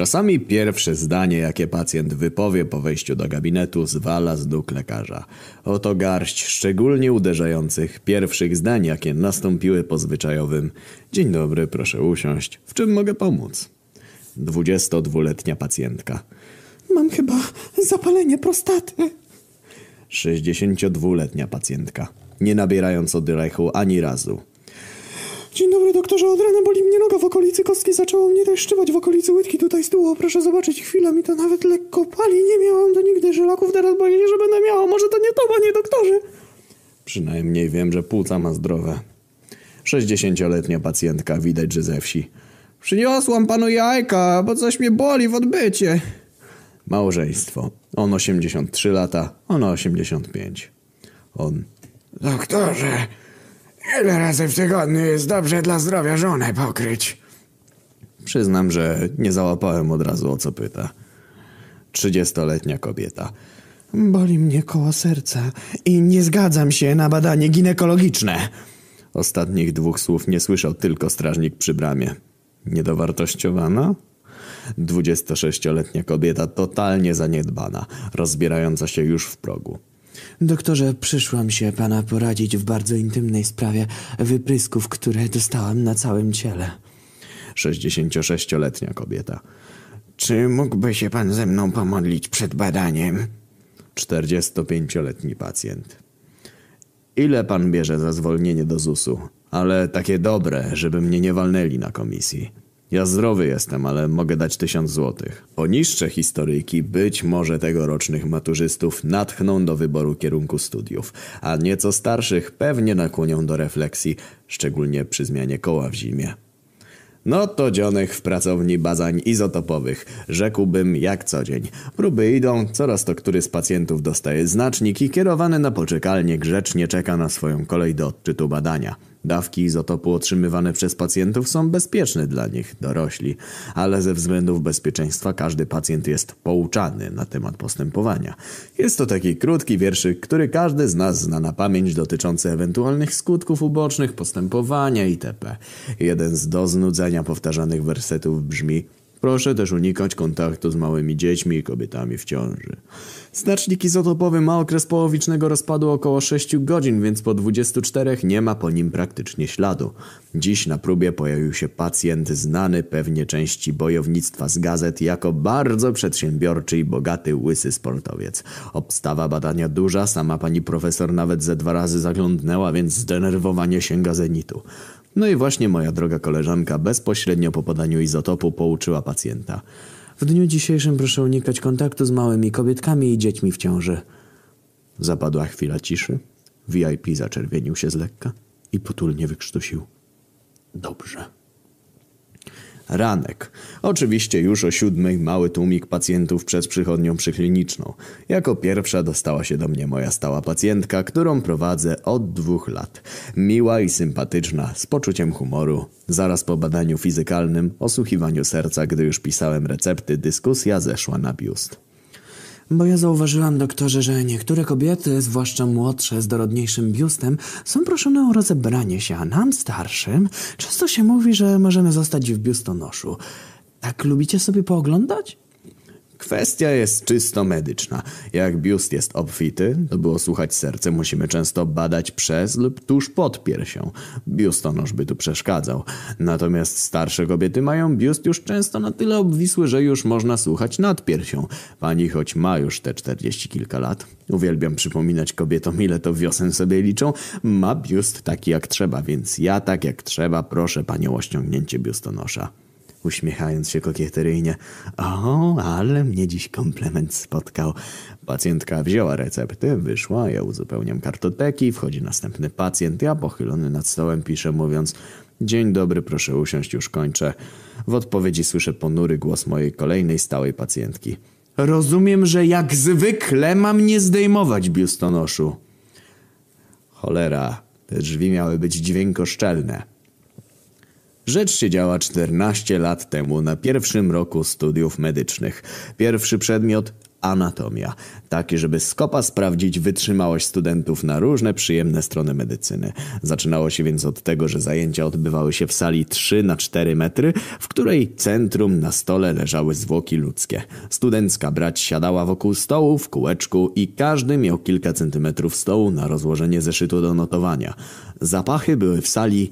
Czasami pierwsze zdanie, jakie pacjent wypowie po wejściu do gabinetu, zwala z nóg lekarza. Oto garść szczególnie uderzających pierwszych zdań, jakie nastąpiły po zwyczajowym. Dzień dobry, proszę usiąść. W czym mogę pomóc? 22-letnia pacjentka. Mam chyba zapalenie prostaty. 62-letnia pacjentka. Nie nabierając oddechu ani razu. Dzień dobry doktorze, od rana boli mnie noga w okolicy kostki, zaczęło mnie też szczywać w okolicy łydki tutaj z tyłu. Proszę zobaczyć, chwila mi to nawet lekko pali, nie miałam to nigdy żelaków, teraz boję się, że będę miała. Może to nie to, panie doktorze? Przynajmniej wiem, że płuca ma zdrowe. 60-letnia pacjentka, widać, że ze wsi. Przyniosłam panu jajka, bo coś mnie boli w odbycie. Małżeństwo. On 83 lata, ona 85. On. Doktorze, ile razy w tygodniu jest dobrze dla zdrowia żonę pokryć? Przyznam, że nie załapałem od razu o co pyta. 30-letnia kobieta. Boli mnie koło serca i nie zgadzam się na badanie ginekologiczne. Ostatnich dwóch słów nie słyszał tylko strażnik przy bramie. Niedowartościowana? 26-letnia kobieta totalnie zaniedbana, rozbierająca się już w progu. Doktorze, przyszłam się pana poradzić w bardzo intymnej sprawie wyprysków, które dostałam na całym ciele. 66-letnia kobieta. Czy mógłby się pan ze mną pomodlić przed badaniem? 45-letni pacjent. Ile pan bierze za zwolnienie do ZUS-u? Ale takie dobre, żeby mnie nie walnęli na komisji. Ja zdrowy jestem, ale mogę dać tysiąc złotych. Poniższe historyjki być może tegorocznych maturzystów natchną do wyboru kierunku studiów, a nieco starszych pewnie nakłonią do refleksji, szczególnie przy zmianie koła w zimie. No to dzionych w pracowni bazań izotopowych. Rzekłbym jak co dzień. Próby idą, coraz to który z pacjentów dostaje znacznik i kierowany na poczekalnię grzecznie czeka na swoją kolej do odczytu badania. Dawki izotopu otrzymywane przez pacjentów są bezpieczne dla nich, dorośli, ale ze względów bezpieczeństwa każdy pacjent jest pouczany na temat postępowania. Jest to taki krótki wierszyk, który każdy z nas zna na pamięć dotyczący ewentualnych skutków ubocznych postępowania itp. Jeden z do znudzenia powtarzanych wersetów brzmi Proszę też unikać kontaktu z małymi dziećmi i kobietami w ciąży. Znacznik izotopowy ma okres połowicznego rozpadu około 6 godzin, więc po 24 nie ma po nim praktycznie śladu. Dziś na próbie pojawił się pacjent znany pewnie części bojownictwa z gazet jako bardzo przedsiębiorczy i bogaty łysy sportowiec. Obstawa badania duża, sama pani profesor nawet ze dwa razy zaglądnęła, więc zdenerwowanie sięga zenitu. No i właśnie moja droga koleżanka bezpośrednio po podaniu izotopu pouczyła pacjenta. W dniu dzisiejszym proszę unikać kontaktu z małymi kobietkami i dziećmi w ciąży. Zapadła chwila ciszy. VIP zaczerwienił się z lekka i potulnie wykrztusił. Dobrze. Ranek. Oczywiście już o siódmej mały tłumik pacjentów przed przychodnią przykliniczną. Jako pierwsza dostała się do mnie moja stała pacjentka, którą prowadzę od dwóch lat. Miła i sympatyczna, z poczuciem humoru. Zaraz po badaniu fizykalnym, osłuchiwaniu serca, gdy już pisałem recepty, dyskusja zeszła na biust. Bo ja zauważyłam, doktorze, że niektóre kobiety, zwłaszcza młodsze, z dorodniejszym biustem, są proszone o rozebranie się, a nam starszym często się mówi, że możemy zostać w biustonoszu. Tak lubicie sobie pooglądać? Kwestia jest czysto medyczna. Jak biust jest obfity, to było słuchać serce, musimy często badać przez lub tuż pod piersią. Biustonosz by tu przeszkadzał. Natomiast starsze kobiety mają biust już często na tyle obwisły, że już można słuchać nad piersią. Pani choć ma już te czterdzieści kilka lat, uwielbiam przypominać kobietom ile to wiosen sobie liczą, ma biust taki jak trzeba, więc ja tak jak trzeba proszę panią o ściągnięcie biustonosza uśmiechając się kokieteryjnie. O, ale mnie dziś komplement spotkał. Pacjentka wzięła recepty, wyszła, ja uzupełniam kartoteki, wchodzi następny pacjent, ja pochylony nad stołem piszę mówiąc Dzień dobry, proszę usiąść, już kończę. W odpowiedzi słyszę ponury głos mojej kolejnej stałej pacjentki. Rozumiem, że jak zwykle mam nie zdejmować biustonoszu. Cholera, te drzwi miały być dźwiękoszczelne. Rzecz się działa 14 lat temu na pierwszym roku studiów medycznych. Pierwszy przedmiot anatomia. Taki, żeby z kopa sprawdzić wytrzymałość studentów na różne przyjemne strony medycyny. Zaczynało się więc od tego, że zajęcia odbywały się w sali 3 na 4 metry, w której centrum na stole leżały zwłoki ludzkie. Studencka brać siadała wokół stołu w kółeczku i każdy miał kilka centymetrów stołu na rozłożenie zeszytu do notowania. Zapachy były w sali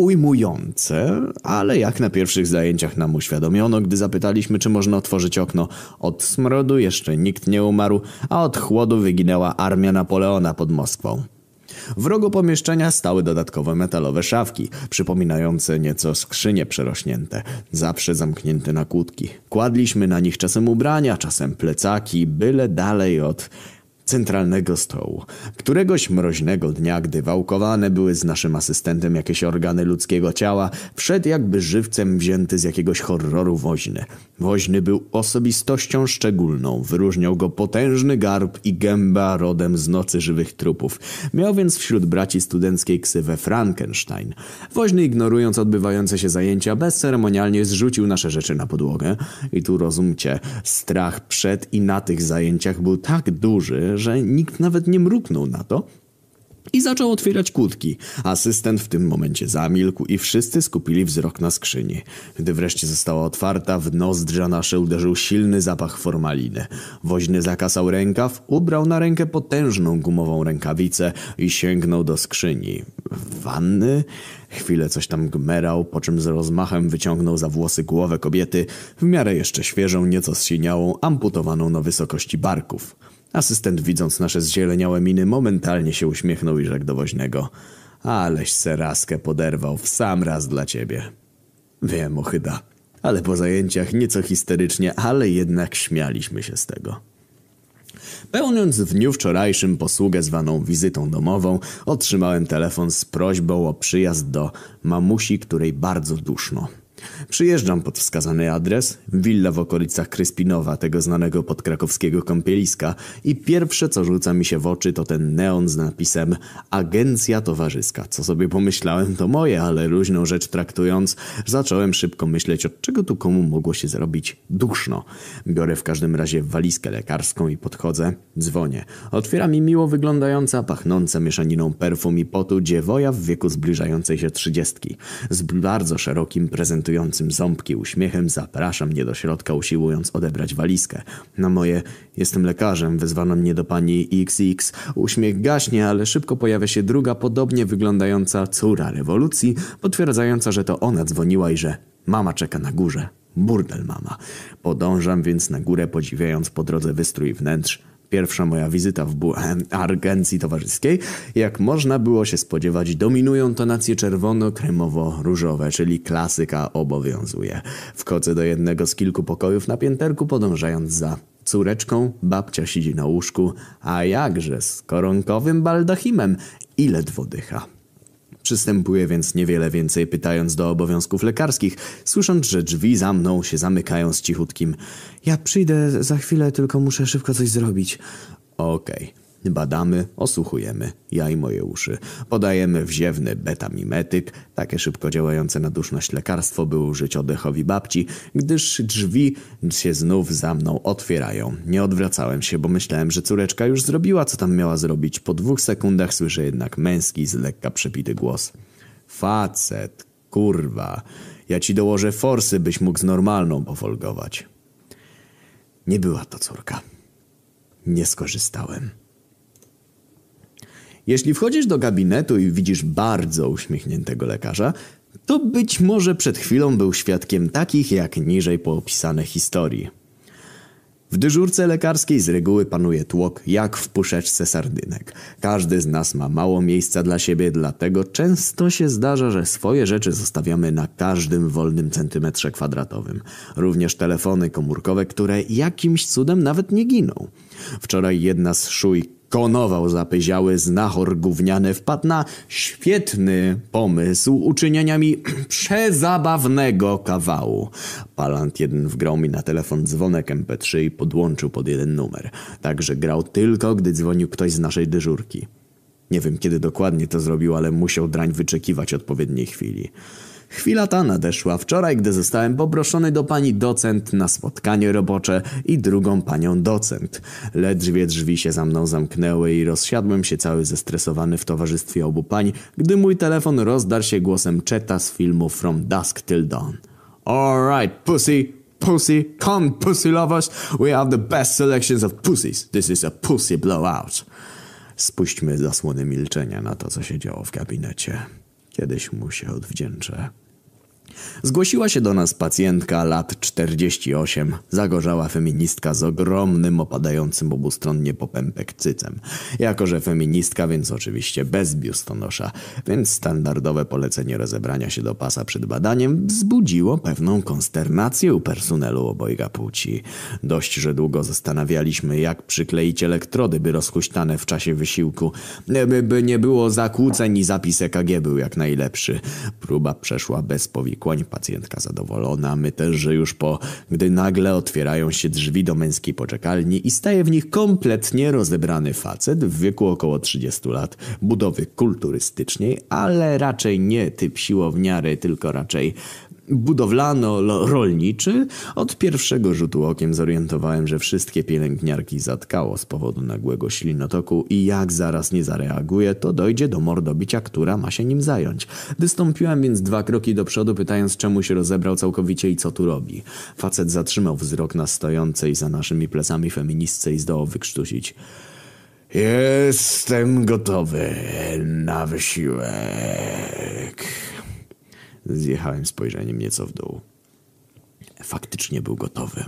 ujmujące, ale jak na pierwszych zajęciach nam uświadomiono, gdy zapytaliśmy, czy można otworzyć okno. Od smrodu jeszcze nikt nie umarł, a od chłodu wyginęła armia Napoleona pod Moskwą. W rogu pomieszczenia stały dodatkowe metalowe szafki, przypominające nieco skrzynie przerośnięte, zawsze zamknięte na kłódki. Kładliśmy na nich czasem ubrania, czasem plecaki, byle dalej od centralnego stołu. Któregoś mroźnego dnia, gdy wałkowane były z naszym asystentem jakieś organy ludzkiego ciała, wszedł jakby żywcem wzięty z jakiegoś horroru woźny. Woźny był osobistością szczególną, wyróżniał go potężny garb i gęba rodem z nocy żywych trupów. Miał więc wśród braci studenckiej ksywę Frankenstein. Woźny ignorując odbywające się zajęcia, bezceremonialnie zrzucił nasze rzeczy na podłogę. I tu rozumcie, strach przed i na tych zajęciach był tak duży, że nikt nawet nie mruknął na to i zaczął otwierać kłódki. Asystent w tym momencie zamilkł i wszyscy skupili wzrok na skrzyni. Gdy wreszcie została otwarta, w nozdrza nasze uderzył silny zapach formaliny. Woźny zakasał rękaw, ubrał na rękę potężną gumową rękawicę i sięgnął do skrzyni. Wanny? Chwilę coś tam gmerał, po czym z rozmachem wyciągnął za włosy głowę kobiety, w miarę jeszcze świeżą, nieco zsiniałą, amputowaną na wysokości barków. Asystent widząc nasze zzieleniałe miny momentalnie się uśmiechnął i rzekł do woźnego. Aleś seraskę poderwał w sam raz dla ciebie. Wiem, ochyda. Ale po zajęciach nieco histerycznie, ale jednak śmialiśmy się z tego. Pełniąc w dniu wczorajszym posługę zwaną wizytą domową, otrzymałem telefon z prośbą o przyjazd do mamusi, której bardzo duszno. Przyjeżdżam pod wskazany adres, willa w okolicach Kryspinowa, tego znanego podkrakowskiego kąpieliska i pierwsze co rzuca mi się w oczy to ten neon z napisem Agencja Towarzyska. Co sobie pomyślałem to moje, ale luźną rzecz traktując zacząłem szybko myśleć od czego tu komu mogło się zrobić duszno. Biorę w każdym razie walizkę lekarską i podchodzę, dzwonię. Otwiera mi miło wyglądająca, pachnąca mieszaniną perfum i potu dziewoja w wieku zbliżającej się trzydziestki. Z bardzo szerokim prezentującym pokazującym ząbki uśmiechem zaprasza mnie do środka, usiłując odebrać walizkę. Na moje jestem lekarzem, wezwano mnie do pani XX. Uśmiech gaśnie, ale szybko pojawia się druga, podobnie wyglądająca córa rewolucji, potwierdzająca, że to ona dzwoniła i że mama czeka na górze. Burdel mama. Podążam więc na górę, podziwiając po drodze wystrój wnętrz. Pierwsza moja wizyta w agencji towarzyskiej. Jak można było się spodziewać, dominują tonacje czerwono-kremowo-różowe, czyli klasyka obowiązuje. Wchodzę do jednego z kilku pokojów na pięterku, podążając za córeczką. Babcia siedzi na łóżku, a jakże z koronkowym baldachimem i ledwo dycha. Przystępuję więc niewiele więcej pytając do obowiązków lekarskich, słysząc, że drzwi za mną się zamykają z cichutkim. Ja przyjdę za chwilę, tylko muszę szybko coś zrobić. Okej. Okay. Badamy, osłuchujemy, ja i moje uszy. Podajemy wziewny betamimetyk, takie szybko działające na duszność lekarstwo, by użyć oddechowi babci, gdyż drzwi się znów za mną otwierają. Nie odwracałem się, bo myślałem, że córeczka już zrobiła, co tam miała zrobić. Po dwóch sekundach słyszę jednak męski, z lekka przepity głos. Facet, kurwa, ja ci dołożę forsy, byś mógł z normalną pofolgować. Nie była to córka. Nie skorzystałem. Jeśli wchodzisz do gabinetu i widzisz bardzo uśmiechniętego lekarza, to być może przed chwilą był świadkiem takich jak niżej poopisane historii. W dyżurce lekarskiej z reguły panuje tłok jak w puszeczce sardynek. Każdy z nas ma mało miejsca dla siebie, dlatego często się zdarza, że swoje rzeczy zostawiamy na każdym wolnym centymetrze kwadratowym. Również telefony komórkowe, które jakimś cudem nawet nie giną. Wczoraj jedna z szuj konował zapyziały znachor gówniany wpadł na świetny pomysł uczynienia mi przezabawnego kawału. Palant jeden wgrał mi na telefon dzwonek MP3 i podłączył pod jeden numer. Także grał tylko, gdy dzwonił ktoś z naszej dyżurki. Nie wiem, kiedy dokładnie to zrobił, ale musiał drań wyczekiwać odpowiedniej chwili. Chwila ta nadeszła wczoraj, gdy zostałem poproszony do pani docent na spotkanie robocze i drugą panią docent. Ledwie drzwi się za mną zamknęły i rozsiadłem się cały zestresowany w towarzystwie obu pań, gdy mój telefon rozdarł się głosem Czeta z filmu From Dusk Till Dawn. Alright, pussy, pussy, come pussy lovers, we have the best selections of pussies. This is a pussy blowout. Spuśćmy zasłony milczenia na to, co się działo w gabinecie. Kiedyś mu się odwdzięczę. Zgłosiła się do nas pacjentka lat 48, zagorzała feministka z ogromnym, opadającym obustronnie popępek cycem. Jako, że feministka, więc oczywiście bez biustonosza, więc standardowe polecenie rozebrania się do pasa przed badaniem wzbudziło pewną konsternację u personelu obojga płci. Dość, że długo zastanawialiśmy, jak przykleić elektrody, by rozhuśtane w czasie wysiłku, by, by nie było zakłóceń i zapis EKG był jak najlepszy. Próba przeszła bez pacjentka zadowolona, my też, że już po, gdy nagle otwierają się drzwi do męskiej poczekalni i staje w nich kompletnie rozebrany facet w wieku około 30 lat, budowy kulturystycznej, ale raczej nie typ siłowniary, tylko raczej budowlano-rolniczy, od pierwszego rzutu okiem zorientowałem, że wszystkie pielęgniarki zatkało z powodu nagłego ślinotoku i jak zaraz nie zareaguje, to dojdzie do mordobicia, która ma się nim zająć. Wystąpiłem więc dwa kroki do przodu, pytając czemu się rozebrał całkowicie i co tu robi. Facet zatrzymał wzrok na stojącej za naszymi plecami feministce i zdołał wykrztusić. Jestem gotowy na wysiłek. Zjechałem spojrzeniem nieco w dół. Faktycznie był gotowy.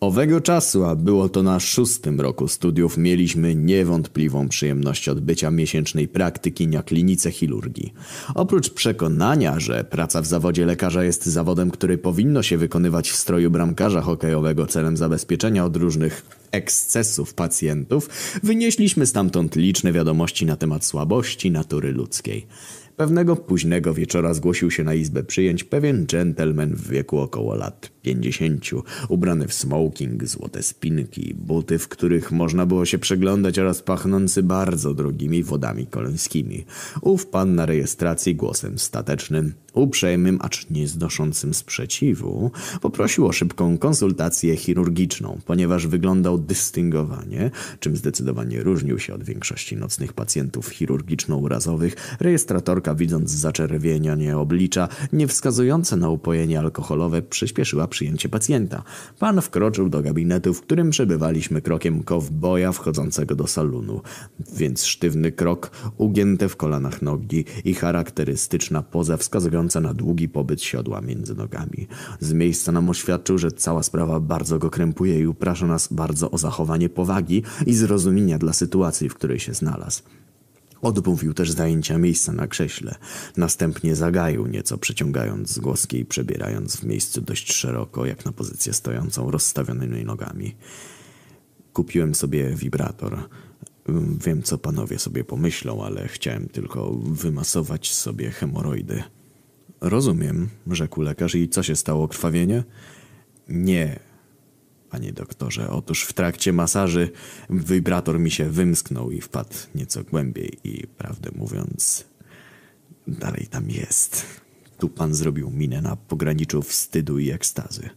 Owego czasu, a było to na szóstym roku studiów, mieliśmy niewątpliwą przyjemność odbycia miesięcznej praktyki na klinice chirurgii. Oprócz przekonania, że praca w zawodzie lekarza jest zawodem, który powinno się wykonywać w stroju bramkarza hokejowego celem zabezpieczenia od różnych ekscesów pacjentów, wynieśliśmy stamtąd liczne wiadomości na temat słabości natury ludzkiej. Pewnego późnego wieczora zgłosił się na izbę przyjęć pewien dżentelmen w wieku około lat pięćdziesięciu, ubrany w smoking, złote spinki, buty, w których można było się przeglądać oraz pachnący bardzo drogimi wodami kolońskimi. Ów pan na rejestracji głosem statecznym, uprzejmym, acz nie znoszącym sprzeciwu, poprosił o szybką konsultację chirurgiczną, ponieważ wyglądał dystyngowanie, czym zdecydowanie różnił się od większości nocnych pacjentów chirurgiczno-urazowych. Rejestratorka, widząc zaczerwienianie oblicza, nie wskazujące na upojenie alkoholowe, przyspieszyła przyjęcie pacjenta. Pan wkroczył do gabinetu, w którym przebywaliśmy krokiem kowboja wchodzącego do salonu. Więc sztywny krok, ugięte w kolanach nogi i charakterystyczna poza wskazująca na długi pobyt siodła między nogami. Z miejsca nam oświadczył, że cała sprawa bardzo go krępuje i uprasza nas bardzo o zachowanie powagi i zrozumienia dla sytuacji, w której się znalazł. Odmówił też zajęcia miejsca na krześle. Następnie zagaił nieco, przeciągając zgłoski i przebierając w miejscu dość szeroko, jak na pozycję stojącą, rozstawionymi nogami. Kupiłem sobie wibrator. Wiem, co panowie sobie pomyślą, ale chciałem tylko wymasować sobie hemoroidy. Rozumiem, rzekł lekarz. I co się stało, krwawienie? Nie, panie doktorze. Otóż w trakcie masaży wibrator mi się wymsknął i wpadł nieco głębiej i prawdę mówiąc, dalej tam jest. Tu pan zrobił minę na pograniczu wstydu i ekstazy.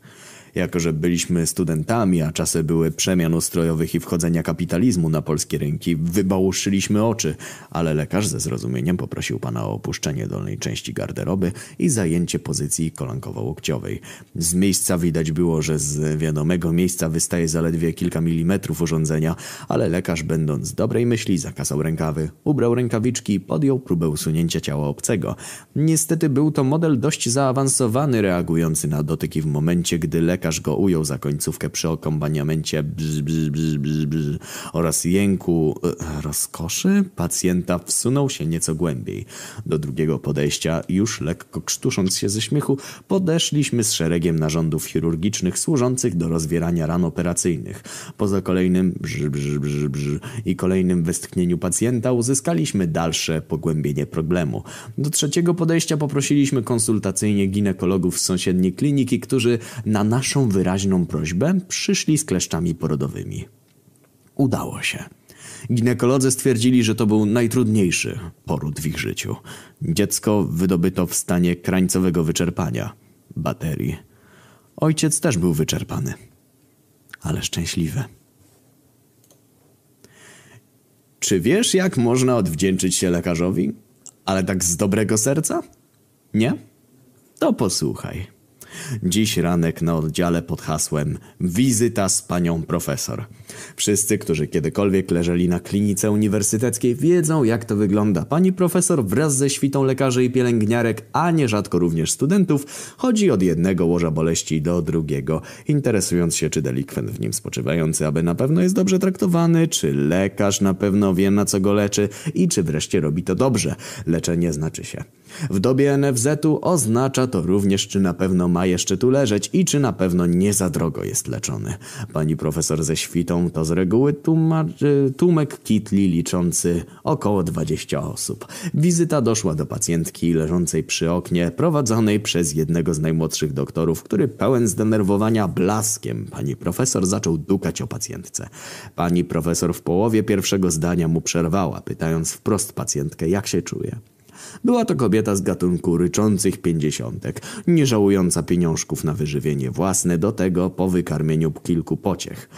Jako, że byliśmy studentami, a czasy były przemian ustrojowych i wchodzenia kapitalizmu na polskie rynki, wybałuszyliśmy oczy, ale lekarz ze zrozumieniem poprosił pana o opuszczenie dolnej części garderoby i zajęcie pozycji kolankowo-łokciowej. Z miejsca widać było, że z wiadomego miejsca wystaje zaledwie kilka milimetrów urządzenia, ale lekarz, będąc dobrej myśli, zakasał rękawy, ubrał rękawiczki i podjął próbę usunięcia ciała obcego. Niestety był to model dość zaawansowany, reagujący na dotyki w momencie, gdy lekarz lekarz go ujął za końcówkę przy akompaniamencie bzz, bzz, bzz, bzz, bzz, oraz jęku e, rozkoszy. Pacjenta wsunął się nieco głębiej. Do drugiego podejścia, już lekko krztusząc się ze śmiechu, podeszliśmy z szeregiem narządów chirurgicznych służących do rozwierania ran operacyjnych. Poza kolejnym brz, brz, brz, brz i kolejnym westchnieniu pacjenta uzyskaliśmy dalsze pogłębienie problemu. Do trzeciego podejścia poprosiliśmy konsultacyjnie ginekologów z sąsiedniej kliniki, którzy na nasz naszą wyraźną prośbę przyszli z kleszczami porodowymi. Udało się. Ginekolodzy stwierdzili, że to był najtrudniejszy poród w ich życiu. Dziecko wydobyto w stanie krańcowego wyczerpania baterii. Ojciec też był wyczerpany, ale szczęśliwy. Czy wiesz, jak można odwdzięczyć się lekarzowi? Ale tak z dobrego serca? Nie? To posłuchaj. Dziś ranek na oddziale pod hasłem Wizyta z panią profesor. Wszyscy, którzy kiedykolwiek leżeli na klinice uniwersyteckiej wiedzą jak to wygląda. Pani profesor wraz ze świtą lekarzy i pielęgniarek, a nierzadko również studentów, chodzi od jednego łoża boleści do drugiego, interesując się czy delikwent w nim spoczywający, aby na pewno jest dobrze traktowany, czy lekarz na pewno wie na co go leczy i czy wreszcie robi to dobrze. Leczenie znaczy się. W dobie NFZ-u oznacza to również, czy na pewno ma jeszcze tu leżeć i czy na pewno nie za drogo jest leczony. Pani profesor ze świtą to z reguły tłumaczy, tłumek kitli liczący około 20 osób. Wizyta doszła do pacjentki leżącej przy oknie, prowadzonej przez jednego z najmłodszych doktorów, który pełen zdenerwowania blaskiem pani profesor zaczął dukać o pacjentce. Pani profesor w połowie pierwszego zdania mu przerwała, pytając wprost pacjentkę, jak się czuje. Była to kobieta z gatunku ryczących pięćdziesiątek, nie żałująca pieniążków na wyżywienie własne, do tego po wykarmieniu kilku pociech.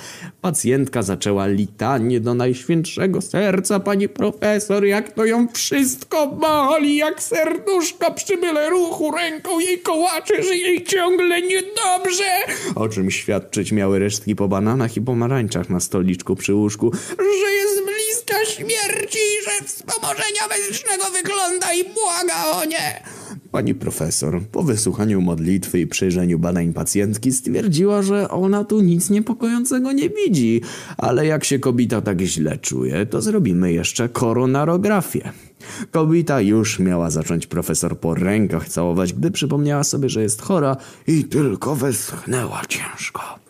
Pacjentka zaczęła litanie do najświętszego serca, pani profesor, jak to ją wszystko boli, jak serduszko przy ruchu ręką jej kołacze, że jej ciągle niedobrze. O czym świadczyć miały resztki po bananach i pomarańczach na stoliczku przy łóżku, że jest bliska śmierci i że wspomożenia medycznego wygląda i błaga o nie. Pani profesor, po wysłuchaniu modlitwy i przejrzeniu badań pacjentki stwierdziła, że ona tu nic niepokojącego nie widzi, ale jak się kobieta tak źle czuje, to zrobimy jeszcze koronarografię. Kobieta już miała zacząć profesor po rękach całować, gdy przypomniała sobie, że jest chora i tylko westchnęła ciężko.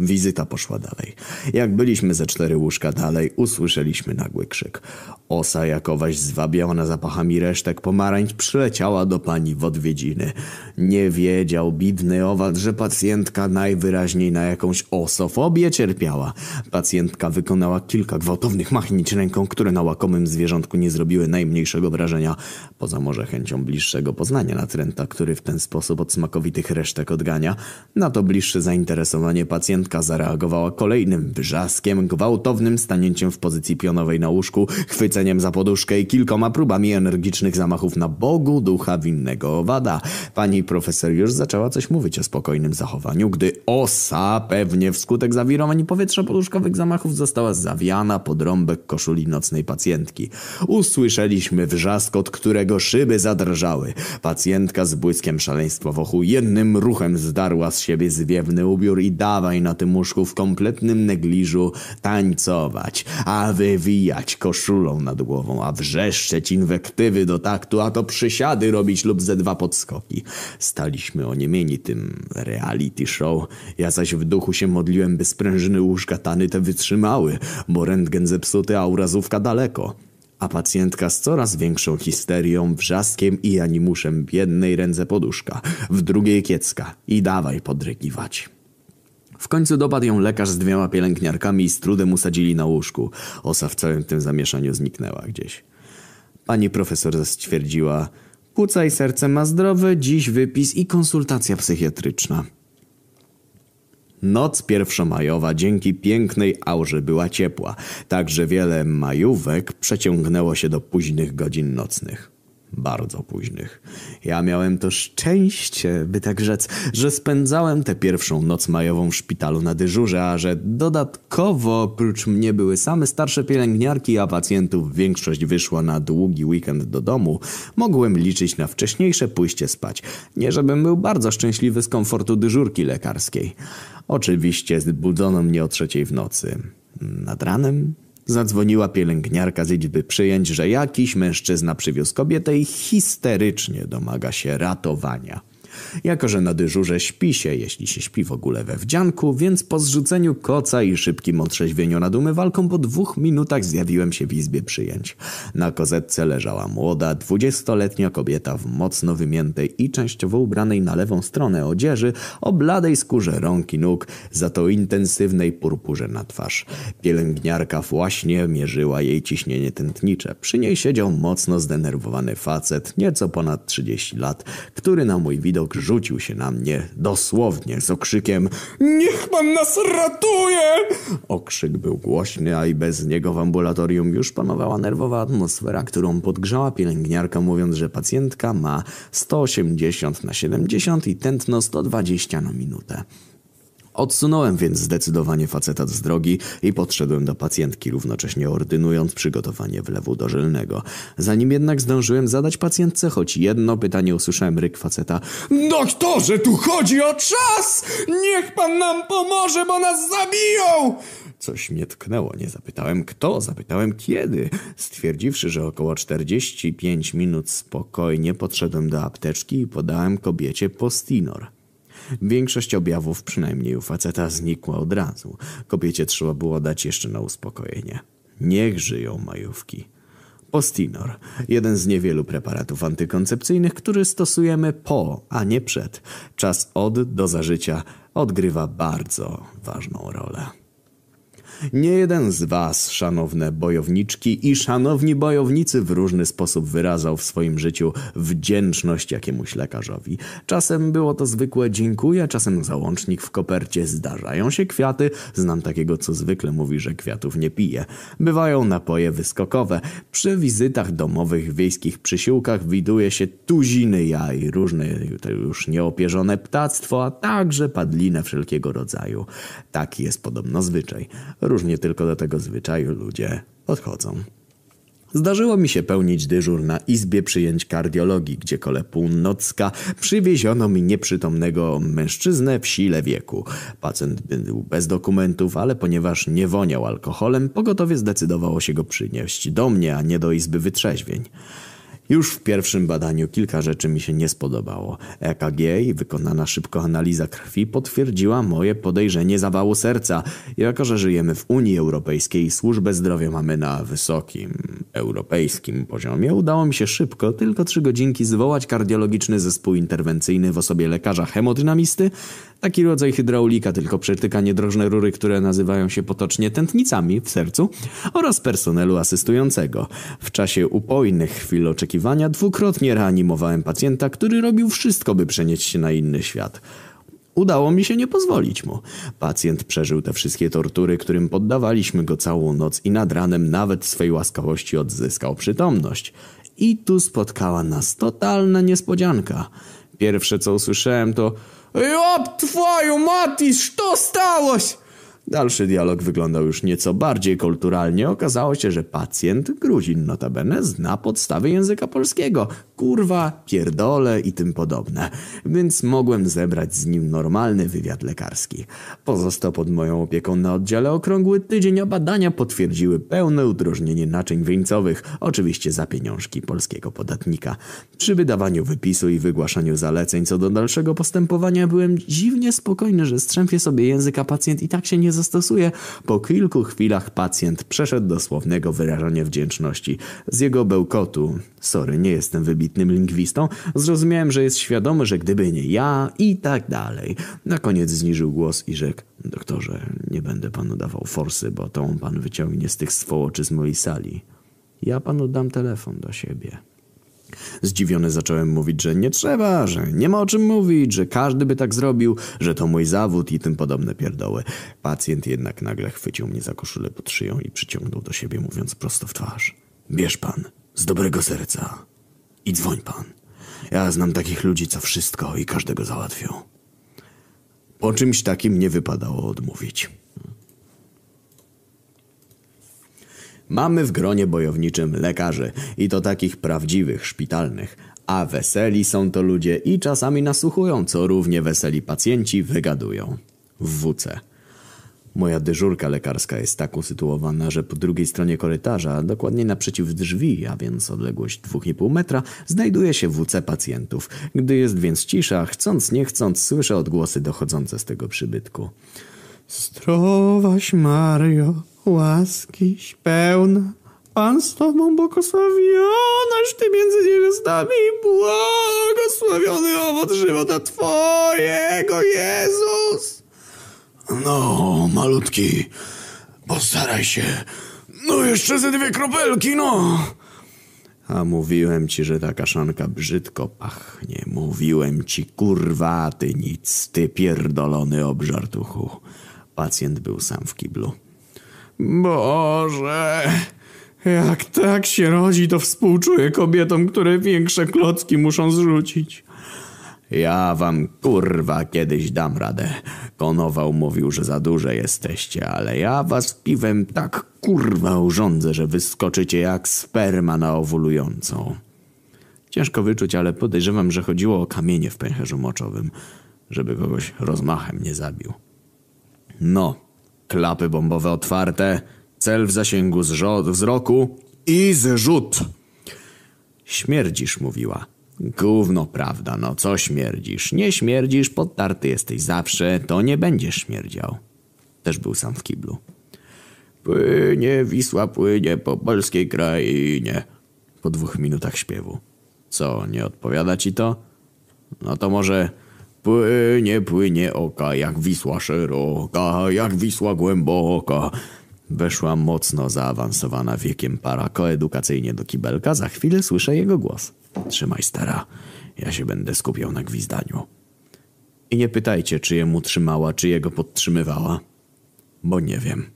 Wizyta poszła dalej. Jak byliśmy ze cztery łóżka dalej, usłyszeliśmy nagły krzyk. Osa jakowaś zwabiona zapachami resztek pomarańcz przyleciała do pani w odwiedziny. Nie wiedział bidny owad, że pacjentka najwyraźniej na jakąś osofobię cierpiała. Pacjentka wykonała kilka gwałtownych machnić ręką, które na łakomym zwierzątku nie zrobiły najmniejszego wrażenia, poza może chęcią bliższego poznania natręta, który w ten sposób od smakowitych resztek odgania. Na to bliższe zainteresowanie pacjentka zareagowała kolejnym wrzaskiem, gwałtownym stanięciem w pozycji pionowej na łóżku, chwyceniem za poduszkę i kilkoma próbami energicznych zamachów na Bogu ducha winnego owada. Pani profesor już zaczęła coś mówić o spokojnym zachowaniu, gdy osa, pewnie wskutek zawirowań powietrza poduszkowych zamachów, została zawiana pod rąbek koszuli nocnej pacjentki. Usłyszeliśmy wrzask, od którego szyby zadrżały. Pacjentka z błyskiem szaleństwa w ochu jednym ruchem zdarła z siebie zwiewny ubiór i dawaj na tym łóżku w kompletnym negliżu tańcować, a wywijać koszulą nad głową, a wrzeszczeć inwektywy do taktu, a to przysiady robić lub ze dwa podskoki. Staliśmy oniemieni tym reality show. Ja zaś w duchu się modliłem, by sprężyny łóżka tany te wytrzymały, bo rentgen zepsuty, a urazówka daleko a pacjentka z coraz większą histerią, wrzaskiem i animuszem w jednej ręce poduszka, w drugiej kiecka i dawaj podrygiwać. W końcu dopadł ją lekarz z dwiema pielęgniarkami i z trudem usadzili na łóżku. Osa w całym tym zamieszaniu zniknęła gdzieś. Pani profesor stwierdziła, płuca i serce ma zdrowe, dziś wypis i konsultacja psychiatryczna. Noc pierwszomajowa dzięki pięknej aurze była ciepła, tak że wiele majówek przeciągnęło się do późnych godzin nocnych. Bardzo późnych. Ja miałem to szczęście, by tak rzec, że spędzałem tę pierwszą noc majową w szpitalu na dyżurze, a że dodatkowo oprócz mnie były same starsze pielęgniarki, a pacjentów większość wyszła na długi weekend do domu, mogłem liczyć na wcześniejsze pójście spać. Nie żebym był bardzo szczęśliwy z komfortu dyżurki lekarskiej. Oczywiście zbudzono mnie o trzeciej w nocy. Nad ranem Zadzwoniła pielęgniarka z liczby przyjęć, że jakiś mężczyzna przywiózł kobietę i histerycznie domaga się ratowania. Jako, że na dyżurze śpi się, jeśli się śpi w ogóle we wdzianku, więc po zrzuceniu koca i szybkim otrzeźwieniu nad umywalką po dwóch minutach zjawiłem się w izbie przyjęć. Na kozetce leżała młoda, dwudziestoletnia kobieta w mocno wymiętej i częściowo ubranej na lewą stronę odzieży, o bladej skórze rąk i nóg, za to intensywnej purpurze na twarz. Pielęgniarka właśnie mierzyła jej ciśnienie tętnicze. Przy niej siedział mocno zdenerwowany facet, nieco ponad 30 lat, który na mój widok rzucił się na mnie, dosłownie, z okrzykiem Niech pan nas ratuje! Okrzyk był głośny, a i bez niego w ambulatorium już panowała nerwowa atmosfera, którą podgrzała pielęgniarka, mówiąc, że pacjentka ma 180 na 70 i tętno 120 na minutę. Odsunąłem więc zdecydowanie faceta z drogi i podszedłem do pacjentki, równocześnie ordynując przygotowanie wlewu dożylnego. Zanim jednak zdążyłem zadać pacjentce choć jedno pytanie, usłyszałem ryk faceta. Doktorze, tu chodzi o czas! Niech pan nam pomoże, bo nas zabiją! Coś mnie tknęło, nie zapytałem kto, zapytałem kiedy. Stwierdziwszy, że około 45 minut spokojnie podszedłem do apteczki i podałem kobiecie postinor. Większość objawów, przynajmniej u faceta, znikła od razu. Kobiecie trzeba było dać jeszcze na uspokojenie. Niech żyją majówki. Postinor. Jeden z niewielu preparatów antykoncepcyjnych, który stosujemy po, a nie przed. Czas od do zażycia odgrywa bardzo ważną rolę. Nie jeden z was, szanowne bojowniczki i szanowni bojownicy w różny sposób wyrazał w swoim życiu wdzięczność jakiemuś lekarzowi. Czasem było to zwykłe dziękuję, czasem załącznik w kopercie. Zdarzają się kwiaty, znam takiego, co zwykle mówi, że kwiatów nie pije. Bywają napoje wyskokowe. Przy wizytach domowych, wiejskich przysiłkach widuje się tuziny jaj, różne już nieopierzone ptactwo, a także padlinę wszelkiego rodzaju. Taki jest podobno zwyczaj. Różnie tylko do tego zwyczaju ludzie podchodzą. Zdarzyło mi się pełnić dyżur na izbie przyjęć kardiologii, gdzie kole północka przywieziono mi nieprzytomnego mężczyznę w sile wieku. Pacjent był bez dokumentów, ale ponieważ nie woniał alkoholem, pogotowie zdecydowało się go przynieść do mnie, a nie do izby wytrzeźwień. Już w pierwszym badaniu kilka rzeczy mi się nie spodobało. EKG i wykonana szybko analiza krwi potwierdziła moje podejrzenie zawału serca. Jako, że żyjemy w Unii Europejskiej i służbę zdrowia mamy na wysokim europejskim poziomie, udało mi się szybko, tylko trzy godzinki, zwołać kardiologiczny zespół interwencyjny w osobie lekarza hemodynamisty, taki rodzaj hydraulika, tylko przetykanie drożne rury, które nazywają się potocznie tętnicami w sercu, oraz personelu asystującego. W czasie upojnych chwil oczekiwania dwukrotnie reanimowałem pacjenta, który robił wszystko, by przenieść się na inny świat. Udało mi się nie pozwolić mu. Pacjent przeżył te wszystkie tortury, którym poddawaliśmy go całą noc i nad ranem nawet swej łaskawości odzyskał przytomność. I tu spotkała nas totalna niespodzianka. Pierwsze co usłyszałem to Job twoją Matis, co stałoś? Dalszy dialog wyglądał już nieco bardziej kulturalnie. Okazało się, że pacjent, Gruzin notabene, zna podstawy języka polskiego. Kurwa, pierdole i tym podobne. Więc mogłem zebrać z nim normalny wywiad lekarski. Pozostał pod moją opieką na oddziale okrągły tydzień, a badania potwierdziły pełne udrożnienie naczyń wieńcowych, oczywiście za pieniążki polskiego podatnika. Przy wydawaniu wypisu i wygłaszaniu zaleceń co do dalszego postępowania byłem dziwnie spokojny, że strzępie sobie języka pacjent i tak się nie zastosuje. Po kilku chwilach pacjent przeszedł do słownego wyrażania wdzięczności. Z jego bełkotu, sorry, nie jestem wybitnym lingwistą, zrozumiałem, że jest świadomy, że gdyby nie ja i tak dalej. Na koniec zniżył głos i rzekł, doktorze, nie będę panu dawał forsy, bo to on pan wyciągnie z tych swołoczy z mojej sali. Ja panu dam telefon do siebie. Zdziwiony zacząłem mówić, że nie trzeba, że nie ma o czym mówić, że każdy by tak zrobił, że to mój zawód i tym podobne pierdoły. Pacjent jednak nagle chwycił mnie za koszulę pod szyją i przyciągnął do siebie, mówiąc prosto w twarz. Bierz pan, z dobrego serca i dzwoń pan. Ja znam takich ludzi, co wszystko i każdego załatwią. Po czymś takim nie wypadało odmówić. Mamy w gronie bojowniczym lekarzy i to takich prawdziwych, szpitalnych. A weseli są to ludzie i czasami nasłuchują, co równie weseli pacjenci wygadują. W WC. Moja dyżurka lekarska jest tak usytuowana, że po drugiej stronie korytarza, dokładnie naprzeciw drzwi, a więc odległość 2,5 metra, znajduje się WC pacjentów. Gdy jest więc cisza, chcąc nie chcąc, słyszę odgłosy dochodzące z tego przybytku. Zdrowaś Mario, łaskiś pełna, Pan z Tobą błogosławionaś Ty między niewiastami i błogosławiony owoc żywota Twojego, Jezus! No, malutki, postaraj się. No jeszcze ze dwie kropelki, no. A mówiłem ci, że ta kaszanka brzydko pachnie. Mówiłem ci, kurwa, ty nic, ty pierdolony obżartuchu. Pacjent był sam w kiblu. Boże, jak tak się rodzi, to współczuję kobietom, które większe klocki muszą zrzucić. Ja wam kurwa kiedyś dam radę. Konował mówił, że za duże jesteście, ale ja was piwem tak kurwa urządzę, że wyskoczycie jak sperma na owulującą. Ciężko wyczuć, ale podejrzewam, że chodziło o kamienie w pęcherzu moczowym, żeby kogoś rozmachem nie zabił. No, klapy bombowe otwarte, cel w zasięgu wzroku i zrzut. Śmierdzisz, mówiła. Gówno prawda, no co śmierdzisz? Nie śmierdzisz, podtarty jesteś zawsze, to nie będziesz śmierdział. Też był sam w kiblu. Płynie, Wisła płynie po polskiej krainie. Po dwóch minutach śpiewu. Co, nie odpowiada ci to? No to może płynie, płynie oka, jak Wisła szeroka, jak Wisła głęboka. Weszła mocno zaawansowana wiekiem para koedukacyjnie do kibelka. Za chwilę słyszę jego głos. Trzymaj stara, ja się będę skupiał na gwizdaniu. I nie pytajcie, czy jemu trzymała, czy jego podtrzymywała, bo nie wiem.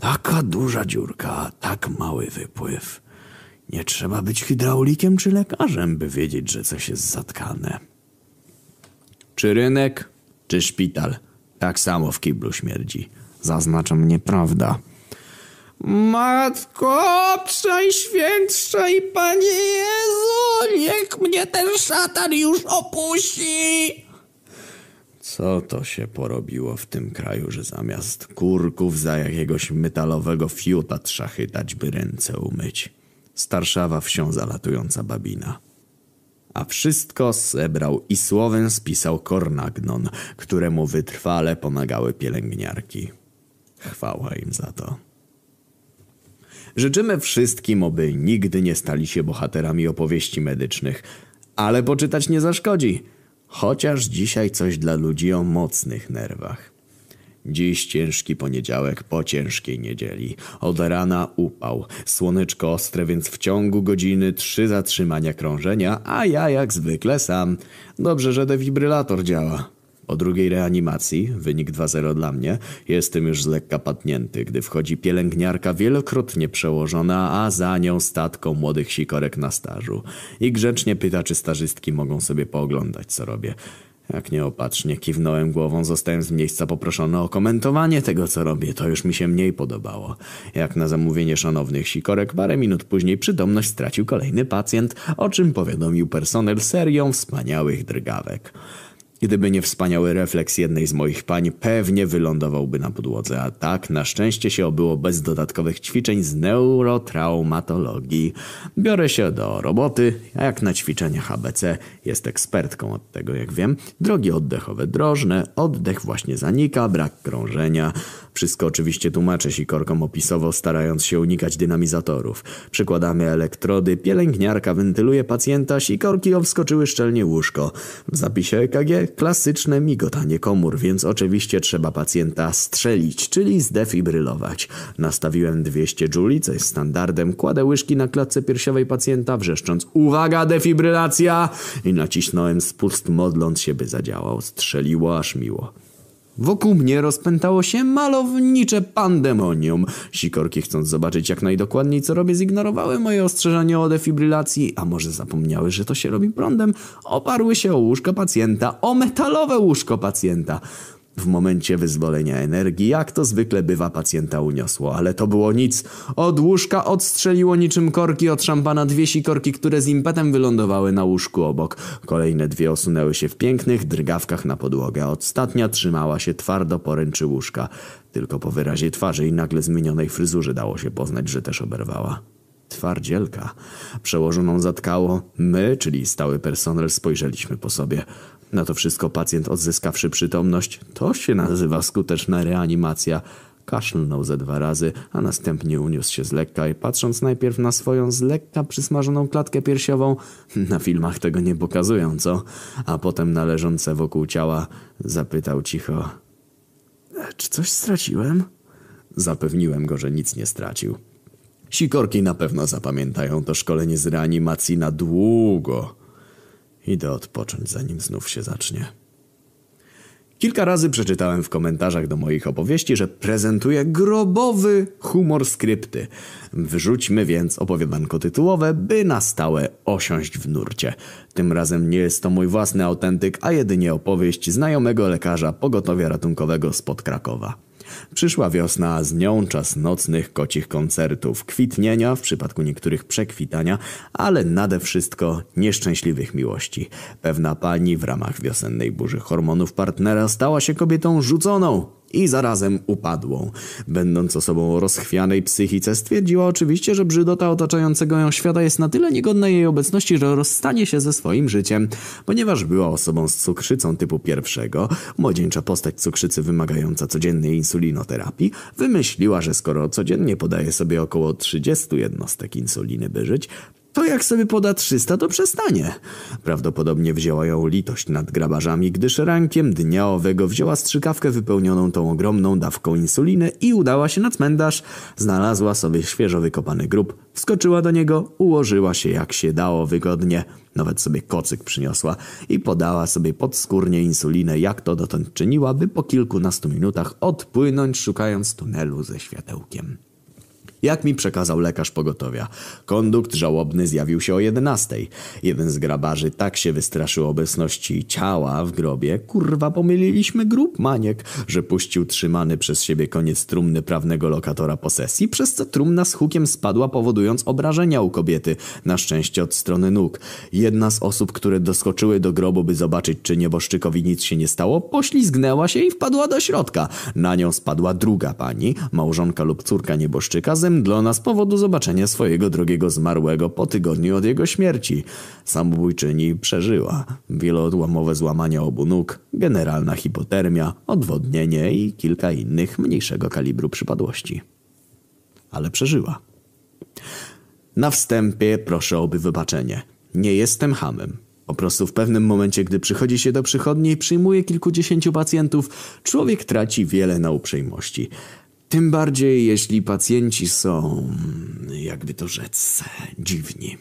Taka duża dziurka, tak mały wypływ. Nie trzeba być hydraulikiem czy lekarzem, by wiedzieć, że coś jest zatkane. Czy rynek, czy szpital? Tak samo w kiblu śmierdzi. Zaznaczam nieprawda. Matko, przeświętsza i Panie Jezu, niech mnie ten szatan już opuści! Co to się porobiło w tym kraju, że zamiast kurków za jakiegoś metalowego fiuta trzeba chytać, by ręce umyć? Starszawa wsią zalatująca babina. A wszystko zebrał i słowem spisał Kornagnon, któremu wytrwale pomagały pielęgniarki. Chwała im za to. Życzymy wszystkim, oby nigdy nie stali się bohaterami opowieści medycznych, ale poczytać nie zaszkodzi, chociaż dzisiaj coś dla ludzi o mocnych nerwach. Dziś ciężki poniedziałek po ciężkiej niedzieli. Od rana upał. Słoneczko ostre, więc w ciągu godziny trzy zatrzymania krążenia, a ja jak zwykle sam. Dobrze, że defibrylator działa. Po drugiej reanimacji, wynik 2-0 dla mnie, jestem już z lekka patnięty, gdy wchodzi pielęgniarka wielokrotnie przełożona, a za nią statką młodych sikorek na stażu. I grzecznie pyta, czy stażystki mogą sobie pooglądać, co robię. Jak nieopatrznie kiwnąłem głową, zostałem z miejsca poproszony o komentowanie tego, co robię. To już mi się mniej podobało. Jak na zamówienie szanownych sikorek, parę minut później przytomność stracił kolejny pacjent, o czym powiadomił personel serią wspaniałych drgawek. Gdyby nie wspaniały refleks jednej z moich pań, pewnie wylądowałby na podłodze, a tak na szczęście się obyło bez dodatkowych ćwiczeń z neurotraumatologii. Biorę się do roboty, a jak na ćwiczenia HBC jest ekspertką od tego, jak wiem. Drogi oddechowe drożne, oddech właśnie zanika, brak krążenia. Wszystko oczywiście tłumaczę sikorkom opisowo, starając się unikać dynamizatorów. Przykładamy elektrody, pielęgniarka wentyluje pacjenta, sikorki obskoczyły szczelnie łóżko. W zapisie EKG klasyczne migotanie komór, więc oczywiście trzeba pacjenta strzelić, czyli zdefibrylować. Nastawiłem 200 juli, co jest standardem, kładę łyżki na klatce piersiowej pacjenta, wrzeszcząc uwaga, defibrylacja! I nacisnąłem spust modląc się, by zadziałał. Strzeliło aż miło. Wokół mnie rozpętało się malownicze pandemonium. Sikorki, chcąc zobaczyć jak najdokładniej co robię, zignorowały moje ostrzeżenie o defibrylacji, a może zapomniały, że to się robi prądem. Oparły się o łóżko pacjenta, o metalowe łóżko pacjenta. W momencie wyzwolenia energii, jak to zwykle bywa, pacjenta uniosło, ale to było nic. Od łóżka odstrzeliło niczym korki od szampana dwie sikorki, które z impetem wylądowały na łóżku obok. Kolejne dwie osunęły się w pięknych drgawkach na podłogę, ostatnia trzymała się twardo poręczy łóżka. Tylko po wyrazie twarzy i nagle zmienionej fryzurze dało się poznać, że też oberwała. Twardzielka. Przełożoną zatkało. My, czyli stały personel, spojrzeliśmy po sobie. Na to wszystko pacjent odzyskawszy przytomność. To się nazywa skuteczna reanimacja. Kaszlnął ze dwa razy, a następnie uniósł się z lekka i patrząc najpierw na swoją z lekka przysmażoną klatkę piersiową, na filmach tego nie pokazują, co? A potem na leżące wokół ciała zapytał cicho. "E, Czy coś straciłem? Zapewniłem go, że nic nie stracił. Sikorki na pewno zapamiętają to szkolenie z reanimacji na długo. Idę odpocząć, zanim znów się zacznie. Kilka razy przeczytałem w komentarzach do moich opowieści, że prezentuję grobowy humor skrypty. Wyrzućmy więc opowiadanko tytułowe, by na stałe osiąść w nurcie. Tym razem nie jest to mój własny autentyk, a jedynie opowieść znajomego lekarza pogotowia ratunkowego spod Krakowa. Przyszła wiosna, z nią czas nocnych kocich koncertów, kwitnienia, w przypadku niektórych przekwitania, ale nade wszystko nieszczęśliwych miłości. Pewna pani w ramach wiosennej burzy hormonów partnera stała się kobietą rzuconą i zarazem upadłą. Będąc osobą o rozchwianej psychice, stwierdziła oczywiście, że brzydota otaczającego ją świata jest na tyle niegodna jej obecności, że rozstanie się ze swoim życiem. Ponieważ była osobą z cukrzycą typu pierwszego, młodzieńcza postać cukrzycy wymagająca codziennej insulinoterapii, wymyśliła, że skoro codziennie podaje sobie około 30 jednostek insuliny by żyć, to jak sobie poda 300, to przestanie. Prawdopodobnie wzięła ją litość nad grabarzami, gdyż rankiem dnia owego wzięła strzykawkę wypełnioną tą ogromną dawką insuliny i udała się na cmentarz. Znalazła sobie świeżo wykopany grób, wskoczyła do niego, ułożyła się jak się dało wygodnie, nawet sobie kocyk przyniosła i podała sobie podskórnie insulinę, jak to dotąd czyniła, by po kilkunastu minutach odpłynąć szukając tunelu ze światełkiem. Jak mi przekazał lekarz pogotowia, kondukt żałobny zjawił się o 11. Jeden z grabarzy tak się wystraszył obecności ciała w grobie, kurwa pomyliliśmy grób maniek, że puścił trzymany przez siebie koniec trumny prawnego lokatora posesji, przez co trumna z hukiem spadła powodując obrażenia u kobiety, na szczęście od strony nóg. Jedna z osób, które doskoczyły do grobu, by zobaczyć, czy nieboszczykowi nic się nie stało, poślizgnęła się i wpadła do środka. Na nią spadła druga pani, małżonka lub córka nieboszczyka, zemdlona z powodu zobaczenia swojego drogiego zmarłego po tygodniu od jego śmierci. Samobójczyni przeżyła. Wieloodłamowe złamania obu nóg, generalna hipotermia, odwodnienie i kilka innych mniejszego kalibru przypadłości. Ale przeżyła. Na wstępie proszę o wybaczenie. Nie jestem hamem. Po prostu w pewnym momencie, gdy przychodzi się do przychodni i przyjmuje kilkudziesięciu pacjentów, człowiek traci wiele na uprzejmości. Tym bardziej, jeśli pacjenci są, jakby to rzec, dziwni.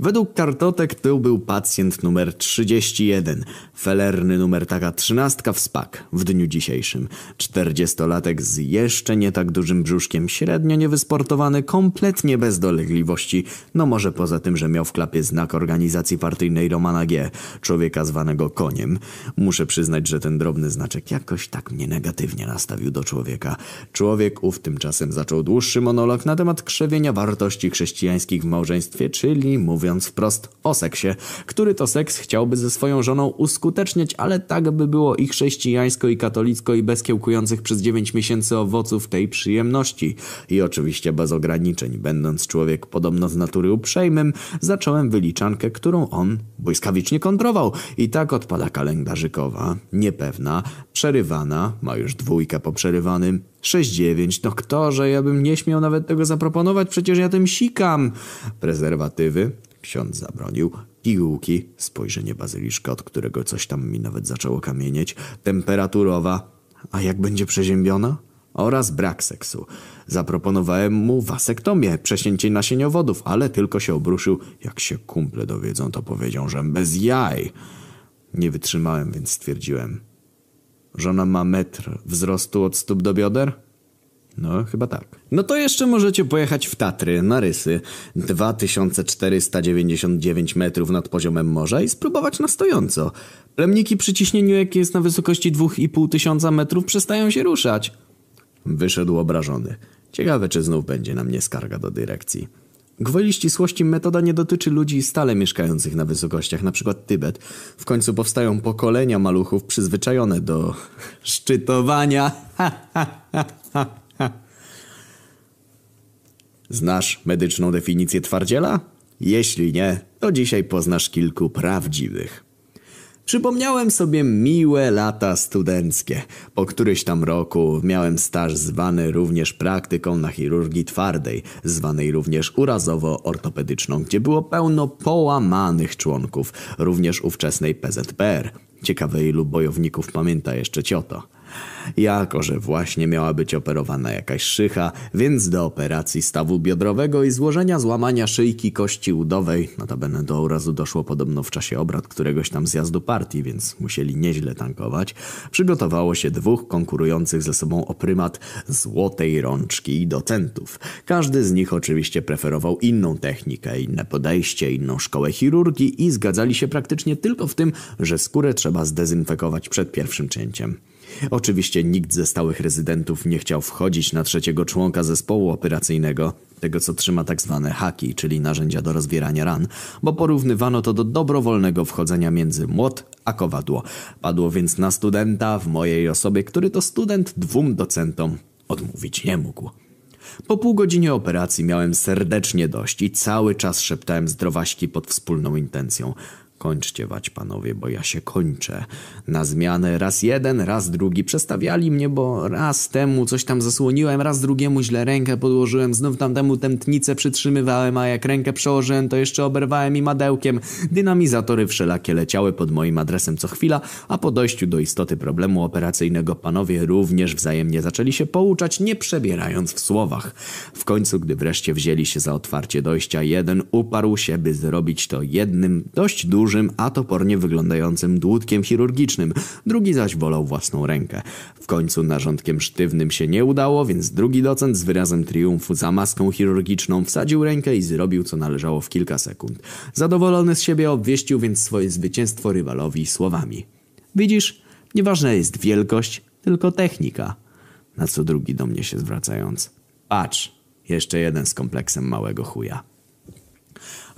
Według kartotek to był pacjent numer 31, felerny numer taka trzynastka w spak w dniu dzisiejszym. Czterdziestolatek z jeszcze nie tak dużym brzuszkiem, średnio niewysportowany, kompletnie bez dolegliwości, no może poza tym, że miał w klapie znak organizacji partyjnej Romana G, człowieka zwanego koniem. Muszę przyznać, że ten drobny znaczek jakoś tak mnie negatywnie nastawił do człowieka. Człowiek ów tymczasem zaczął dłuższy monolog na temat krzewienia wartości chrześcijańskich w małżeństwie, czyli mówiąc wprost o seksie, który to seks chciałby ze swoją żoną uskuteczniać, ale tak by było i chrześcijańsko, i katolicko, i bez kiełkujących przez 9 miesięcy owoców tej przyjemności. I oczywiście bez ograniczeń. Będąc człowiek podobno z natury uprzejmym, zacząłem wyliczankę, którą on błyskawicznie kontrował. I tak odpada kalendarzykowa, niepewna, przerywana, ma już dwójkę po przerywanym, 6-9, no kto, że ja bym nie śmiał nawet tego zaproponować, przecież ja tym sikam. Prezerwatywy, ksiądz zabronił, pigułki, spojrzenie bazyliszka, od którego coś tam mi nawet zaczęło kamienieć, temperaturowa, a jak będzie przeziębiona? Oraz brak seksu. Zaproponowałem mu wasektomię, przesięcie nasieniowodów, ale tylko się obruszył. Jak się kumple dowiedzą, to powiedział, że bez jaj. Nie wytrzymałem, więc stwierdziłem. Żona ma metr wzrostu od stóp do bioder? No, chyba tak. No to jeszcze możecie pojechać w Tatry, na Rysy, 2499 metrów nad poziomem morza i spróbować na stojąco. Plemniki przy ciśnieniu, jakie jest na wysokości 2,5 tysiąca metrów, przestają się ruszać. Wyszedł obrażony. Ciekawe, czy znów będzie na mnie skarga do dyrekcji. Gwoli ścisłości metoda nie dotyczy ludzi stale mieszkających na wysokościach, przykład Tybet. W końcu powstają pokolenia maluchów przyzwyczajone do szczytowania. Znasz medyczną definicję twardziela? Jeśli nie, to dzisiaj poznasz kilku prawdziwych. Przypomniałem sobie miłe lata studenckie. Po któryś tam roku miałem staż zwany również praktyką na chirurgii twardej, zwanej również urazowo-ortopedyczną, gdzie było pełno połamanych członków, również ówczesnej PZPR. Ciekawe ilu bojowników pamięta jeszcze cioto. Jako, że właśnie miała być operowana jakaś szycha, więc do operacji stawu biodrowego i złożenia złamania szyjki kości udowej, notabene do urazu doszło podobno w czasie obrad któregoś tam zjazdu partii, więc musieli nieźle tankować, przygotowało się dwóch konkurujących ze sobą o prymat złotej rączki i docentów. Każdy z nich oczywiście preferował inną technikę, inne podejście, inną szkołę chirurgii i zgadzali się praktycznie tylko w tym, że skórę trzeba zdezynfekować przed pierwszym cięciem. Oczywiście nikt ze stałych rezydentów nie chciał wchodzić na trzeciego członka zespołu operacyjnego, tego co trzyma tak zwane haki, czyli narzędzia do rozwierania ran, bo porównywano to do dobrowolnego wchodzenia między młot a kowadło. Padło więc na studenta w mojej osobie, który to student dwóm docentom odmówić nie mógł. Po pół godzinie operacji miałem serdecznie dość i cały czas szeptałem zdrowaśki pod wspólną intencją. Kończcie wać, panowie, bo ja się kończę. Na zmianę raz jeden, raz drugi przestawiali mnie, bo raz temu coś tam zasłoniłem, raz drugiemu źle rękę podłożyłem, znów tamtemu tętnicę przytrzymywałem, a jak rękę przełożyłem, to jeszcze oberwałem i madełkiem. Dynamizatory wszelakie leciały pod moim adresem co chwila, a po dojściu do istoty problemu operacyjnego panowie również wzajemnie zaczęli się pouczać, nie przebierając w słowach. W końcu, gdy wreszcie wzięli się za otwarcie dojścia, jeden uparł się, by zrobić to jednym, dość dużym, dużym, a topornie wyglądającym dłutkiem chirurgicznym, drugi zaś wolał własną rękę. W końcu narządkiem sztywnym się nie udało, więc drugi docent z wyrazem triumfu za maską chirurgiczną wsadził rękę i zrobił co należało w kilka sekund. Zadowolony z siebie obwieścił więc swoje zwycięstwo rywalowi słowami. Widzisz, nieważna jest wielkość, tylko technika. Na co drugi do mnie się zwracając. Patrz, jeszcze jeden z kompleksem małego chuja.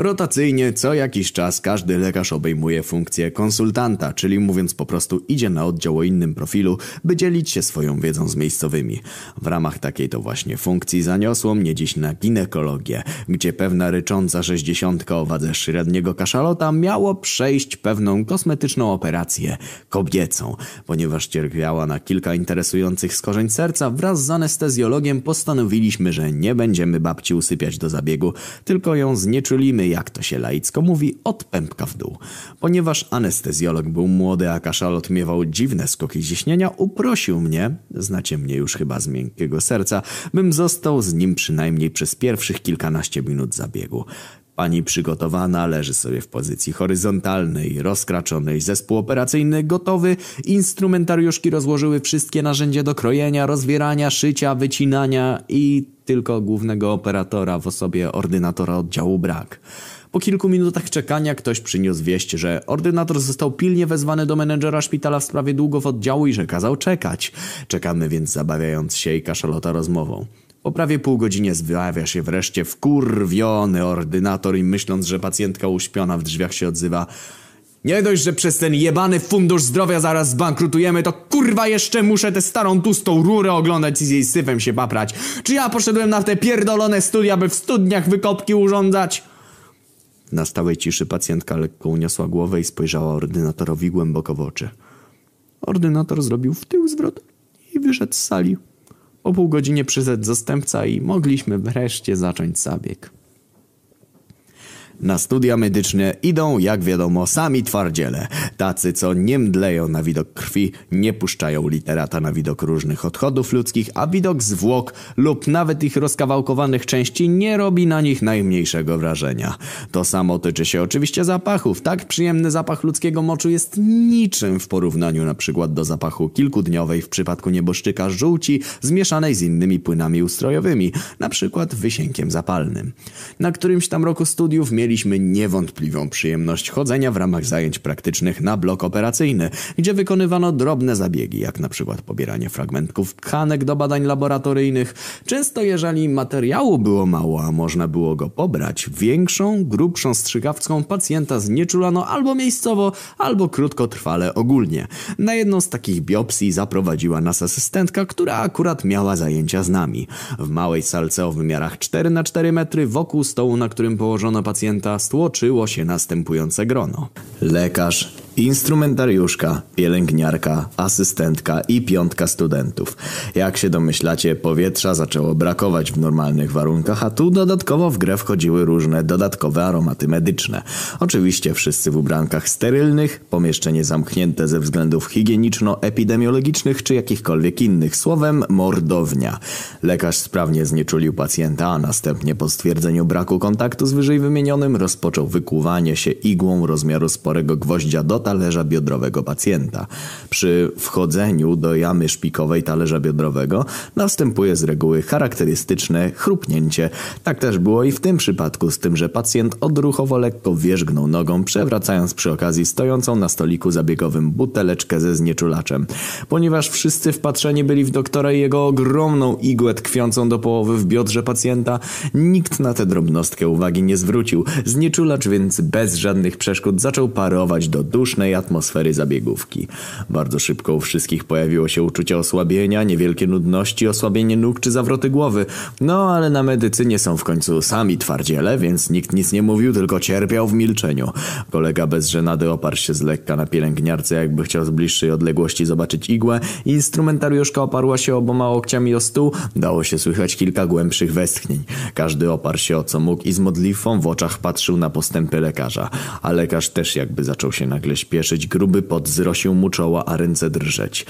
Rotacyjnie co jakiś czas każdy lekarz obejmuje funkcję konsultanta, czyli mówiąc po prostu idzie na oddział o innym profilu, by dzielić się swoją wiedzą z miejscowymi. W ramach takiej to właśnie funkcji zaniosło mnie dziś na ginekologię, gdzie pewna rycząca sześćdziesiątka o wadze średniego kaszalota miało przejść pewną kosmetyczną operację kobiecą. Ponieważ cierpiała na kilka interesujących skorzeń serca, wraz z anestezjologiem postanowiliśmy, że nie będziemy babci usypiać do zabiegu, tylko ją znieczulimy jak to się laicko mówi, od pępka w dół. Ponieważ anestezjolog był młody, a kaszalot miewał dziwne skoki ciśnienia, uprosił mnie, znacie mnie już chyba z miękkiego serca, bym został z nim przynajmniej przez pierwszych kilkanaście minut zabiegu. Pani przygotowana leży sobie w pozycji horyzontalnej, rozkraczonej, zespół operacyjny gotowy, instrumentariuszki rozłożyły wszystkie narzędzia do krojenia, rozwierania, szycia, wycinania i tylko głównego operatora w osobie ordynatora oddziału brak. Po kilku minutach czekania ktoś przyniósł wieść, że ordynator został pilnie wezwany do menedżera szpitala w sprawie długów oddziału i że kazał czekać. Czekamy więc zabawiając się i kaszalota rozmową. Po prawie pół godzinie zjawia się wreszcie wkurwiony ordynator i myśląc, że pacjentka uśpiona w drzwiach się odzywa nie dość, że przez ten jebany fundusz zdrowia zaraz zbankrutujemy, to kurwa jeszcze muszę tę starą tłustą rurę oglądać i z jej syfem się paprać. Czy ja poszedłem na te pierdolone studia, by w studniach wykopki urządzać? Na stałej ciszy pacjentka lekko uniosła głowę i spojrzała ordynatorowi głęboko w oczy. Ordynator zrobił w tył zwrot i wyszedł z sali. Po pół godzinie przyszedł zastępca i mogliśmy wreszcie zacząć zabieg. Na studia medyczne idą, jak wiadomo, sami twardziele. Tacy, co nie mdleją na widok krwi, nie puszczają literata na widok różnych odchodów ludzkich, a widok zwłok lub nawet ich rozkawałkowanych części nie robi na nich najmniejszego wrażenia. To samo tyczy się oczywiście zapachów. Tak przyjemny zapach ludzkiego moczu jest niczym w porównaniu na przykład do zapachu kilkudniowej w przypadku nieboszczyka żółci zmieszanej z innymi płynami ustrojowymi, na przykład wysiękiem zapalnym. Na którymś tam roku studiów mieliśmy niewątpliwą przyjemność chodzenia w ramach zajęć praktycznych na blok operacyjny, gdzie wykonywano drobne zabiegi, jak na przykład pobieranie fragmentów tkanek do badań laboratoryjnych. Często jeżeli materiału było mało, a można było go pobrać, większą, grubszą strzykawską pacjenta znieczulano albo miejscowo, albo krótkotrwale ogólnie. Na jedną z takich biopsji zaprowadziła nas asystentka, która akurat miała zajęcia z nami. W małej salce o wymiarach 4 na 4 metry wokół stołu, na którym położono pacjenta, stłoczyło się następujące grono. Lekarz, instrumentariuszka, pielęgniarka, asystentka i piątka studentów. Jak się domyślacie, powietrza zaczęło brakować w normalnych warunkach, a tu dodatkowo w grę wchodziły różne dodatkowe aromaty medyczne. Oczywiście wszyscy w ubrankach sterylnych, pomieszczenie zamknięte ze względów higieniczno-epidemiologicznych czy jakichkolwiek innych, słowem mordownia. Lekarz sprawnie znieczulił pacjenta, a następnie po stwierdzeniu braku kontaktu z wyżej wymienionym rozpoczął wykuwanie się igłą rozmiaru sporego gwoździa do talerza biodrowego pacjenta. Przy wchodzeniu do jamy szpikowej talerza biodrowego następuje z reguły charakterystyczne chrupnięcie. Tak też było i w tym przypadku, z tym, że pacjent odruchowo lekko wierzgnął nogą, przewracając przy okazji stojącą na stoliku zabiegowym buteleczkę ze znieczulaczem. Ponieważ wszyscy wpatrzeni byli w doktora i jego ogromną igłę tkwiącą do połowy w biodrze pacjenta, nikt na tę drobnostkę uwagi nie zwrócił. Znieczulacz więc bez żadnych przeszkód zaczął parować do dusznej atmosfery zabiegówki. Bardzo szybko u wszystkich pojawiło się uczucie osłabienia, niewielkie nudności, osłabienie nóg czy zawroty głowy. No ale na medycynie są w końcu sami twardziele, więc nikt nic nie mówił, tylko cierpiał w milczeniu. Kolega bez żenady oparł się z lekka na pielęgniarce, jakby chciał z bliższej odległości zobaczyć igłę. Instrumentariuszka oparła się oboma łokciami o stół. Dało się słychać kilka głębszych westchnień. Każdy oparł się o co mógł i z modlitwą w oczach patrzył na postępy lekarza. A lekarz też jakby zaczął się nagle śpieszyć. Gruby pot zrosił mu czoła, a ręce drżeć.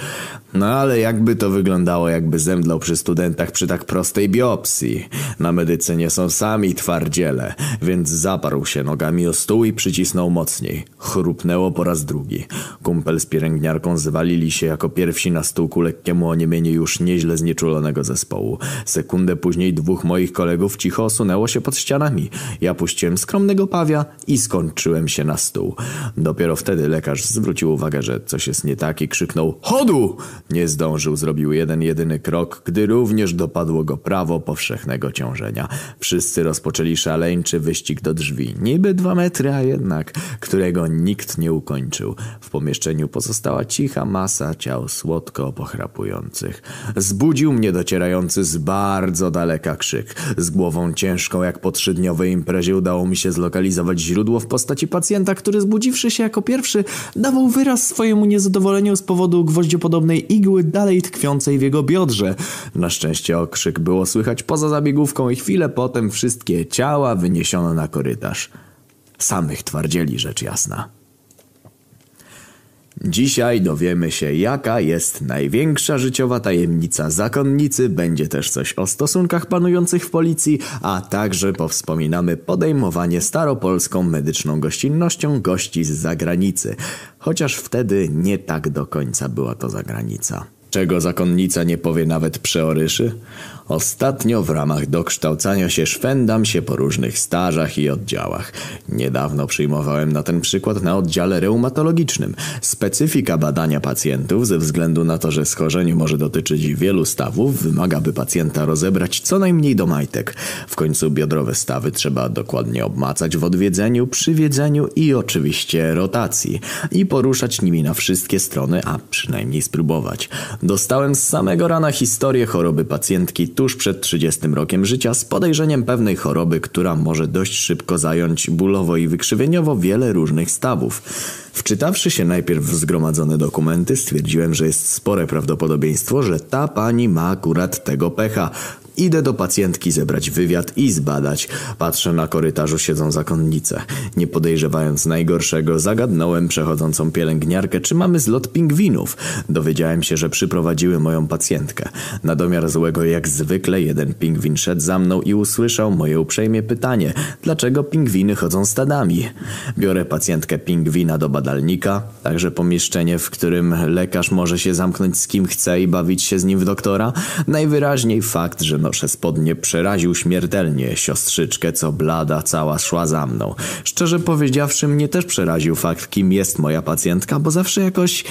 No ale jakby to wyglądało, jakby zemdlał przy studentach przy tak prostej biopsji. Na medycynie są sami twardziele, więc zaparł się nogami o stół i przycisnął mocniej. Chrupnęło po raz drugi. Kumpel z pielęgniarką zwalili się jako pierwsi na stół ku lekkiemu oniemieniu już nieźle znieczulonego zespołu. Sekundę później dwóch moich kolegów cicho osunęło się pod ścianami. Ja puściłem skromnego pawia i skończyłem się na stół. Dopiero wtedy lekarz zwrócił uwagę, że coś jest nie tak i krzyknął Chodu! Nie zdążył, zrobił jeden jedyny krok, gdy również dopadło go prawo powszechnego ciążenia. Wszyscy rozpoczęli szaleńczy wyścig do drzwi. Niby dwa metry, a jednak, którego nikt nie ukończył. W pomieszczeniu pozostała cicha masa ciał słodko pochrapujących. Zbudził mnie docierający z bardzo daleka krzyk. Z głową ciężką jak po trzydniowej imprezie udało mi się zlokalizować źródło w postaci pacjenta, który zbudziwszy się jako pierwszy dawał wyraz swojemu niezadowoleniu z powodu gwoździopodobnej igły dalej tkwiącej w jego biodrze. Na szczęście okrzyk było słychać poza zabiegówką i chwilę potem wszystkie ciała wyniesiono na korytarz. Samych twardzieli rzecz jasna. Dzisiaj dowiemy się, jaka jest największa życiowa tajemnica zakonnicy. Będzie też coś o stosunkach panujących w policji, a także powspominamy podejmowanie staropolską medyczną gościnnością gości z zagranicy. Chociaż wtedy nie tak do końca była to zagranica. Czego zakonnica nie powie nawet przeoryszy? Ostatnio w ramach dokształcania się szwendam się po różnych stażach i oddziałach. Niedawno przyjmowałem na ten przykład na oddziale reumatologicznym. Specyfika badania pacjentów ze względu na to, że schorzenie może dotyczyć wielu stawów, wymaga by pacjenta rozebrać co najmniej do majtek. W końcu biodrowe stawy trzeba dokładnie obmacać w odwiedzeniu, przywiedzeniu i oczywiście rotacji. I poruszać nimi na wszystkie strony, a przynajmniej spróbować. Dostałem z samego rana historię choroby pacjentki tuż przed 30 rokiem życia z podejrzeniem pewnej choroby, która może dość szybko zająć bólowo i wykrzywieniowo wiele różnych stawów. Wczytawszy się najpierw w zgromadzone dokumenty, stwierdziłem, że jest spore prawdopodobieństwo, że ta pani ma akurat tego pecha. Idę do pacjentki zebrać wywiad i zbadać. Patrzę na korytarzu siedzą zakonnice. Nie podejrzewając najgorszego, zagadnąłem przechodzącą pielęgniarkę, czy mamy zlot pingwinów. Dowiedziałem się, że przyprowadziły moją pacjentkę. Na domiar złego, jak zwykle, jeden pingwin szedł za mną i usłyszał moje uprzejmie pytanie, dlaczego pingwiny chodzą stadami. Biorę pacjentkę pingwina do badalnika, także pomieszczenie, w którym lekarz może się zamknąć z kim chce i bawić się z nim w doktora. Najwyraźniej fakt, że noszę spodnie przeraził śmiertelnie siostrzyczkę, co blada cała szła za mną. Szczerze powiedziawszy, mnie też przeraził fakt, kim jest moja pacjentka, bo zawsze jakoś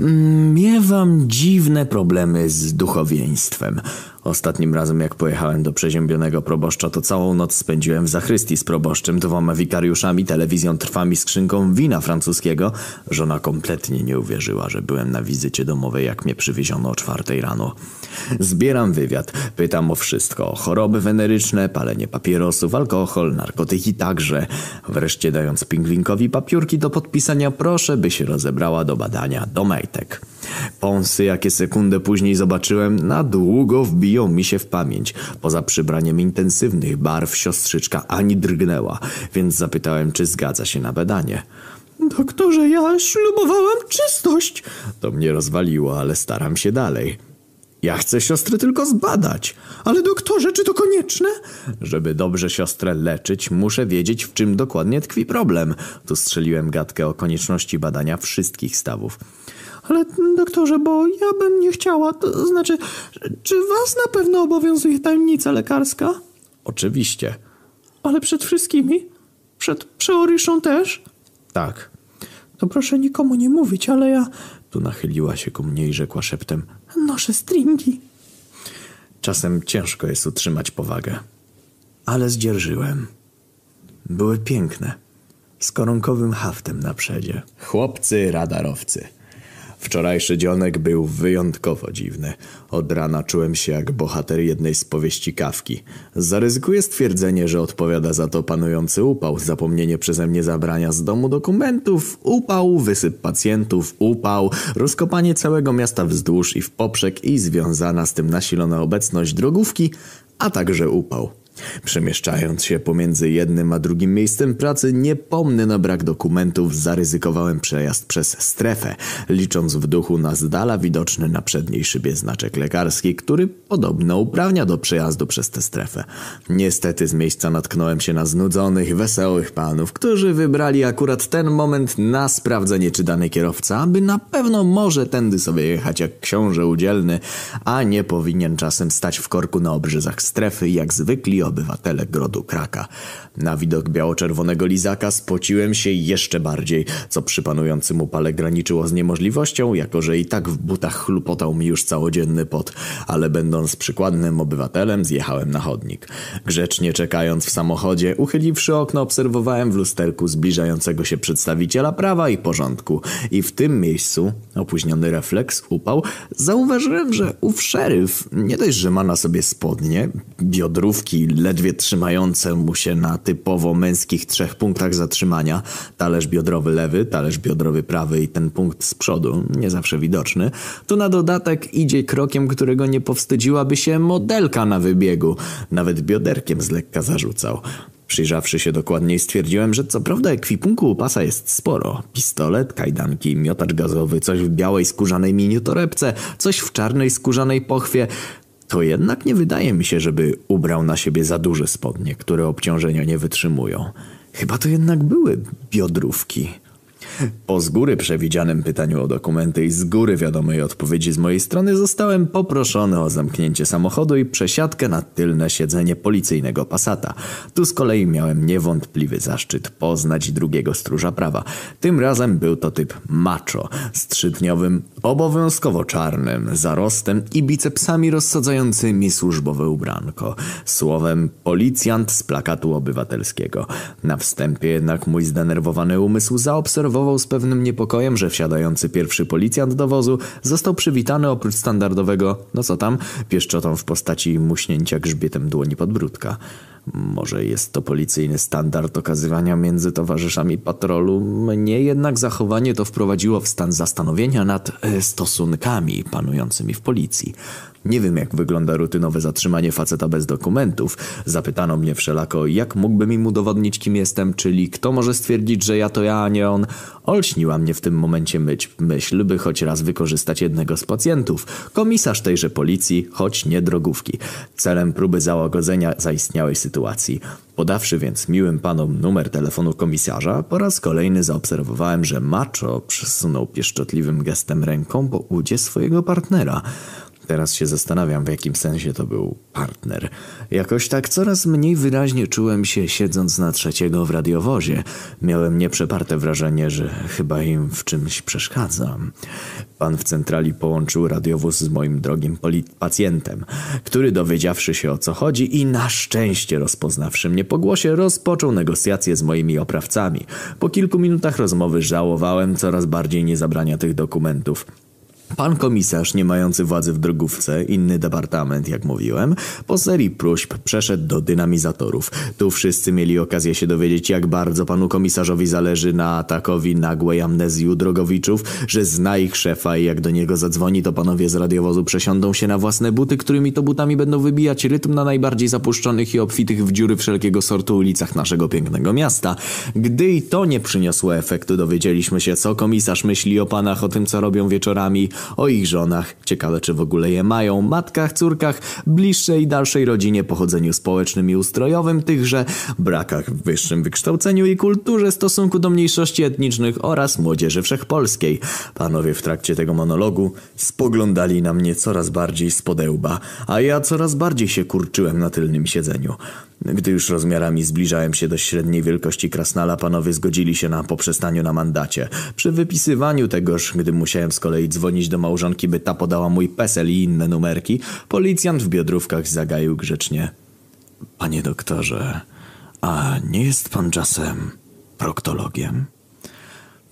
mm, miewam dziwne problemy z duchowieństwem. Ostatnim razem, jak pojechałem do przeziębionego proboszcza, to całą noc spędziłem w zachrystii z proboszczem, dwoma wikariuszami, telewizją trwami, skrzynką wina francuskiego. Żona kompletnie nie uwierzyła, że byłem na wizycie domowej, jak mnie przywieziono o czwartej rano. Zbieram wywiad, pytam o wszystko. Choroby weneryczne, palenie papierosów, alkohol, narkotyki także. Wreszcie dając pingwinkowi papiurki do podpisania, proszę, by się rozebrała do badania do majtek. Pąsy, jakie sekundę później zobaczyłem, na długo wbiją mi się w pamięć. Poza przybraniem intensywnych barw siostrzyczka ani drgnęła, więc zapytałem, czy zgadza się na badanie. Doktorze, ja ślubowałem czystość. To mnie rozwaliło, ale staram się dalej. Ja chcę siostrę tylko zbadać. Ale doktorze, czy to konieczne? Żeby dobrze siostrę leczyć, muszę wiedzieć, w czym dokładnie tkwi problem. Tu strzeliłem gadkę o konieczności badania wszystkich stawów. Ale doktorze, bo ja bym nie chciała, to znaczy, czy was na pewno obowiązuje tajemnica lekarska? Oczywiście. Ale przed wszystkimi? Przed przeoryszą też? Tak. To proszę nikomu nie mówić, ale ja... Tu nachyliła się ku mnie i rzekła szeptem. Noszę stringi. Czasem ciężko jest utrzymać powagę. Ale zdzierżyłem. Były piękne. Z koronkowym haftem na przedzie. Chłopcy radarowcy. Wczorajszy dzionek był wyjątkowo dziwny. Od rana czułem się jak bohater jednej z powieści Kawki. Zaryzykuję stwierdzenie, że odpowiada za to panujący upał, zapomnienie przeze mnie zabrania z domu dokumentów, upał, wysyp pacjentów, upał, rozkopanie całego miasta wzdłuż i w poprzek i związana z tym nasilona obecność drogówki, a także upał. Przemieszczając się pomiędzy jednym a drugim miejscem pracy, niepomny na brak dokumentów, zaryzykowałem przejazd przez strefę, licząc w duchu na z dala widoczny na przedniej szybie znaczek lekarski, który podobno uprawnia do przejazdu przez tę strefę. Niestety z miejsca natknąłem się na znudzonych, wesołych panów, którzy wybrali akurat ten moment na sprawdzenie, czy dany kierowca, aby na pewno może tędy sobie jechać jak książę udzielny, a nie powinien czasem stać w korku na obrzyzach strefy, jak zwykli obywatele grodu Kraka. Na widok biało-czerwonego lizaka spociłem się jeszcze bardziej, co przy panującym upale graniczyło z niemożliwością, jako że i tak w butach chlupotał mi już całodzienny pot, ale będąc przykładnym obywatelem zjechałem na chodnik. Grzecznie czekając w samochodzie, uchyliwszy okno obserwowałem w lusterku zbliżającego się przedstawiciela prawa i porządku i w tym miejscu, opóźniony refleks, upał, zauważyłem, że ów szeryf nie dość, że ma na sobie spodnie, biodrówki ledwie trzymające mu się na typowo męskich trzech punktach zatrzymania. Talerz biodrowy lewy, talerz biodrowy prawy i ten punkt z przodu, nie zawsze widoczny. To na dodatek idzie krokiem, którego nie powstydziłaby się modelka na wybiegu. Nawet bioderkiem z lekka zarzucał. Przyjrzawszy się dokładniej stwierdziłem, że co prawda ekwipunku u pasa jest sporo. Pistolet, kajdanki, miotacz gazowy, coś w białej skórzanej miniotorebce, coś w czarnej skórzanej pochwie. To jednak nie wydaje mi się, żeby ubrał na siebie za duże spodnie, które obciążenia nie wytrzymują. Chyba to jednak były biodrówki. Po z góry przewidzianym pytaniu o dokumenty i z góry wiadomej odpowiedzi z mojej strony zostałem poproszony o zamknięcie samochodu i przesiadkę na tylne siedzenie policyjnego Passata. Tu z kolei miałem niewątpliwy zaszczyt poznać drugiego stróża prawa. Tym razem był to typ macho, z trzydniowym, obowiązkowo czarnym zarostem i bicepsami rozsadzającymi służbowe ubranko. Słowem policjant z plakatu obywatelskiego. Na wstępie jednak mój zdenerwowany umysł zaobserwował z pewnym niepokojem, że wsiadający pierwszy policjant do wozu został przywitany oprócz standardowego, no co tam, pieszczotą w postaci muśnięcia grzbietem dłoni podbródka. Może jest to policyjny standard okazywania między towarzyszami patrolu, mnie jednak zachowanie to wprowadziło w stan zastanowienia nad e, stosunkami panującymi w policji. Nie wiem, jak wygląda rutynowe zatrzymanie faceta bez dokumentów. Zapytano mnie wszelako, jak mógłbym im udowodnić, kim jestem, czyli kto może stwierdzić, że ja to ja, a nie on. Olśniła mnie w tym momencie myć, myśl, by choć raz wykorzystać jednego z pacjentów. Komisarz tejże policji, choć nie drogówki. Celem próby załagodzenia zaistniałej sytuacji. Podawszy więc miłym panom numer telefonu komisarza, po raz kolejny zaobserwowałem, że macho przesunął pieszczotliwym gestem ręką po udzie swojego partnera. Teraz się zastanawiam, w jakim sensie to był partner. Jakoś tak coraz mniej wyraźnie czułem się siedząc na trzeciego w radiowozie. Miałem nieprzeparte wrażenie, że chyba im w czymś przeszkadzam. Pan w centrali połączył radiowóz z moim drogim pacjentem, który dowiedziawszy się o co chodzi i na szczęście rozpoznawszy mnie po głosie, rozpoczął negocjacje z moimi oprawcami. Po kilku minutach rozmowy żałowałem coraz bardziej niezabrania tych dokumentów. Pan komisarz, nie mający władzy w drogówce, inny departament, jak mówiłem, po serii próśb przeszedł do dynamizatorów. Tu wszyscy mieli okazję się dowiedzieć, jak bardzo panu komisarzowi zależy na atakowi nagłej amnezji u drogowiczów, że zna ich szefa i jak do niego zadzwoni, to panowie z radiowozu przesiądą się na własne buty, którymi to butami będą wybijać rytm na najbardziej zapuszczonych i obfitych w dziury wszelkiego sortu ulicach naszego pięknego miasta. Gdy i to nie przyniosło efektu, dowiedzieliśmy się, co komisarz myśli o panach, o tym, co robią wieczorami, o ich żonach, ciekawe czy w ogóle je mają, matkach, córkach, bliższej i dalszej rodzinie, pochodzeniu społecznym i ustrojowym tychże, brakach w wyższym wykształceniu i kulturze, stosunku do mniejszości etnicznych oraz młodzieży wszechpolskiej. Panowie w trakcie tego monologu spoglądali na mnie coraz bardziej z podełba, a ja coraz bardziej się kurczyłem na tylnym siedzeniu. Gdy już rozmiarami zbliżałem się do średniej wielkości krasnala, panowie zgodzili się na poprzestaniu na mandacie. Przy wypisywaniu tegoż, gdy musiałem z kolei dzwonić do małżonki, by ta podała mój PESEL i inne numerki, policjant w biodrówkach zagaił grzecznie. Panie doktorze, a nie jest pan czasem proktologiem?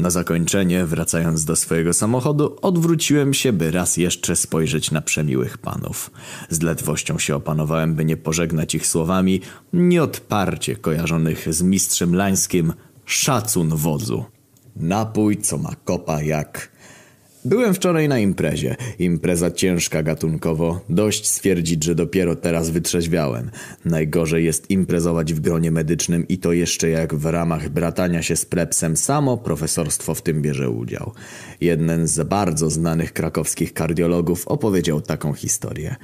Na zakończenie, wracając do swojego samochodu, odwróciłem się, by raz jeszcze spojrzeć na przemiłych panów. Z ledwością się opanowałem, by nie pożegnać ich słowami nieodparcie kojarzonych z mistrzem lańskim szacun wodzu. Napój, co ma kopa jak Byłem wczoraj na imprezie. Impreza ciężka gatunkowo. Dość stwierdzić, że dopiero teraz wytrzeźwiałem. Najgorzej jest imprezować w gronie medycznym i to jeszcze jak w ramach bratania się z prepsem samo profesorstwo w tym bierze udział. Jeden z bardzo znanych krakowskich kardiologów opowiedział taką historię.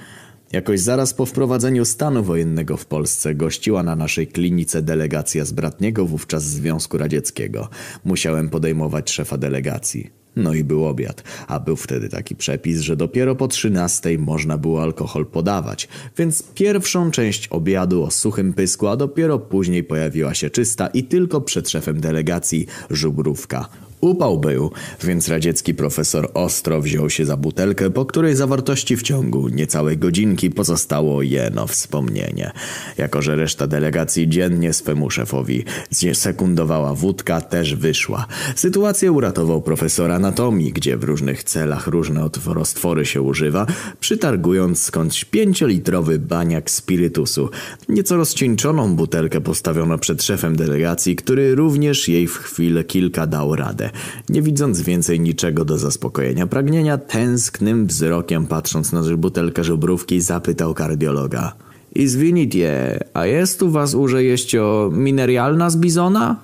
Jakoś zaraz po wprowadzeniu stanu wojennego w Polsce gościła na naszej klinice delegacja z bratniego wówczas Związku Radzieckiego. Musiałem podejmować szefa delegacji. No i był obiad, a był wtedy taki przepis, że dopiero po trzynastej można było alkohol podawać, więc pierwszą część obiadu o suchym pysku, a dopiero później pojawiła się czysta i tylko przed szefem delegacji żubrówka. Upał był, więc radziecki profesor ostro wziął się za butelkę, po której zawartości w ciągu niecałej godzinki pozostało jeno wspomnienie. Jako, że reszta delegacji dziennie swemu szefowi sekundowała wódka, też wyszła. Sytuację uratował profesor anatomii, gdzie w różnych celach różne roztwory się używa, przytargując skądś pięciolitrowy baniak spirytusu. Nieco rozcieńczoną butelkę postawiono przed szefem delegacji, który również jej w chwilę kilka dał radę. Nie widząc więcej niczego do zaspokojenia pragnienia, tęsknym wzrokiem patrząc na butelkę żubrówki zapytał kardiologa. Izwinitie, a jest u was urze jeścio minerialna z bizona?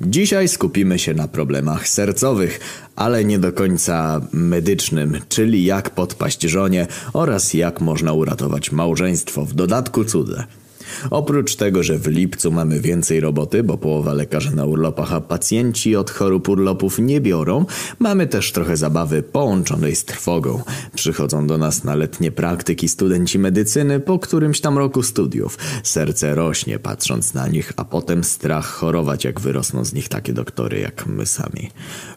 Dzisiaj skupimy się na problemach sercowych, ale nie do końca medycznym, czyli jak podpaść żonie oraz jak można uratować małżeństwo, w dodatku cudze. Oprócz tego, że w lipcu mamy więcej roboty, bo połowa lekarzy na urlopach, a pacjenci od chorób urlopów nie biorą, mamy też trochę zabawy połączonej z trwogą. Przychodzą do nas na letnie praktyki studenci medycyny po którymś tam roku studiów. Serce rośnie patrząc na nich, a potem strach chorować, jak wyrosną z nich takie doktory jak my sami.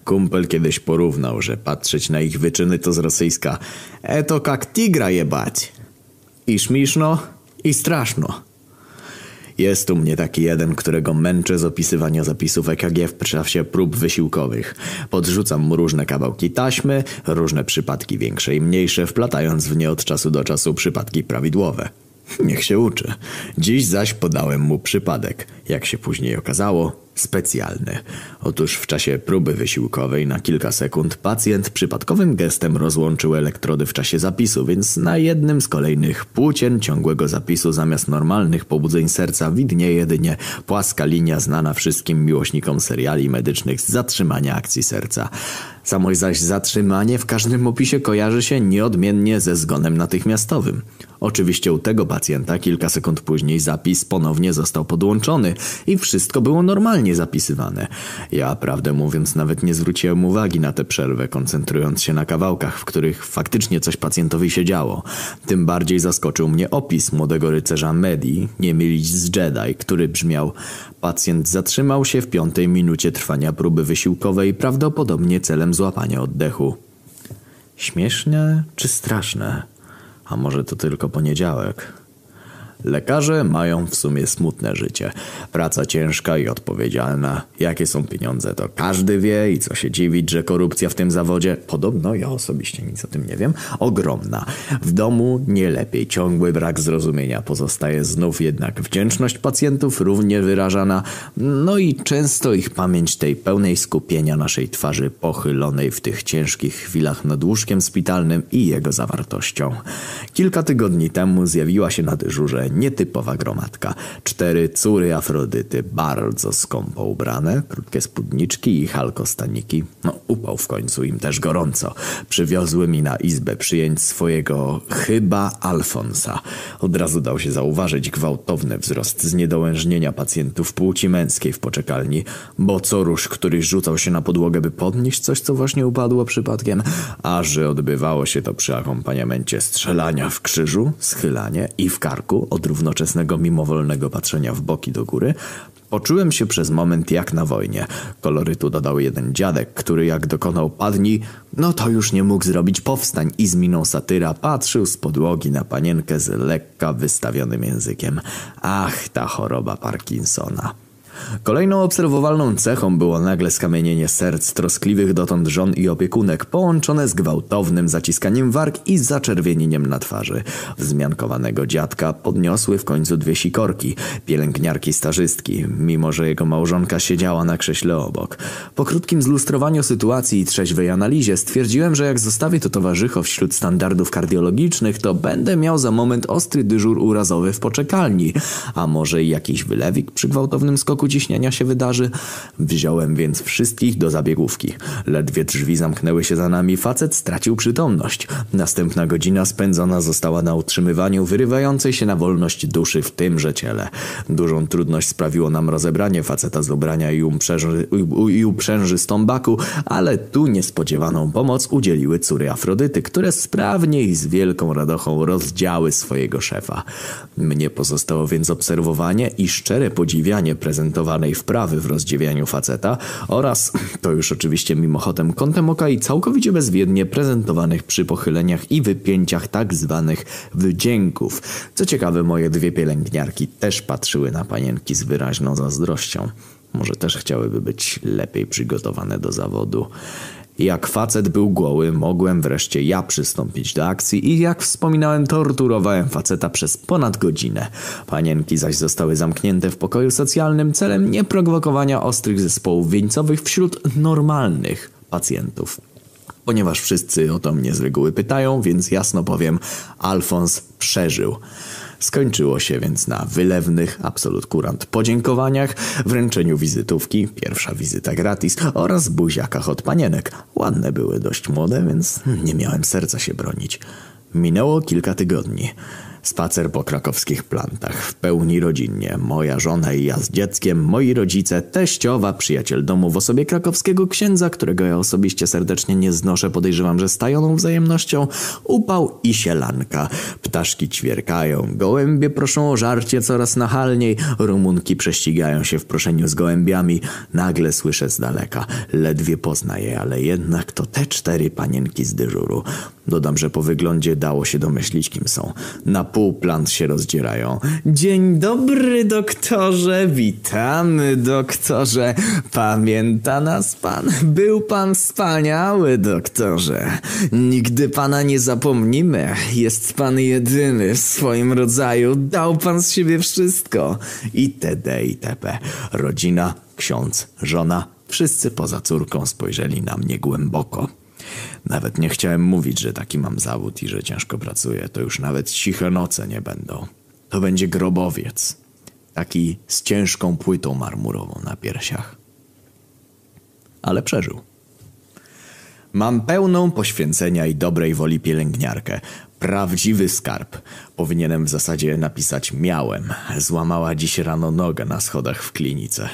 Kumpel kiedyś porównał, że patrzeć na ich wyczyny to z rosyjska Eto jak tigra jebać. I śmieszno, i straszno. Jest u mnie taki jeden, którego męczę z opisywania zapisów EKG w czasie prób wysiłkowych. Podrzucam mu różne kawałki taśmy, różne przypadki większe i mniejsze, wplatając w nie od czasu do czasu przypadki prawidłowe. Niech się uczy. Dziś zaś podałem mu przypadek, jak się później okazało, specjalny. Otóż w czasie próby wysiłkowej na kilka sekund pacjent przypadkowym gestem rozłączył elektrody w czasie zapisu, więc na jednym z kolejnych płócien ciągłego zapisu zamiast normalnych pobudzeń serca widnieje jedynie płaska linia znana wszystkim miłośnikom seriali medycznych z zatrzymania akcji serca. Samo zaś zatrzymanie w każdym opisie kojarzy się nieodmiennie ze zgonem natychmiastowym. Oczywiście u tego pacjenta kilka sekund później zapis ponownie został podłączony i wszystko było normalnie zapisywane. Ja, prawdę mówiąc, nawet nie zwróciłem uwagi na tę przerwę, koncentrując się na kawałkach, w których faktycznie coś pacjentowi się działo. Tym bardziej zaskoczył mnie opis młodego rycerza Medi, nie mylić z Jedi, który brzmiał Pacjent zatrzymał się w piątej minucie trwania próby wysiłkowej, prawdopodobnie celem złapania oddechu. Śmieszne czy straszne? A może to tylko poniedziałek? Lekarze mają w sumie smutne życie. Praca ciężka i odpowiedzialna. Jakie są pieniądze, to każdy wie i co się dziwić, że korupcja w tym zawodzie, podobno ja osobiście nic o tym nie wiem, ogromna. W domu nie lepiej. Ciągły brak zrozumienia pozostaje znów jednak wdzięczność pacjentów równie wyrażana, no i często ich pamięć tej pełnej skupienia naszej twarzy pochylonej w tych ciężkich chwilach nad łóżkiem szpitalnym i jego zawartością. Kilka tygodni temu zjawiła się na dyżurze nietypowa gromadka. Cztery córy Afrodyty, bardzo skąpo ubrane, krótkie spódniczki i halkostaniki. No, upał w końcu im też gorąco. Przywiozły mi na izbę przyjęć swojego chyba Alfonsa. Od razu dał się zauważyć gwałtowny wzrost zniedołężnienia pacjentów płci męskiej w poczekalni, bo co rusz któryś rzucał się na podłogę, by podnieść coś, co właśnie upadło przypadkiem, a że odbywało się to przy akompaniamencie strzelania w krzyżu, schylanie i w karku od równoczesnego mimowolnego patrzenia w boki do góry, poczułem się przez moment jak na wojnie. Kolorytu dodał jeden dziadek, który jak dokonał padni, no to już nie mógł zrobić powstań i z miną satyra patrzył z podłogi na panienkę z lekka wystawionym językiem. Ach, ta choroba Parkinsona. Kolejną obserwowalną cechą było nagle skamienienie serc troskliwych dotąd żon i opiekunek, połączone z gwałtownym zaciskaniem warg i zaczerwienieniem na twarzy. Wzmiankowanego dziadka podniosły w końcu dwie sikorki, pielęgniarki stażystki, mimo że jego małżonka siedziała na krześle obok. Po krótkim zlustrowaniu sytuacji i trzeźwej analizie stwierdziłem, że jak zostawię to towarzycho wśród standardów kardiologicznych, to będę miał za moment ostry dyżur urazowy w poczekalni, a może jakiś wylewik przy gwałtownym skoku ciśnienia się wydarzy. Wziąłem więc wszystkich do zabiegówki. Ledwie drzwi zamknęły się za nami, facet stracił przytomność. Następna godzina spędzona została na utrzymywaniu wyrywającej się na wolność duszy w tymże ciele. Dużą trudność sprawiło nam rozebranie faceta z ubrania i, uprzęży, i uprzęży z tombaku, ale tu niespodziewaną pomoc udzieliły córy Afrodyty, które sprawnie i z wielką radochą rozdziały swojego szefa. Mnie pozostało więc obserwowanie i szczere podziwianie wprawy w rozdziewianiu faceta oraz, to już oczywiście mimochodem kątem oka i całkowicie bezwiednie prezentowanych przy pochyleniach i wypięciach tak zwanych wydzięków. Co ciekawe, moje dwie pielęgniarki też patrzyły na panienki z wyraźną zazdrością. Może też chciałyby być lepiej przygotowane do zawodu. Jak facet był głoły, mogłem wreszcie ja przystąpić do akcji i jak wspominałem, torturowałem faceta przez ponad godzinę. Panienki zaś zostały zamknięte w pokoju socjalnym celem nieprowokowania ostrych zespołów wieńcowych wśród normalnych pacjentów. Ponieważ wszyscy o to mnie z reguły pytają, więc jasno powiem, Alfons przeżył. Skończyło się więc na wylewnych, absolut kurant podziękowaniach, wręczeniu wizytówki, pierwsza wizyta gratis oraz buziakach od panienek. Ładne były, dość młode, więc nie miałem serca się bronić. Minęło kilka tygodni. Spacer po krakowskich plantach, w pełni rodzinnie. Moja żona i ja z dzieckiem, moi rodzice, teściowa, przyjaciel domu w osobie krakowskiego księdza, którego ja osobiście serdecznie nie znoszę, podejrzewam, że stajoną wzajemnością, upał i sielanka. Ptaszki ćwierkają, gołębie proszą o żarcie coraz nachalniej, rumunki prześcigają się w proszeniu z gołębiami. Nagle słyszę z daleka, ledwie poznaję, ale jednak to te cztery panienki z dyżuru. Dodam, że po wyglądzie dało się domyślić, kim są. Na pół plant się rozdzierają. Dzień dobry, doktorze. Witamy, doktorze. Pamięta nas pan? Był pan wspaniały, doktorze. Nigdy pana nie zapomnimy. Jest pan jedyny w swoim rodzaju. Dał pan z siebie wszystko. Itd. itp. Rodzina, ksiądz, żona. Wszyscy poza córką spojrzeli na mnie głęboko. Nawet nie chciałem mówić, że taki mam zawód i że ciężko pracuję. To już nawet ciche noce nie będą. To będzie grobowiec. Taki z ciężką płytą marmurową na piersiach. Ale przeżył. Mam pełną poświęcenia i dobrej woli pielęgniarkę. Prawdziwy skarb. Powinienem w zasadzie napisać miałem. Złamała dziś rano nogę na schodach w klinice.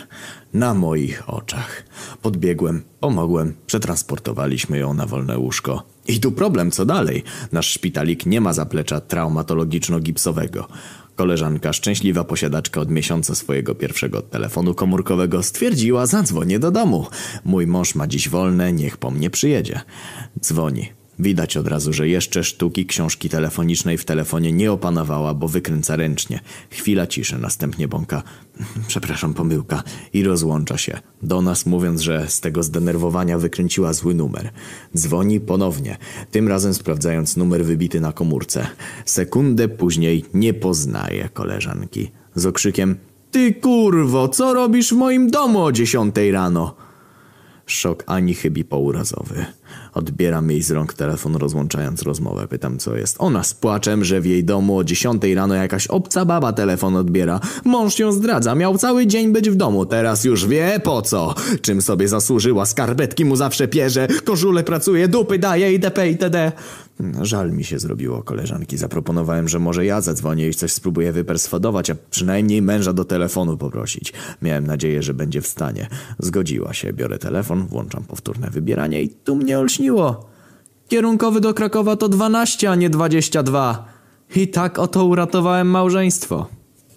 Na moich oczach. Podbiegłem, pomogłem, przetransportowaliśmy ją na wolne łóżko. I tu problem, co dalej? Nasz szpitalik nie ma zaplecza traumatologiczno-gipsowego. Koleżanka, szczęśliwa posiadaczka od miesiąca swojego pierwszego telefonu komórkowego, stwierdziła, zadzwonię do domu. Mój mąż ma dziś wolne, niech po mnie przyjedzie. Dzwoni. Widać od razu, że jeszcze sztuki książki telefonicznej w telefonie nie opanowała, bo wykręca ręcznie. Chwila ciszy, następnie bąka. Przepraszam, pomyłka. I rozłącza się. Do nas mówiąc, że z tego zdenerwowania wykręciła zły numer. Dzwoni ponownie, tym razem sprawdzając numer wybity na komórce. Sekundę później nie poznaje koleżanki. Z okrzykiem Ty kurwo, co robisz w moim domu o dziesiątej rano? Szok ani chybi pourazowy. Odbieram jej z rąk telefon, rozłączając rozmowę. Pytam, co jest. Ona z płaczem, że w jej domu o dziesiątej rano jakaś obca baba telefon odbiera. Mąż ją zdradza, miał cały dzień być w domu. Teraz już wie po co. Czym sobie zasłużyła, skarpetki mu zawsze pierze, koszule pracuje, dupy daje itp. itd. Żal mi się zrobiło koleżanki. Zaproponowałem, że może ja zadzwonię i coś spróbuję wyperswadować, a przynajmniej męża do telefonu poprosić. Miałem nadzieję, że będzie w stanie. Zgodziła się. Biorę telefon, włączam powtórne wybieranie i tu mnie olśniło. Kierunkowy do Krakowa to 12, a nie 22. I tak oto uratowałem małżeństwo.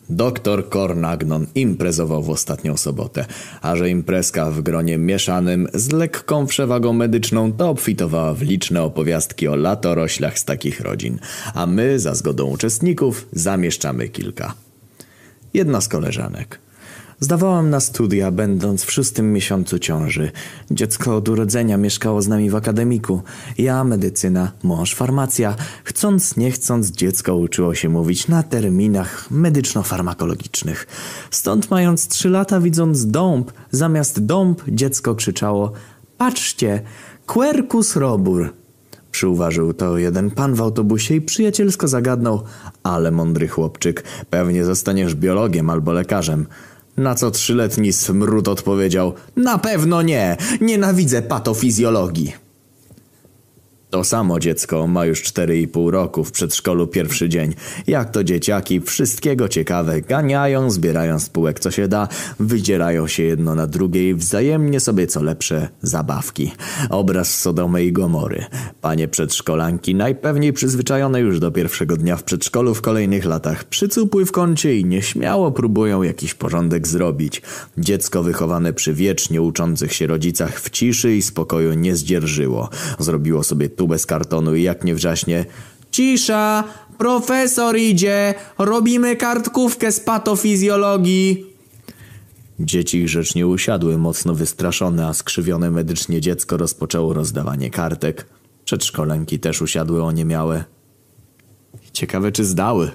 Doktor Kornagnon imprezował w ostatnią sobotę, a że imprezka w gronie mieszanym z lekką przewagą medyczną to obfitowała w liczne opowiastki o latoroślach z takich rodzin, a my, za zgodą uczestników, zamieszczamy kilka. Jedna z koleżanek. Zdawałam na studia, będąc w szóstym miesiącu ciąży. Dziecko od urodzenia mieszkało z nami w akademiku. Ja medycyna, mąż farmacja. Chcąc, nie chcąc, dziecko uczyło się mówić na terminach medyczno-farmakologicznych. Stąd mając trzy lata, widząc dąb, zamiast dąb, dziecko krzyczało Patrzcie, quercus robur. Przyuważył to jeden pan w autobusie i przyjacielsko zagadnął Ale mądry chłopczyk, pewnie zostaniesz biologiem albo lekarzem. Na co trzyletni smród odpowiedział Na pewno nie, nienawidzę patofizjologii. To samo dziecko ma już 4,5 roku w przedszkolu pierwszy dzień. Jak to dzieciaki, wszystkiego ciekawe, ganiają, zbierają spółek co się da, wydzierają się jedno na drugie i wzajemnie sobie co lepsze zabawki. Obraz Sodomy i Gomory. Panie przedszkolanki, najpewniej przyzwyczajone już do pierwszego dnia w przedszkolu w kolejnych latach, przycupły w kącie i nieśmiało próbują jakiś porządek zrobić. Dziecko wychowane przy wiecznie uczących się rodzicach w ciszy i spokoju nie zdzierżyło. Zrobiło sobie tubę z kartonu i jak nie wrzaśnie Cisza! Profesor idzie! Robimy kartkówkę z patofizjologii! Dzieci grzecznie usiadły, mocno wystraszone, a skrzywione medycznie dziecko rozpoczęło rozdawanie kartek. Przedszkolenki też usiadły oniemiałe. Ciekawe, czy zdały.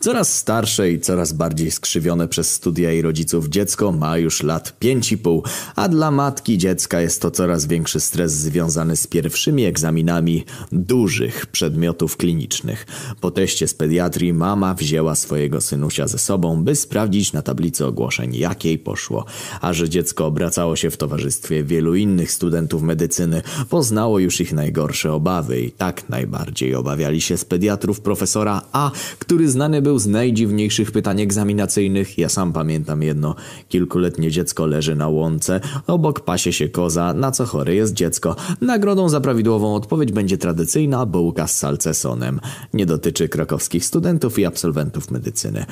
Coraz starsze i coraz bardziej skrzywione przez studia i rodziców dziecko ma już lat 5,5, a dla matki dziecka jest to coraz większy stres związany z pierwszymi egzaminami dużych przedmiotów klinicznych. Po teście z pediatrii mama wzięła swojego synusia ze sobą, by sprawdzić na tablicy ogłoszeń, jak jej poszło. A że dziecko obracało się w towarzystwie wielu innych studentów medycyny, poznało już ich najgorsze obawy i tak najbardziej obawiali się z pediatrów profesora A, który znany był z najdziwniejszych pytań egzaminacyjnych. Ja sam pamiętam jedno. Kilkuletnie dziecko leży na łące, obok pasie się koza, na co chore jest dziecko. Nagrodą za prawidłową odpowiedź będzie tradycyjna bułka z salcesonem. Nie dotyczy krakowskich studentów i absolwentów medycyny.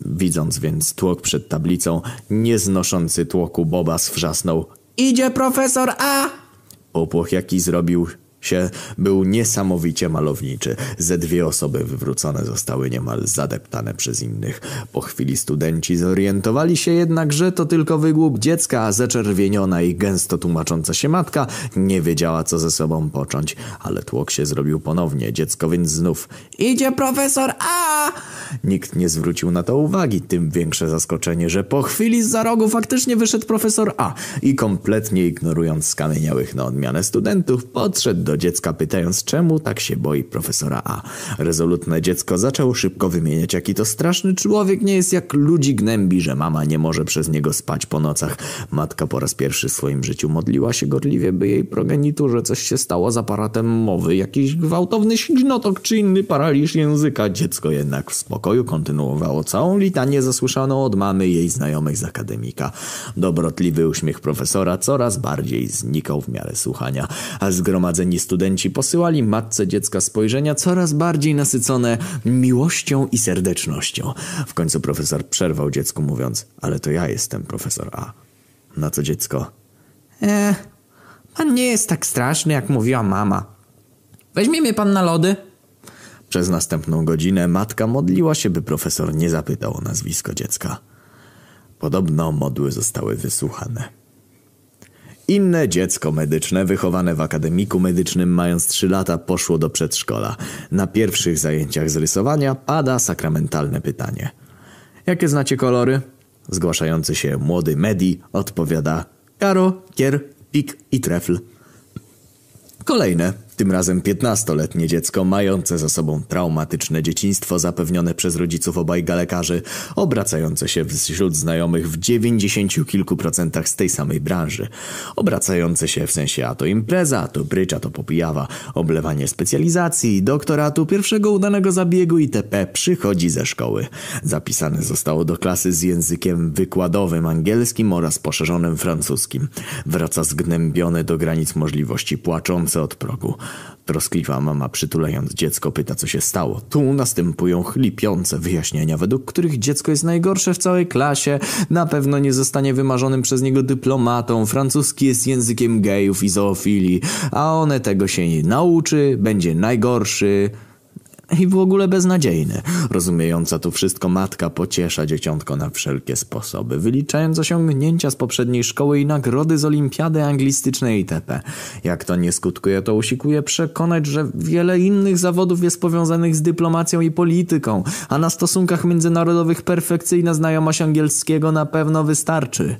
Widząc więc tłok przed tablicą, nieznoszący tłoku Bobas wrzasnął Idzie profesor A! Popłoch jaki zrobił się był niesamowicie malowniczy. Ze dwie osoby wywrócone zostały niemal zadeptane przez innych. Po chwili studenci zorientowali się jednak, że to tylko wygłup dziecka, a zaczerwieniona i gęsto tłumacząca się matka nie wiedziała, co ze sobą począć. Ale tłok się zrobił ponownie. Dziecko więc znów Idzie profesor A! Nikt nie zwrócił na to uwagi, tym większe zaskoczenie, że po chwili z za rogu faktycznie wyszedł profesor A i kompletnie ignorując skamieniałych na odmianę studentów, podszedł do dziecka pytając, czemu tak się boi profesora A. Rezolutne dziecko zaczęło szybko wymieniać, jaki to straszny człowiek nie jest jak ludzi gnębi, że mama nie może przez niego spać po nocach. Matka po raz pierwszy w swoim życiu modliła się gorliwie, by jej progeniturze coś się stało z aparatem mowy, jakiś gwałtowny ślinotok czy inny paraliż języka. Dziecko jednak w spokoju kontynuowało całą litanię zasłyszaną od mamy jej znajomych z akademika. Dobrotliwy uśmiech profesora coraz bardziej znikał w miarę słuchania, a zgromadzeni studenci posyłali matce dziecka spojrzenia coraz bardziej nasycone miłością i serdecznością. W końcu profesor przerwał dziecku mówiąc, ale to ja jestem profesor A. Na co dziecko? E, pan nie jest tak straszny, jak mówiła mama. Weźmie mnie pan na lody? Przez następną godzinę matka modliła się, by profesor nie zapytał o nazwisko dziecka. Podobno modły zostały wysłuchane. Inne dziecko medyczne, wychowane w akademiku medycznym mając 3 lata, poszło do przedszkola. Na pierwszych zajęciach z rysowania pada sakramentalne pytanie. Jakie znacie kolory? Zgłaszający się młody Medi odpowiada karo, kier, pik i trefl. Kolejne, tym razem 15-letnie dziecko, mające za sobą traumatyczne dzieciństwo zapewnione przez rodziców obajga lekarzy, obracające się wśród znajomych w 90 kilku procentach z tej samej branży. Obracające się w sensie a to impreza, a to brycz, a to popijawa, oblewanie specjalizacji, doktoratu, pierwszego udanego zabiegu itp. przychodzi ze szkoły. Zapisane zostało do klasy z językiem wykładowym angielskim oraz poszerzonym francuskim. Wraca zgnębiony do granic możliwości, płaczący od progu. Troskliwa mama przytulając dziecko pyta co się stało. Tu następują chlipiące wyjaśnienia, według których dziecko jest najgorsze w całej klasie, na pewno nie zostanie wymarzonym przez niego dyplomatą, francuski jest językiem gejów i zoofilii, a one tego się nie nauczy, będzie najgorszy i w ogóle beznadziejny. Rozumiejąca to wszystko matka pociesza dzieciątko na wszelkie sposoby, wyliczając osiągnięcia z poprzedniej szkoły i nagrody z olimpiady anglistycznej itp. Jak to nie skutkuje, to usikuje przekonać, że wiele innych zawodów jest powiązanych z dyplomacją i polityką, a na stosunkach międzynarodowych perfekcyjna znajomość angielskiego na pewno wystarczy.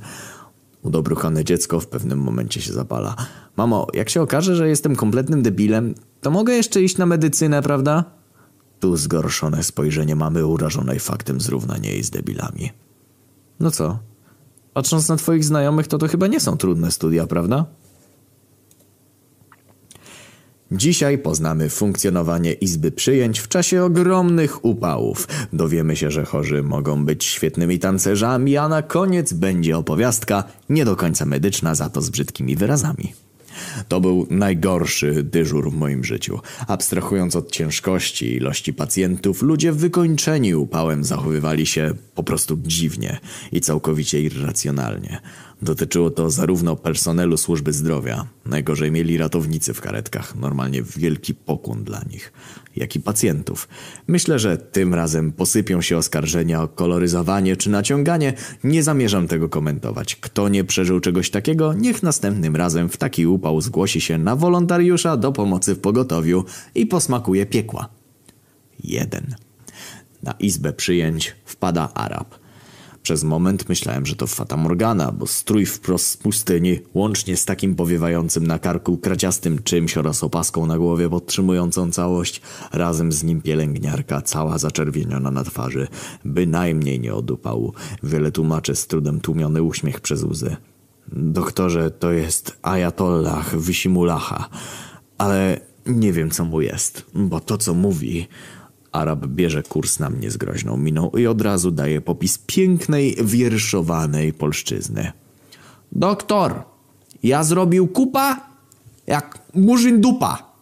Udobruchane dziecko w pewnym momencie się zapala. Mamo, jak się okaże, że jestem kompletnym debilem, to mogę jeszcze iść na medycynę, prawda? Tu zgorszone spojrzenie mamy urażonej faktem zrównania jej z debilami. No co? Patrząc na twoich znajomych, to to chyba nie są trudne studia, prawda? Dzisiaj poznamy funkcjonowanie Izby Przyjęć w czasie ogromnych upałów. Dowiemy się, że chorzy mogą być świetnymi tancerzami, a na koniec będzie opowiastka, nie do końca medyczna, za to z brzydkimi wyrazami. To był najgorszy dyżur w moim życiu. Abstrahując od ciężkości i ilości pacjentów, ludzie wykończeni upałem zachowywali się po prostu dziwnie i całkowicie irracjonalnie. Dotyczyło to zarówno personelu służby zdrowia, najgorzej mieli ratownicy w karetkach, normalnie wielki pokłon dla nich, jak i pacjentów. Myślę, że tym razem posypią się oskarżenia o koloryzowanie czy naciąganie. Nie zamierzam tego komentować. Kto nie przeżył czegoś takiego, niech następnym razem w taki upał zgłosi się na wolontariusza do pomocy w pogotowiu i posmakuje piekła. Jeden. Na izbę przyjęć wpada Arab – przez moment myślałem, że to Fata Morgana, bo strój wprost z pustyni, łącznie z takim powiewającym na karku kraciastym czymś oraz opaską na głowie podtrzymującą całość, razem z nim pielęgniarka, cała zaczerwieniona na twarzy, bynajmniej nie od upału. Wiele tłumaczy z trudem tłumiony uśmiech przez łzy. Doktorze, to jest Ayatollah Wysimulacha, ale nie wiem co mu jest, bo to co mówi... Arab bierze kurs na mnie z groźną miną i od razu daje popis pięknej, wierszowanej polszczyzny. Doktor, ja zrobił kupa jak murzyn dupa.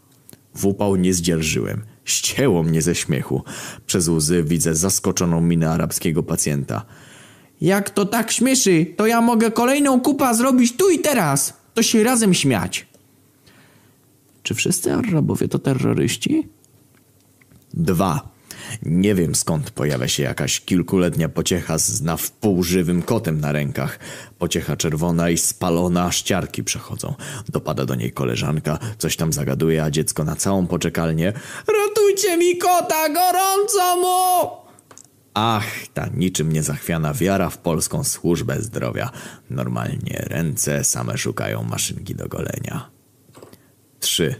W upał nie zdzierżyłem. Ścięło mnie ze śmiechu. Przez łzy widzę zaskoczoną minę arabskiego pacjenta. Jak to tak śmieszy, to ja mogę kolejną kupa zrobić tu i teraz. To się razem śmiać. Czy wszyscy Arabowie to terroryści? Dwa. Nie wiem skąd pojawia się jakaś kilkuletnia pociecha z na wpół żywym kotem na rękach. Pociecha czerwona i spalona, aż ciarki przechodzą. Dopada do niej koleżanka, coś tam zagaduje, a dziecko na całą poczekalnię. Ratujcie mi kota, gorąco mu! Ach, ta niczym niezachwiana wiara w polską służbę zdrowia. Normalnie ręce same szukają maszynki do golenia. 3.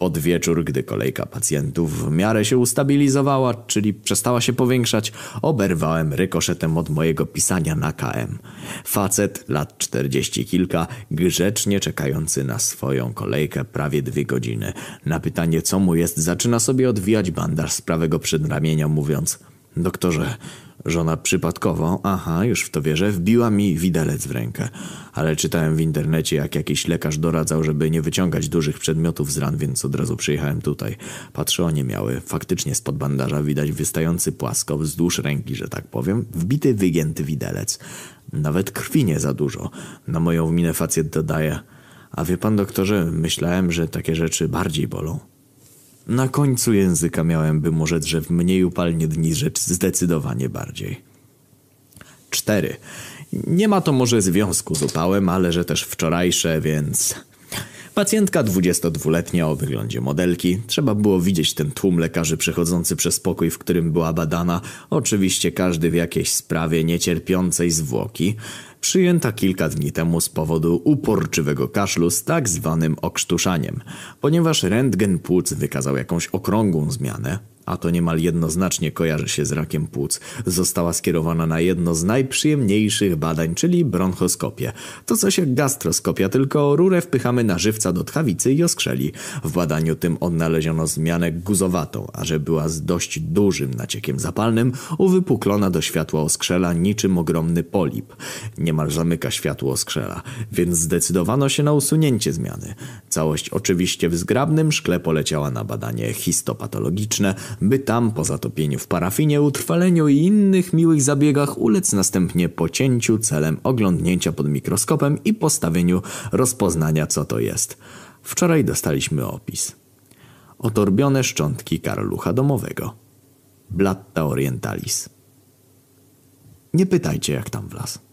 Pod wieczór, gdy kolejka pacjentów w miarę się ustabilizowała, czyli przestała się powiększać, oberwałem rykoszetem od mojego pisania na KM. Facet, lat czterdzieści kilka, grzecznie czekający na swoją kolejkę prawie dwie godziny. Na pytanie, co mu jest, zaczyna sobie odwijać bandaż z prawego przedramienia, mówiąc Doktorze, żona przypadkowo, aha, już w to wierzę, wbiła mi widelec w rękę. Ale czytałem w internecie, jak jakiś lekarz doradzał, żeby nie wyciągać dużych przedmiotów z ran, więc od razu przyjechałem tutaj. Patrzę, nie miały. Faktycznie spod bandaża widać wystający płasko, wzdłuż ręki, że tak powiem, wbity, wygięty widelec. Nawet krwi nie za dużo. Na moją minę facet dodaje. A wie pan, doktorze, myślałem, że takie rzeczy bardziej bolą. Na końcu języka miałem, by może że w mniej upalnie dni rzecz zdecydowanie bardziej. 4. Nie ma to może związku z upałem, ale że też wczorajsze, więc... Pacjentka 22-letnia o wyglądzie modelki. Trzeba było widzieć ten tłum lekarzy przechodzący przez pokój, w którym była badana. Oczywiście każdy w jakiejś sprawie niecierpiącej zwłoki. Przyjęta kilka dni temu z powodu uporczywego kaszlu z tak zwanym okrztuszaniem. Ponieważ rentgen płuc wykazał jakąś okrągłą zmianę, a to niemal jednoznacznie kojarzy się z rakiem płuc, została skierowana na jedno z najprzyjemniejszych badań, czyli bronchoskopię. To coś jak gastroskopia, tylko rurę wpychamy na żywca do tchawicy i oskrzeli. W badaniu tym odnaleziono zmianę guzowatą, a że była z dość dużym naciekiem zapalnym, uwypuklona do światła oskrzela niczym ogromny polip. Niemal zamyka światło oskrzela, więc zdecydowano się na usunięcie zmiany. Całość oczywiście w zgrabnym szkle poleciała na badanie histopatologiczne, by tam po zatopieniu w parafinie, utrwaleniu i innych miłych zabiegach ulec następnie pocięciu celem oglądnięcia pod mikroskopem i postawieniu rozpoznania co to jest. Wczoraj dostaliśmy opis. Otorbione szczątki karolucha domowego. Blatta orientalis. Nie pytajcie jak tam w las.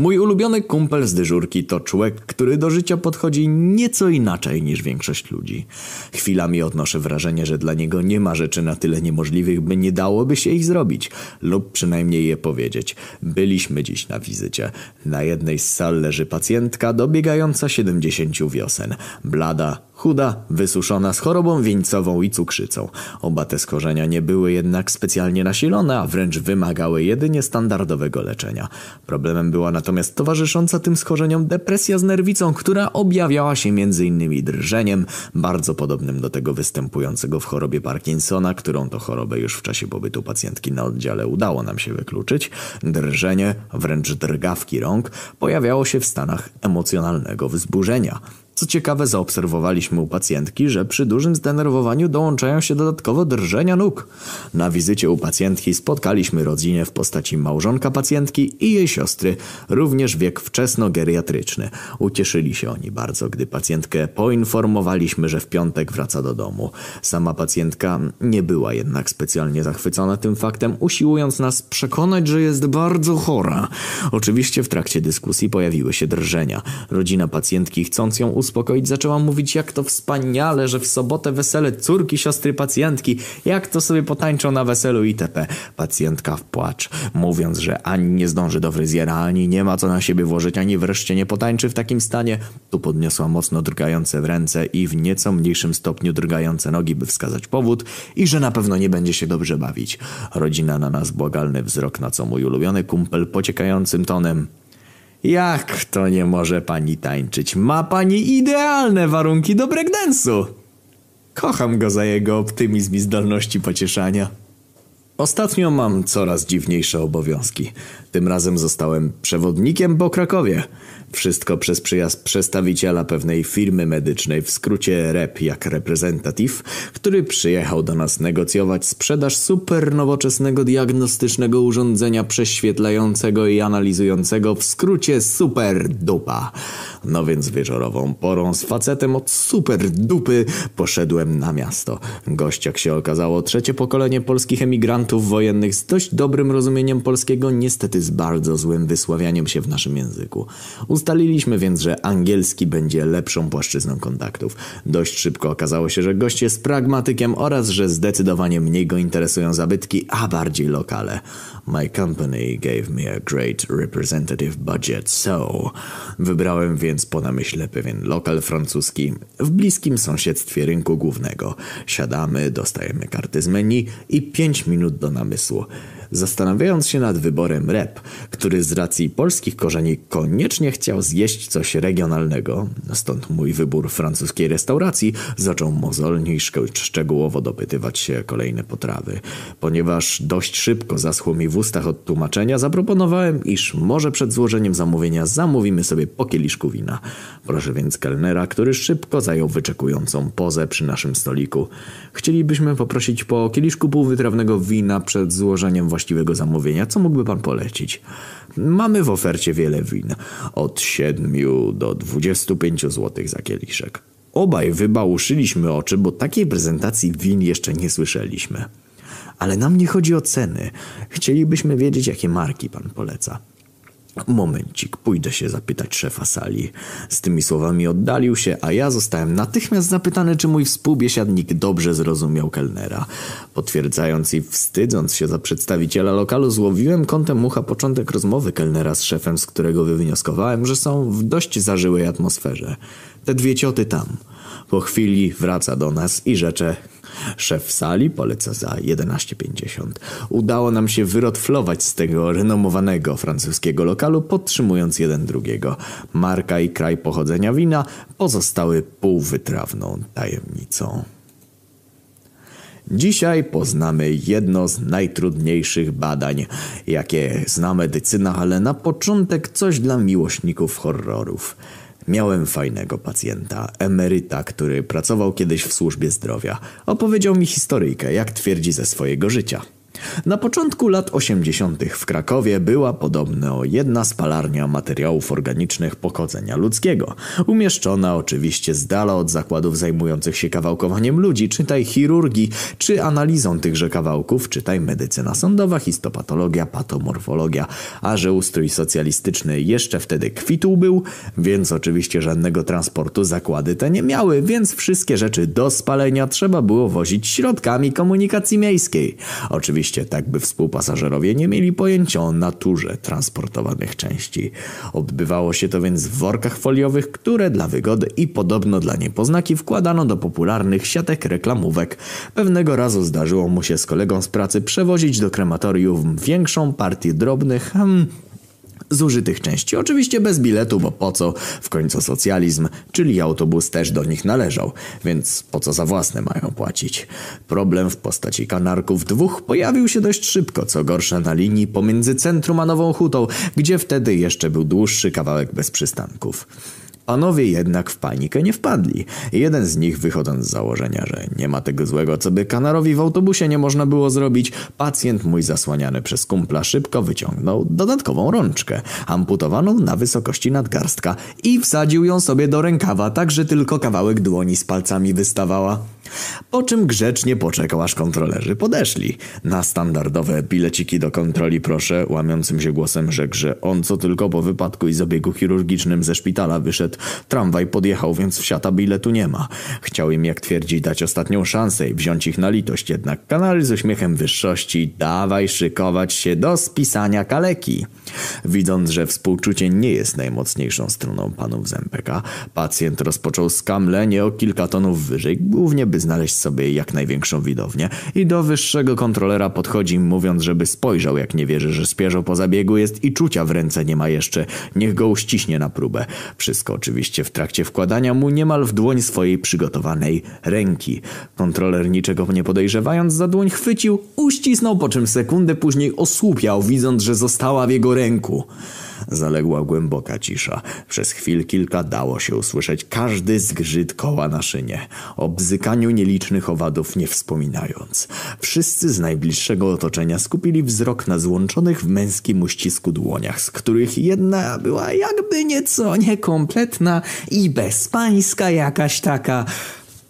Mój ulubiony kumpel z dyżurki to człowiek, który do życia podchodzi nieco inaczej niż większość ludzi. Chwilami odnoszę wrażenie, że dla niego nie ma rzeczy na tyle niemożliwych, by nie dałoby się ich zrobić, lub przynajmniej je powiedzieć. Byliśmy dziś na wizycie. Na jednej z sal leży pacjentka dobiegająca 70 wiosen. Blada, Chuda, wysuszona z chorobą wieńcową i cukrzycą. Oba te schorzenia nie były jednak specjalnie nasilone, a wręcz wymagały jedynie standardowego leczenia. Problemem była natomiast towarzysząca tym schorzeniom depresja z nerwicą, która objawiała się m.in. drżeniem, bardzo podobnym do tego występującego w chorobie Parkinsona, którą to chorobę już w czasie pobytu pacjentki na oddziale udało nam się wykluczyć. Drżenie, wręcz drgawki rąk, pojawiało się w stanach emocjonalnego wzburzenia. Co ciekawe, zaobserwowaliśmy u pacjentki, że przy dużym zdenerwowaniu dołączają się dodatkowo drżenia nóg. Na wizycie u pacjentki spotkaliśmy rodzinę w postaci małżonka pacjentki i jej siostry, również wiek wczesno-geriatryczny. Ucieszyli się oni bardzo, gdy pacjentkę poinformowaliśmy, że w piątek wraca do domu. Sama pacjentka nie była jednak specjalnie zachwycona tym faktem, usiłując nas przekonać, że jest bardzo chora. Oczywiście w trakcie dyskusji pojawiły się drżenia. Rodzina pacjentki chcąc ją uspokoić, zaczęła mówić, jak to wspaniale, że w sobotę wesele córki siostry pacjentki, jak to sobie potańczą na weselu itp. Pacjentka w płacz, mówiąc, że ani nie zdąży do fryzjera, ani nie ma co na siebie włożyć, ani wreszcie nie potańczy w takim stanie. Tu podniosła mocno drgające w ręce i w nieco mniejszym stopniu drgające nogi, by wskazać powód i że na pewno nie będzie się dobrze bawić. Rodzina na nas błagalny wzrok, na co mój ulubiony kumpel pociekającym tonem jak to nie może pani tańczyć? Ma pani idealne warunki do breakdance'u. Kocham go za jego optymizm i zdolności pocieszania. Ostatnio mam coraz dziwniejsze obowiązki. Tym razem zostałem przewodnikiem po Krakowie. Wszystko przez przyjazd przedstawiciela pewnej firmy medycznej, w skrócie REP jak reprezentatyw, który przyjechał do nas negocjować sprzedaż super nowoczesnego diagnostycznego urządzenia prześwietlającego i analizującego, w skrócie super dupa. No więc wieczorową porą z facetem od super dupy poszedłem na miasto. Gość, jak się okazało, trzecie pokolenie polskich emigrantów wojennych z dość dobrym rozumieniem polskiego, niestety z bardzo złym wysławianiem się w naszym języku. Ustaliliśmy więc, że angielski będzie lepszą płaszczyzną kontaktów. Dość szybko okazało się, że gość jest pragmatykiem oraz, że zdecydowanie mniej go interesują zabytki, a bardziej lokale. My company gave me a great representative budget, so... Wybrałem więc po namyśle pewien lokal francuski w bliskim sąsiedztwie rynku głównego. Siadamy, dostajemy karty z menu i pięć minut do namysłu. Zastanawiając się nad wyborem rep, który z racji polskich korzeni koniecznie chciał zjeść coś regionalnego, stąd mój wybór francuskiej restauracji, zaczął mozolnie i szczegółowo dopytywać się kolejne potrawy. Ponieważ dość szybko zaschło mi w ustach od tłumaczenia, zaproponowałem, iż może przed złożeniem zamówienia zamówimy sobie po kieliszku wina. Proszę więc kelnera, który szybko zajął wyczekującą pozę przy naszym stoliku. Chcielibyśmy poprosić po kieliszku półwytrawnego wina przed złożeniem właściwego zamówienia. Co mógłby pan polecić? Mamy w ofercie wiele win. Od 7 do 25 zł za kieliszek. Obaj wybałuszyliśmy oczy, bo takiej prezentacji win jeszcze nie słyszeliśmy. Ale nam nie chodzi o ceny. Chcielibyśmy wiedzieć, jakie marki pan poleca. Momencik, pójdę się zapytać szefa sali. Z tymi słowami oddalił się, a ja zostałem natychmiast zapytany, czy mój współbiesiadnik dobrze zrozumiał kelnera. Potwierdzając i wstydząc się za przedstawiciela lokalu, złowiłem kątem mucha początek rozmowy kelnera z szefem, z którego wywnioskowałem, że są w dość zażyłej atmosferze. Te dwie cioty tam. Po chwili wraca do nas i rzecze Szef sali poleca za 11,50. Udało nam się wyrotflować z tego renomowanego francuskiego lokalu, podtrzymując jeden drugiego. Marka i kraj pochodzenia wina pozostały półwytrawną tajemnicą. Dzisiaj poznamy jedno z najtrudniejszych badań, jakie zna medycyna, ale na początek coś dla miłośników horrorów. Miałem fajnego pacjenta, emeryta, który pracował kiedyś w służbie zdrowia. Opowiedział mi historyjkę, jak twierdzi ze swojego życia. Na początku lat 80. w Krakowie była podobno jedna spalarnia materiałów organicznych pochodzenia ludzkiego. Umieszczona oczywiście z dala od zakładów zajmujących się kawałkowaniem ludzi, czytaj chirurgii, czy analizą tychże kawałków, czytaj medycyna sądowa, histopatologia, patomorfologia, a że ustrój socjalistyczny jeszcze wtedy kwitł był, więc oczywiście żadnego transportu zakłady te nie miały, więc wszystkie rzeczy do spalenia trzeba było wozić środkami komunikacji miejskiej. Oczywiście Oczywiście tak, by współpasażerowie nie mieli pojęcia o naturze transportowanych części. Odbywało się to więc w workach foliowych, które dla wygody i podobno dla niepoznaki wkładano do popularnych siatek reklamówek. Pewnego razu zdarzyło mu się z kolegą z pracy przewozić do krematorium większą partię drobnych, hmm, zużytych części. Oczywiście bez biletu, bo po co? W końcu socjalizm, czyli autobus też do nich należał, więc po co za własne mają płacić? Problem w postaci kanarków dwóch pojawił się dość szybko, co gorsza na linii pomiędzy centrum a Nową Hutą, gdzie wtedy jeszcze był dłuższy kawałek bez przystanków. Panowie jednak w panikę nie wpadli. Jeden z nich, wychodząc z założenia, że nie ma tego złego, co by kanarowi w autobusie nie można było zrobić, pacjent mój zasłaniany przez kumpla szybko wyciągnął dodatkową rączkę, amputowaną na wysokości nadgarstka i wsadził ją sobie do rękawa, tak że tylko kawałek dłoni z palcami wystawała. Po czym grzecznie poczekał, aż kontrolerzy podeszli. Na standardowe bileciki do kontroli proszę, łamiącym się głosem rzekł, że on co tylko po wypadku i zabiegu chirurgicznym ze szpitala wyszedł. Tramwaj podjechał, więc wsiata biletu nie ma. Chciał im, jak twierdzi, dać ostatnią szansę i wziąć ich na litość, jednak kanary z uśmiechem wyższości dawaj szykować się do spisania kaleki. Widząc, że współczucie nie jest najmocniejszą stroną panów z MPK, pacjent rozpoczął skamlenie o kilka tonów wyżej, głównie by znaleźć sobie jak największą widownię i do wyższego kontrolera podchodzi mówiąc, żeby spojrzał jak nie wierzy, że spierzał po zabiegu jest i czucia w ręce nie ma jeszcze, niech go uściśnie na próbę. Wszystko oczywiście w trakcie wkładania mu niemal w dłoń swojej przygotowanej ręki. Kontroler niczego nie podejrzewając za dłoń chwycił, uścisnął, po czym sekundę później osłupiał, widząc, że została w jego ręku. Zaległa głęboka cisza. Przez chwil kilka dało się usłyszeć każdy zgrzyt koła na szynie. O bzykaniu nielicznych owadów nie wspominając. Wszyscy z najbliższego otoczenia skupili wzrok na złączonych w męskim uścisku dłoniach, z których jedna była jakby nieco niekompletna i bezpańska jakaś taka...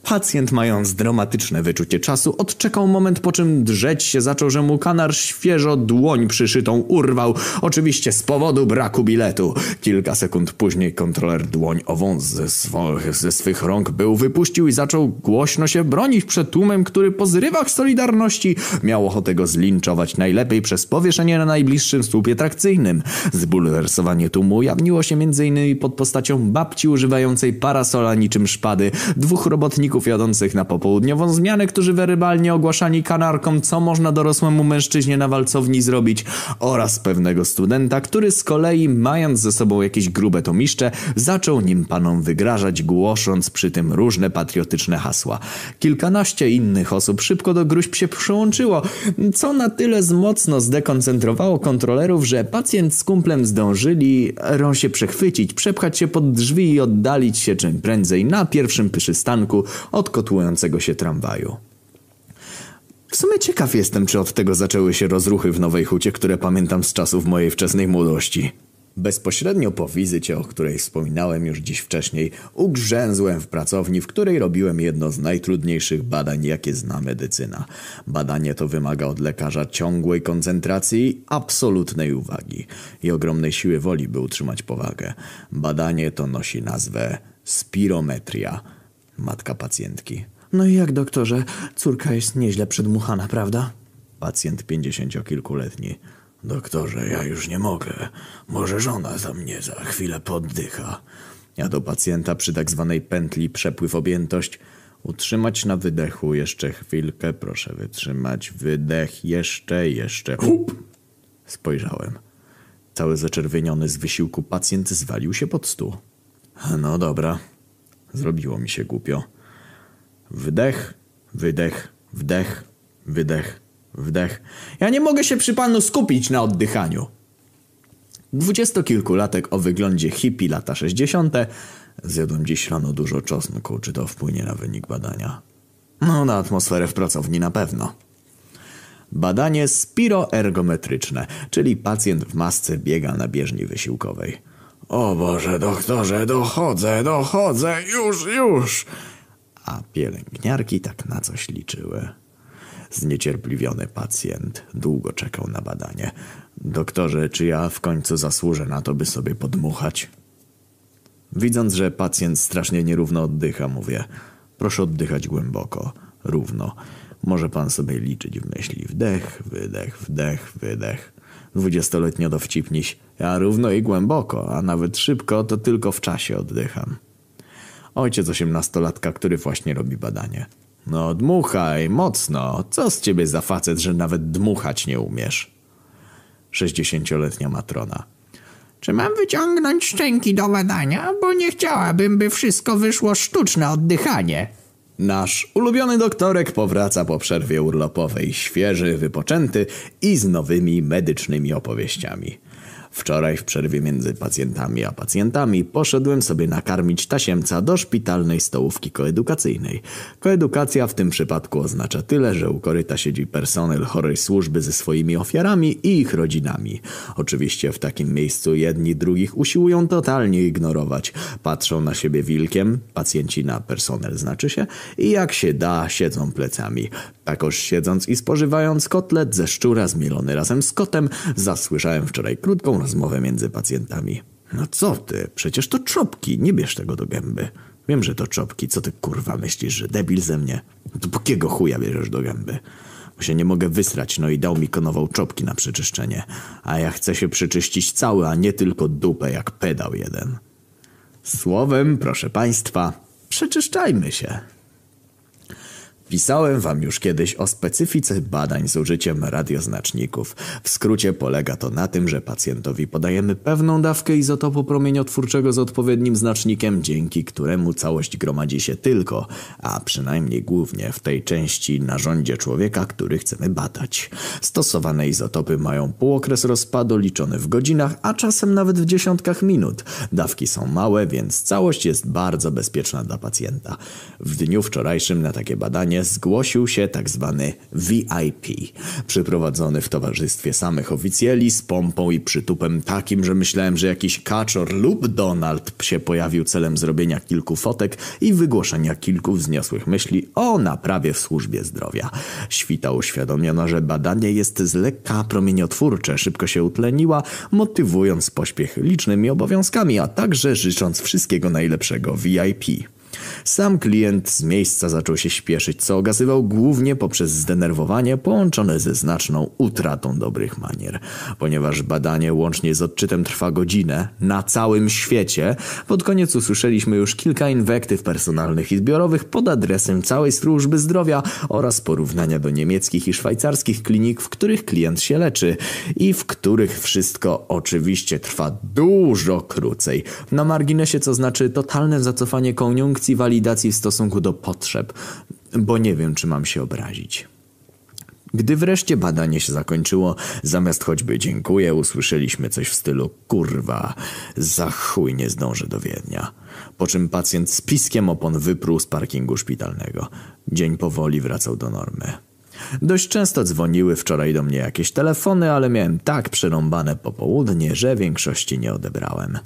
Pacjent, mając dramatyczne wyczucie czasu, odczekał moment, po czym drzeć się zaczął, że mu kanar świeżo dłoń przyszytą urwał, oczywiście z powodu braku biletu. Kilka sekund później kontroler dłoń ową ze, swo- ze swych rąk był, wypuścił i zaczął głośno się bronić przed tłumem, który po zrywach Solidarności miał ochotę go zlinczować najlepiej przez powieszenie na najbliższym słupie trakcyjnym. Zbulwersowanie tłumu ujawniło się m.in. pod postacią babci używającej parasola niczym szpady, dwóch robotników jadących na popołudniową zmianę, którzy werbalnie ogłaszali kanarkom, co można dorosłemu mężczyźnie na walcowni zrobić, oraz pewnego studenta, który z kolei, mając ze sobą jakieś grube tomiszcze, zaczął nim panom wygrażać, głosząc przy tym różne patriotyczne hasła. Kilkanaście innych osób szybko do gruźb się przyłączyło, co na tyle mocno zdekoncentrowało kontrolerów, że pacjent z kumplem zdążyli rą się przechwycić, przepchać się pod drzwi i oddalić się czym prędzej na pierwszym przystanku od kotłującego się tramwaju. W sumie ciekaw jestem, czy od tego zaczęły się rozruchy w Nowej Hucie, które pamiętam z czasów mojej wczesnej młodości. Bezpośrednio po wizycie, o której wspominałem już dziś wcześniej, ugrzęzłem w pracowni, w której robiłem jedno z najtrudniejszych badań, jakie zna medycyna. Badanie to wymaga od lekarza ciągłej koncentracji absolutnej uwagi i ogromnej siły woli, by utrzymać powagę. Badanie to nosi nazwę spirometria. Matka pacjentki. No i jak, doktorze? Córka jest nieźle przedmuchana, prawda? Pacjent pięćdziesięciokilkuletni. Doktorze, ja już nie mogę. Może żona za mnie za chwilę poddycha. Ja do pacjenta przy tak zwanej pętli przepływ objętość. Utrzymać na wydechu jeszcze chwilkę, proszę wytrzymać. Wydech, jeszcze, jeszcze. Hup! Spojrzałem. Cały zaczerwieniony z wysiłku pacjent zwalił się pod stół. No dobra. Zrobiło mi się głupio. Wdech, wydech, wdech, wydech, wdech. Ja nie mogę się przy panu skupić na oddychaniu. Dwudziestokilkulatek o wyglądzie hippie lata 60. Zjadłem dziś rano dużo czosnku. Czy to wpłynie na wynik badania? No, na atmosferę w pracowni na pewno. Badanie spiroergometryczne, czyli pacjent w masce biega na bieżni wysiłkowej. O Boże, doktorze, dochodzę, dochodzę, już, już! A pielęgniarki tak na coś liczyły. Zniecierpliwiony pacjent długo czekał na badanie. Doktorze, czy ja w końcu zasłużę na to, by sobie podmuchać? Widząc, że pacjent strasznie nierówno oddycha, mówię: Proszę oddychać głęboko, równo. Może pan sobie liczyć w myśli. Wdech, wydech, wdech, wydech. Dwudziestoletnio dowcipniś. Ja równo i głęboko, a nawet szybko, to tylko w czasie oddycham. Ojciec osiemnastolatka, który właśnie robi badanie. No dmuchaj, mocno. Co z ciebie za facet, że nawet dmuchać nie umiesz? Sześćdziesięcioletnia matrona. Czy mam wyciągnąć szczęki do badania? Bo nie chciałabym, by wszystko wyszło sztuczne oddychanie. Nasz ulubiony doktorek powraca po przerwie urlopowej, świeży, wypoczęty i z nowymi medycznymi opowieściami. Wczoraj w przerwie między pacjentami a pacjentami poszedłem sobie nakarmić tasiemca do szpitalnej stołówki koedukacyjnej. Koedukacja w tym przypadku oznacza tyle, że u koryta siedzi personel chorej służby ze swoimi ofiarami i ich rodzinami. Oczywiście w takim miejscu jedni drugich usiłują totalnie ignorować. Patrzą na siebie wilkiem, pacjenci na personel znaczy się, i jak się da siedzą plecami. Takoż siedząc i spożywając kotlet ze szczura zmielony razem z kotem, zasłyszałem wczoraj krótką rozmowę między pacjentami. No co ty, przecież to czopki, nie bierz tego do gęby. Wiem, że to czopki, co ty kurwa myślisz, że debil ze mnie? To po kiego chuja bierzesz do gęby? Bo się nie mogę wysrać, no i dał mi konował czopki na przeczyszczenie. A ja chcę się przeczyścić cały, a nie tylko dupę jak pedał jeden. Słowem, proszę państwa, przeczyszczajmy się. Pisałem wam już kiedyś o specyfice badań z użyciem radioznaczników. W skrócie polega to na tym, że pacjentowi podajemy pewną dawkę izotopu promieniotwórczego z odpowiednim znacznikiem, dzięki któremu całość gromadzi się tylko, a przynajmniej głównie w tej części narządzie człowieka, który chcemy badać. Stosowane izotopy mają półokres rozpadu liczony w godzinach, a czasem nawet w dziesiątkach minut. Dawki są małe, więc całość jest bardzo bezpieczna dla pacjenta. W dniu wczorajszym na takie badanie zgłosił się tak zwany VIP, przyprowadzony w towarzystwie samych oficjeli z pompą i przytupem takim, że myślałem, że jakiś kaczor lub Donald się pojawił celem zrobienia kilku fotek i wygłoszenia kilku wzniosłych myśli o naprawie w służbie zdrowia. Świta uświadomiona, że badanie jest z lekka promieniotwórcze, szybko się utleniła, motywując pośpiech licznymi obowiązkami, a także życząc wszystkiego najlepszego VIP. Sam klient z miejsca zaczął się śpieszyć, co okazywał głównie poprzez zdenerwowanie połączone ze znaczną utratą dobrych manier. Ponieważ badanie łącznie z odczytem trwa godzinę na całym świecie, pod koniec usłyszeliśmy już kilka inwektyw personalnych i zbiorowych pod adresem całej służby zdrowia oraz porównania do niemieckich i szwajcarskich klinik, w których klient się leczy i w których wszystko oczywiście trwa dużo krócej. Na marginesie co znaczy totalne zacofanie koniunkcji walidacji w stosunku do potrzeb, bo nie wiem, czy mam się obrazić. Gdy wreszcie badanie się zakończyło, zamiast choćby dziękuję, usłyszeliśmy coś w stylu kurwa, za chuj nie zdążę do Wiednia. Po czym pacjent z piskiem opon wyprół z parkingu szpitalnego. Dzień powoli wracał do normy. Dość często dzwoniły wczoraj do mnie jakieś telefony, ale miałem tak przerąbane popołudnie, że większości nie odebrałem.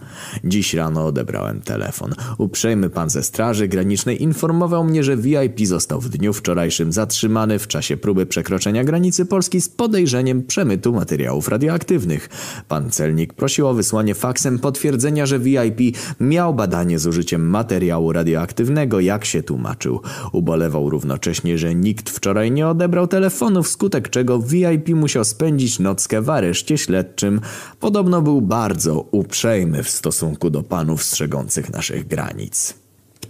Dziś rano odebrałem telefon. Uprzejmy pan ze Straży Granicznej informował mnie, że VIP został w dniu wczorajszym zatrzymany w czasie próby przekroczenia granicy Polski z podejrzeniem przemytu materiałów radioaktywnych. Pan celnik prosił o wysłanie faksem potwierdzenia, że VIP miał badanie z użyciem materiału radioaktywnego, jak się tłumaczył. Ubolewał równocześnie, że nikt wczoraj nie odebrał telefonu, wskutek czego VIP musiał spędzić nockę w areszcie śledczym. Podobno był bardzo uprzejmy w stosunku do panów strzegących naszych granic.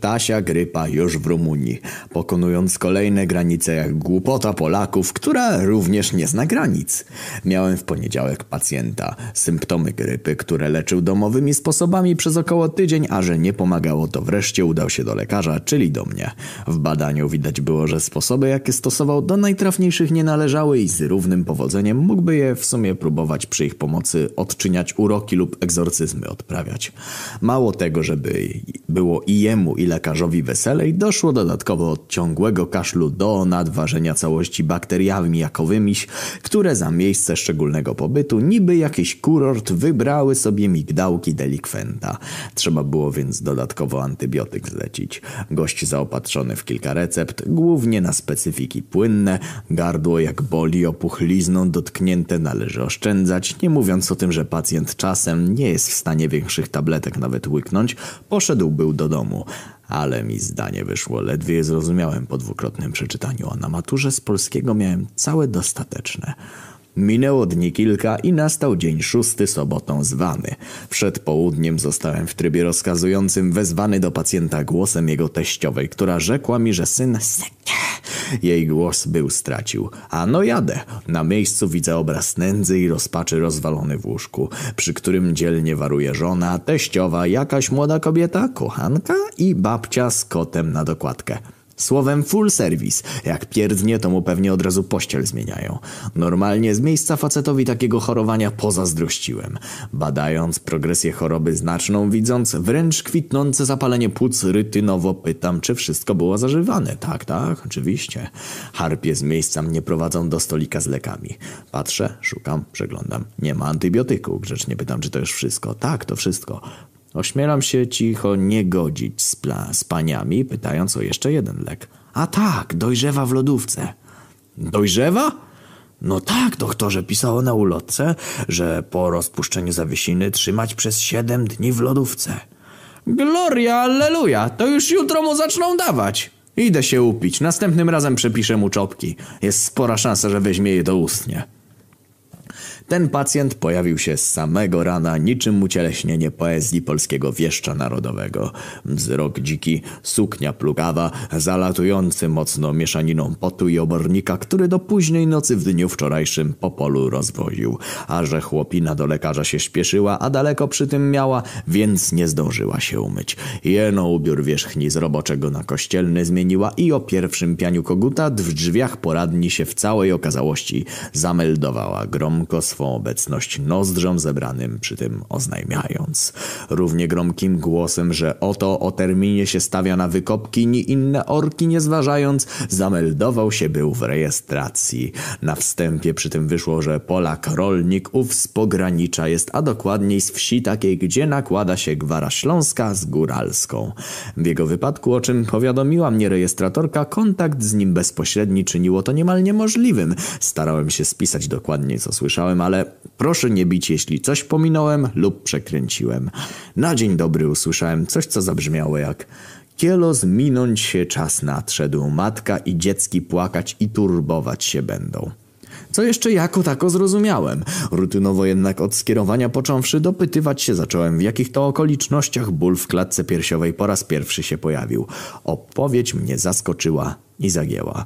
Ptasia grypa już w Rumunii, pokonując kolejne granice jak głupota Polaków, która również nie zna granic. Miałem w poniedziałek pacjenta, symptomy grypy, które leczył domowymi sposobami przez około tydzień, a że nie pomagało, to wreszcie udał się do lekarza, czyli do mnie. W badaniu widać było, że sposoby, jakie stosował do najtrafniejszych nie należały i z równym powodzeniem mógłby je w sumie próbować przy ich pomocy odczyniać uroki lub egzorcyzmy odprawiać. Mało tego, żeby było i jemu, i lekarzowi weselej, doszło dodatkowo od ciągłego kaszlu do nadważenia całości bakteriami jakowymi, które za miejsce szczególnego pobytu niby jakiś kurort wybrały sobie migdałki delikwenta. Trzeba było więc dodatkowo antybiotyk zlecić. Gość zaopatrzony w kilka recept, głównie na specyfiki płynne, gardło jak boli opuchlizną dotknięte należy oszczędzać, nie mówiąc o tym, że pacjent czasem nie jest w stanie większych tabletek nawet łyknąć, poszedł był do domu ale mi zdanie wyszło, ledwie je zrozumiałem po dwukrotnym przeczytaniu, a na maturze z polskiego miałem całe dostateczne. Minęło dni kilka i nastał dzień szósty sobotą zwany. Przed południem zostałem w trybie rozkazującym wezwany do pacjenta głosem jego teściowej, która rzekła mi, że syn jej głos był stracił. A no jadę. Na miejscu widzę obraz nędzy i rozpaczy rozwalony w łóżku, przy którym dzielnie waruje żona, teściowa, jakaś młoda kobieta, kochanka i babcia z kotem na dokładkę. Słowem full service. Jak pierdnie, to mu pewnie od razu pościel zmieniają. Normalnie z miejsca facetowi takiego chorowania pozazdrościłem. Badając progresję choroby znaczną, widząc wręcz kwitnące zapalenie płuc rytynowo pytam, czy wszystko było zażywane. Tak, tak, oczywiście. Harpie z miejsca mnie prowadzą do stolika z lekami. Patrzę, szukam, przeglądam. Nie ma antybiotyku. Grzecznie pytam, czy to już wszystko. Tak, to wszystko. Ośmielam się cicho nie godzić z, z paniami, pytając o jeszcze jeden lek. A tak, dojrzewa w lodówce. Dojrzewa? No tak, doktorze, pisało na ulotce, że po rozpuszczeniu zawiesiny trzymać przez siedem dni w lodówce. Gloria, alleluja, to już jutro mu zaczną dawać. Idę się upić, następnym razem przepiszę mu czopki. Jest spora szansa, że weźmie je do ustnie. Ten pacjent pojawił się z samego rana niczym ucieleśnienie poezji polskiego wieszcza narodowego. Wzrok dziki, suknia plugawa, zalatujący mocno mieszaniną potu i obornika, który do późnej nocy w dniu wczorajszym po polu rozwoził. A że chłopina do lekarza się śpieszyła, a daleko przy tym miała, więc nie zdążyła się umyć. Jeno ubiór wierzchni z roboczego na kościelny zmieniła i o pierwszym pianiu koguta w drzwiach poradni się w całej okazałości zameldowała gromko swą obecność nozdrzom zebranym, przy tym oznajmiając. Równie gromkim głosem, że oto o terminie się stawia na wykopki, ni inne orki nie zważając, zameldował się był w rejestracji. Na wstępie przy tym wyszło, że Polak rolnik ów z pogranicza jest, a dokładniej z wsi takiej, gdzie nakłada się gwara śląska z góralską. W jego wypadku, o czym powiadomiła mnie rejestratorka, kontakt z nim bezpośredni czyniło to niemal niemożliwym. Starałem się spisać dokładnie, co słyszałem, ale proszę nie bić, jeśli coś pominąłem lub przekręciłem. Na dzień dobry usłyszałem coś, co zabrzmiało jak Kielos minąć się czas nadszedł, matka i dziecki płakać i turbować się będą. Co jeszcze jako tako zrozumiałem. Rutynowo jednak od skierowania począwszy dopytywać się zacząłem, w jakich to okolicznościach ból w klatce piersiowej po raz pierwszy się pojawił. Odpowiedź mnie zaskoczyła i zagięła.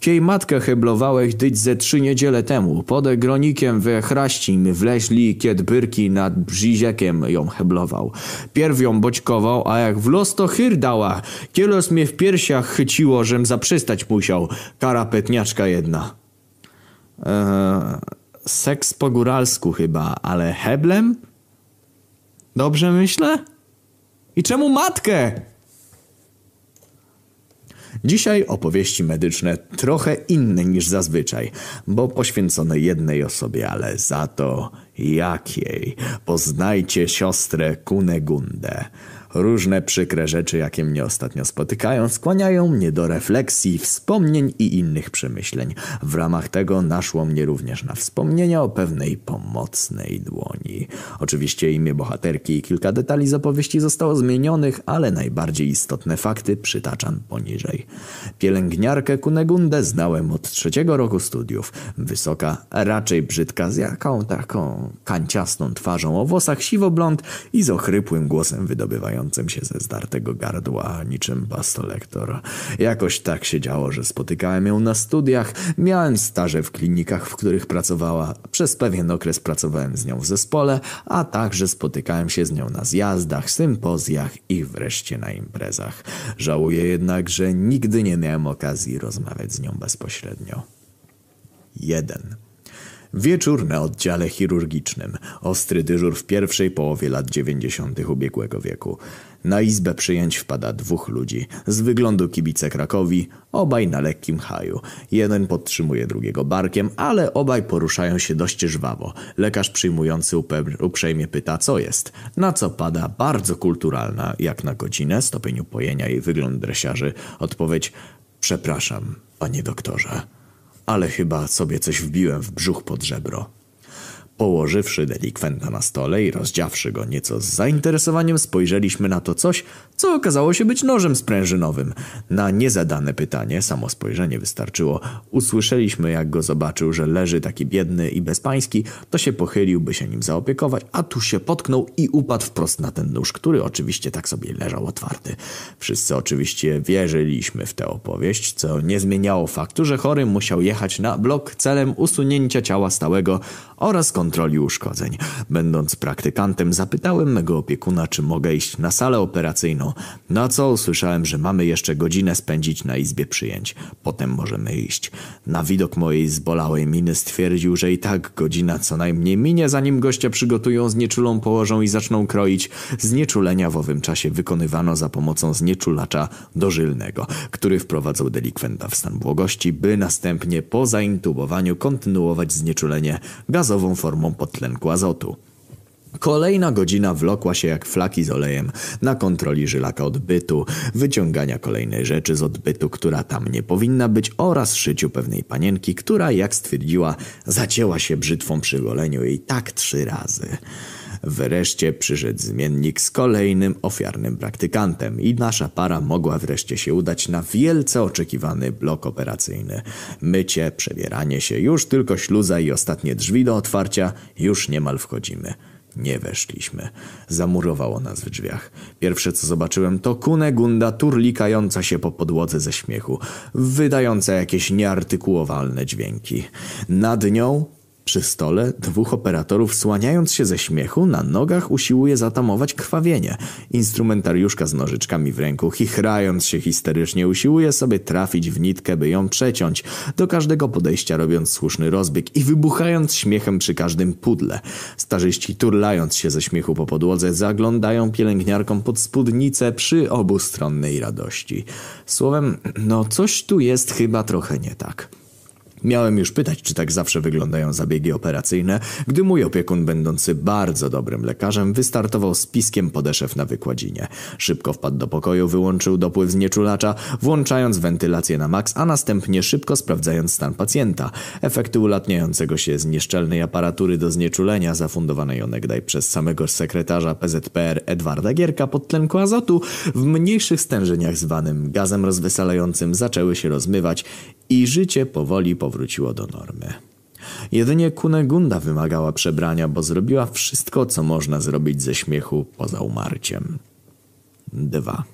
Kiej matkę heblowałeś dyć ze trzy niedziele temu. Pode gronikiem we chraścin wleźli, kied byrki nad brziziekiem ją heblował. Pierw ją boćkował, a jak w los to chyr dała. Kielos mnie w piersiach chyciło, żem zaprzystać musiał. Kara petniaczka jedna. Eee, seks po góralsku chyba, ale heblem? Dobrze myślę? I czemu matkę? Dzisiaj opowieści medyczne trochę inne niż zazwyczaj, bo poświęcone jednej osobie, ale za to jakiej. Poznajcie siostrę Kunegundę. Różne przykre rzeczy, jakie mnie ostatnio spotykają, skłaniają mnie do refleksji, wspomnień i innych przemyśleń. W ramach tego naszło mnie również na wspomnienia o pewnej pomocnej dłoni. Oczywiście imię bohaterki i kilka detali z opowieści zostało zmienionych, ale najbardziej istotne fakty przytaczam poniżej. Pielęgniarkę Kunegundę znałem od trzeciego roku studiów. Wysoka, raczej brzydka, z jaką taką kanciastą twarzą o włosach siwoblond i z ochrypłym głosem wydobywającym się ze zdartego gardła niczym pastolektor. Jakoś tak się działo, że spotykałem ją na studiach, miałem staże w klinikach, w których pracowała, przez pewien okres pracowałem z nią w zespole, a także spotykałem się z nią na zjazdach, sympozjach i wreszcie na imprezach. Żałuję jednak, że nigdy nie miałem okazji rozmawiać z nią bezpośrednio. 1. Wieczór na oddziale chirurgicznym. Ostry dyżur w pierwszej połowie lat dziewięćdziesiątych ubiegłego wieku. Na izbę przyjęć wpada dwóch ludzi. Z wyglądu kibice Krakowi, obaj na lekkim haju. Jeden podtrzymuje drugiego barkiem, ale obaj poruszają się dość żwawo. Lekarz przyjmujący uprzejmie pyta, co jest. Na co pada bardzo kulturalna, jak na godzinę, stopień upojenia i wygląd dresiarzy, odpowiedź Przepraszam, panie doktorze ale chyba sobie coś wbiłem w brzuch pod żebro. Położywszy delikwenta na stole i rozdziawszy go nieco z zainteresowaniem, spojrzeliśmy na to coś, co okazało się być nożem sprężynowym. Na niezadane pytanie, samo spojrzenie wystarczyło, usłyszeliśmy jak go zobaczył, że leży taki biedny i bezpański, to się pochylił, by się nim zaopiekować, a tu się potknął i upadł wprost na ten nóż, który oczywiście tak sobie leżał otwarty. Wszyscy oczywiście wierzyliśmy w tę opowieść, co nie zmieniało faktu, że chory musiał jechać na blok celem usunięcia ciała stałego oraz kontroli uszkodzeń. Będąc praktykantem, zapytałem mego opiekuna, czy mogę iść na salę operacyjną. Na co usłyszałem, że mamy jeszcze godzinę spędzić na izbie przyjęć. Potem możemy iść. Na widok mojej zbolałej miny stwierdził, że i tak godzina co najmniej minie, zanim goście przygotują znieczulą, położą i zaczną kroić. Znieczulenia w owym czasie wykonywano za pomocą znieczulacza dożylnego, który wprowadzał delikwenta w stan błogości, by następnie po zaintubowaniu kontynuować znieczulenie gazową formą podtlenku azotu. Kolejna godzina wlokła się jak flaki z olejem na kontroli żylaka odbytu, wyciągania kolejnej rzeczy z odbytu, która tam nie powinna być oraz szyciu pewnej panienki, która, jak stwierdziła, zacięła się brzytwą przy goleniu jej tak trzy razy. Wreszcie przyszedł zmiennik z kolejnym ofiarnym praktykantem i nasza para mogła wreszcie się udać na wielce oczekiwany blok operacyjny. Mycie, przebieranie się, już tylko śluza i ostatnie drzwi do otwarcia, już niemal wchodzimy. Nie weszliśmy. Zamurowało nas w drzwiach. Pierwsze co zobaczyłem to Kunegunda turlikająca się po podłodze ze śmiechu, wydająca jakieś nieartykułowalne dźwięki. Nad nią przy stole dwóch operatorów słaniając się ze śmiechu na nogach usiłuje zatamować krwawienie. Instrumentariuszka z nożyczkami w ręku, chichrając się histerycznie, usiłuje sobie trafić w nitkę, by ją przeciąć, do każdego podejścia robiąc słuszny rozbieg i wybuchając śmiechem przy każdym pudle. Starzyści turlając się ze śmiechu po podłodze zaglądają pielęgniarkom pod spódnicę przy obustronnej radości. Słowem, no coś tu jest chyba trochę nie tak. Miałem już pytać, czy tak zawsze wyglądają zabiegi operacyjne, gdy mój opiekun, będący bardzo dobrym lekarzem, wystartował z piskiem podeszew na wykładzinie. Szybko wpadł do pokoju, wyłączył dopływ znieczulacza, włączając wentylację na maks, a następnie szybko sprawdzając stan pacjenta. Efekty ulatniającego się z nieszczelnej aparatury do znieczulenia, zafundowanej onegdaj przez samego sekretarza PZPR Edwarda Gierka pod tlenku azotu, w mniejszych stężeniach zwanym gazem rozweselającym zaczęły się rozmywać i życie powoli powróciło do normy. Jedynie Kunegunda wymagała przebrania, bo zrobiła wszystko, co można zrobić ze śmiechu poza umarciem. 2.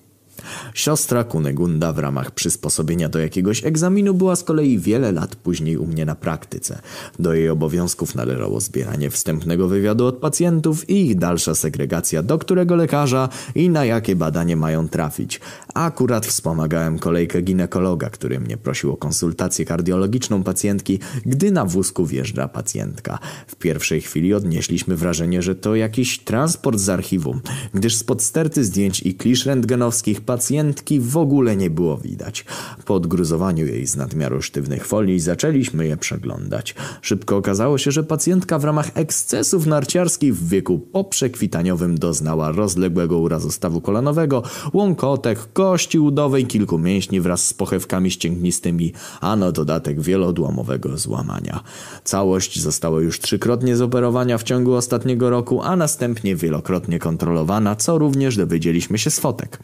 Siostra Kunegunda w ramach przysposobienia do jakiegoś egzaminu była z kolei wiele lat później u mnie na praktyce. Do jej obowiązków należało zbieranie wstępnego wywiadu od pacjentów i ich dalsza segregacja, do którego lekarza i na jakie badanie mają trafić. Akurat wspomagałem kolejkę ginekologa, który mnie prosił o konsultację kardiologiczną pacjentki, gdy na wózku wjeżdża pacjentka. W pierwszej chwili odnieśliśmy wrażenie, że to jakiś transport z archiwum, gdyż spod sterty zdjęć i klisz rentgenowskich pacjentki w ogóle nie było widać. Po odgruzowaniu jej z nadmiaru sztywnych folii zaczęliśmy je przeglądać. Szybko okazało się, że pacjentka w ramach ekscesów narciarskich w wieku poprzekwitaniowym doznała rozległego urazu stawu kolanowego, łąkotek, kości udowej, kilku mięśni wraz z pochewkami ścięgnistymi, a na dodatek wielodłamowego złamania. Całość została już trzykrotnie zoperowana w ciągu ostatniego roku, a następnie wielokrotnie kontrolowana, co również dowiedzieliśmy się z fotek.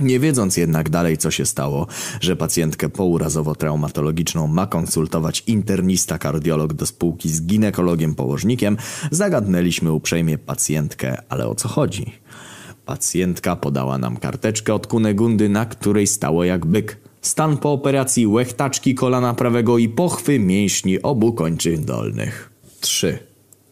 Nie wiedząc jednak dalej, co się stało, że pacjentkę pourazowo-traumatologiczną ma konsultować internista-kardiolog do spółki z ginekologiem-położnikiem, zagadnęliśmy uprzejmie pacjentkę, ale o co chodzi? Pacjentka podała nam karteczkę od Kunegundy, na której stało jak byk. Stan po operacji łechtaczki kolana prawego i pochwy mięśni obu kończyn dolnych. 3.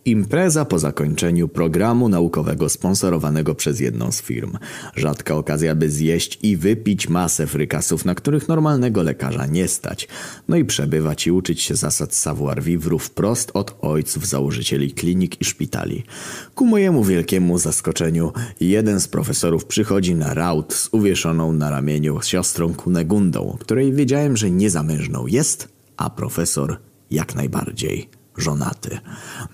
Impreza po zakończeniu programu naukowego sponsorowanego przez jedną z firm. Rzadka okazja, by zjeść i wypić masę frykasów, na których normalnego lekarza nie stać. No i przebywać i uczyć się zasad savoir vivre wprost od ojców założycieli klinik i szpitali. Ku mojemu wielkiemu zaskoczeniu, jeden z profesorów przychodzi na raut z uwieszoną na ramieniu siostrą Kunegundą, której wiedziałem, że niezamężną jest, a profesor jak najbardziej żonaty.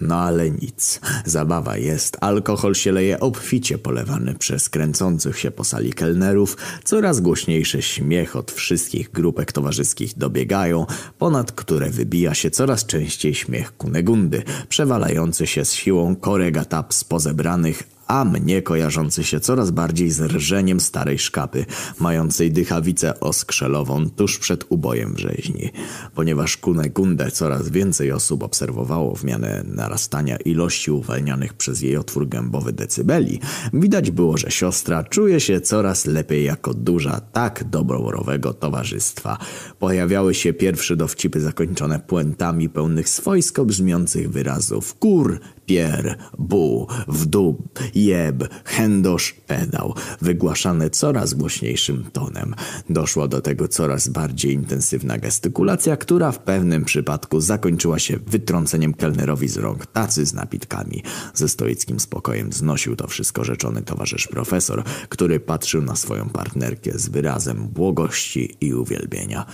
No ale nic. Zabawa jest. Alkohol się leje obficie polewany przez kręcących się po sali kelnerów. Coraz głośniejszy śmiech od wszystkich grupek towarzyskich dobiegają, ponad które wybija się coraz częściej śmiech Kunegundy, przewalający się z siłą koregatap z pozebranych, a mnie kojarzący się coraz bardziej z rżeniem starej szkapy, mającej dychawicę oskrzelową tuż przed ubojem w rzeźni. Ponieważ Kunegundę coraz więcej osób obserwowało w mianę narastania ilości uwalnianych przez jej otwór gębowy decybeli, widać było, że siostra czuje się coraz lepiej jako duża tak doborowego towarzystwa. Pojawiały się pierwsze dowcipy zakończone puentami pełnych swojsko brzmiących wyrazów kur, pier, bu, wdób, jeb, chędosz, pedał, wygłaszane coraz głośniejszym tonem. Doszła do tego coraz bardziej intensywna gestykulacja, która w pewnym przypadku zakończyła się wytrąceniem kelnerowi z rąk tacy z napitkami. Ze stoickim spokojem znosił to wszystko rzeczony towarzysz profesor, który patrzył na swoją partnerkę z wyrazem błogości i uwielbienia.